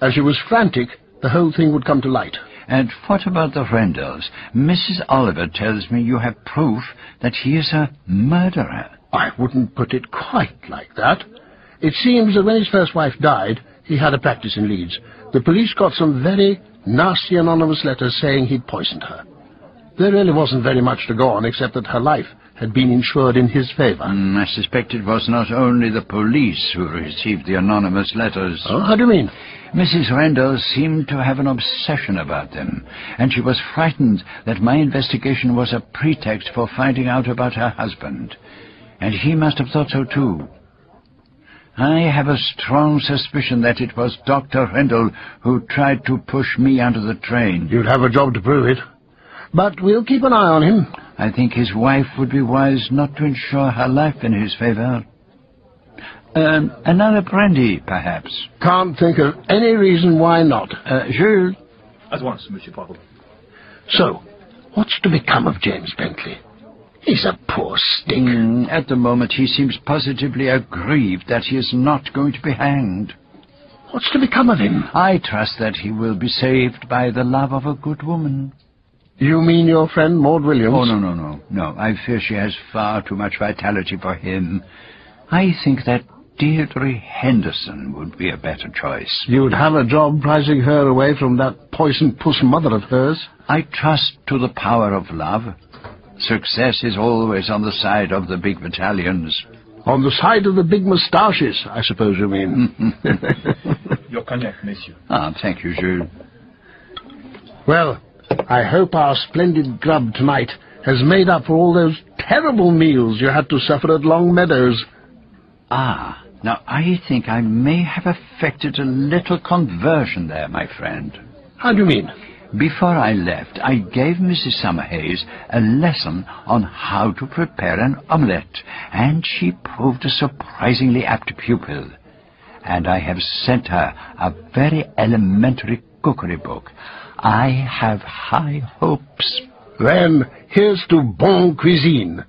As she was frantic, the whole thing would come to light. And what about the Rendells? Mrs. Oliver tells me you have proof that he is a murderer. I wouldn't put it quite like that. It seems that when his first wife died, he had a practice in Leeds. The police got some very nasty anonymous letters saying he'd poisoned her. There really wasn't very much to go on except that her life had been insured in his favour. Mm, I suspect it was not only the police who received the anonymous letters. Oh, how do you mean? Mrs. Rendell seemed to have an obsession about them, and she was frightened that my investigation was a pretext for finding out about her husband. And he must have thought so too. I have a strong suspicion that it was Dr. Rendell who tried to push me under the train. You'd have a job to prove it. But we'll keep an eye on him. I think his wife would be wise not to insure her life in his favour. Um, another brandy, perhaps. Can't think of any reason why not. Uh, Jules? At once, Monsieur Poirot. So, what's to become of James Bentley? He's a poor stick. Mm, at the moment, he seems positively aggrieved that he is not going to be hanged. What's to become of him? I trust that he will be saved by the love of a good woman. You mean your friend Maud Williams? Oh, no, no, no. No, I fear she has far too much vitality for him. I think that Deirdre Henderson would be a better choice. You'd have a job prizing her away from that poison puss mother of hers. I trust to the power of love. Success is always on the side of the big battalions. On the side of the big moustaches, I suppose you mean. Your cognac, monsieur. ah, thank you, Jules. well, I hope our splendid grub tonight has made up for all those terrible meals you had to suffer at Long Meadows. Ah, now I think I may have effected a little conversion there, my friend. How do you mean? Before I left, I gave Mrs. Summerhayes a lesson on how to prepare an omelette, and she proved a surprisingly apt pupil. And I have sent her a very elementary cookery book. I have high hopes. Then here's to bon cuisine.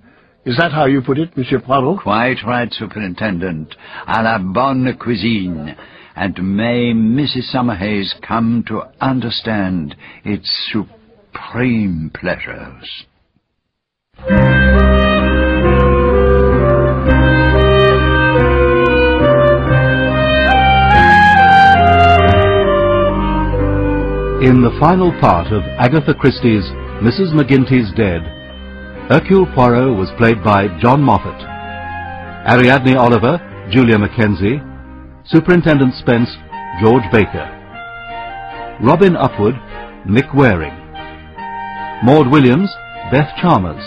Is that how you put it, Monsieur Poirot? Quite right, Superintendent. À la bonne cuisine. And may Mrs. Summerhayes come to understand its supreme pleasures. In the final part of Agatha Christie's Mrs. McGinty's Dead, Hercule Poirot was played by John Moffatt. Ariadne Oliver, Julia McKenzie. Superintendent Spence, George Baker. Robin Upward, Nick Waring. Maud Williams, Beth Chalmers.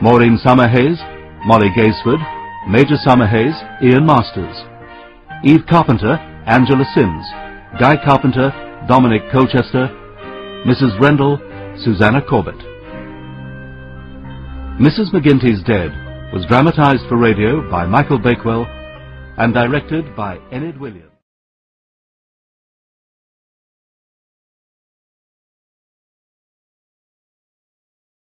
Maureen Summerhayes, Molly Gaisford. Major Summerhayes, Ian Masters. Eve Carpenter, Angela Sims. Guy Carpenter, Dominic Colchester. Mrs. Rendell, Susanna Corbett. Mrs. McGinty's Dead was dramatized for radio by Michael Bakewell and directed by Enid Williams.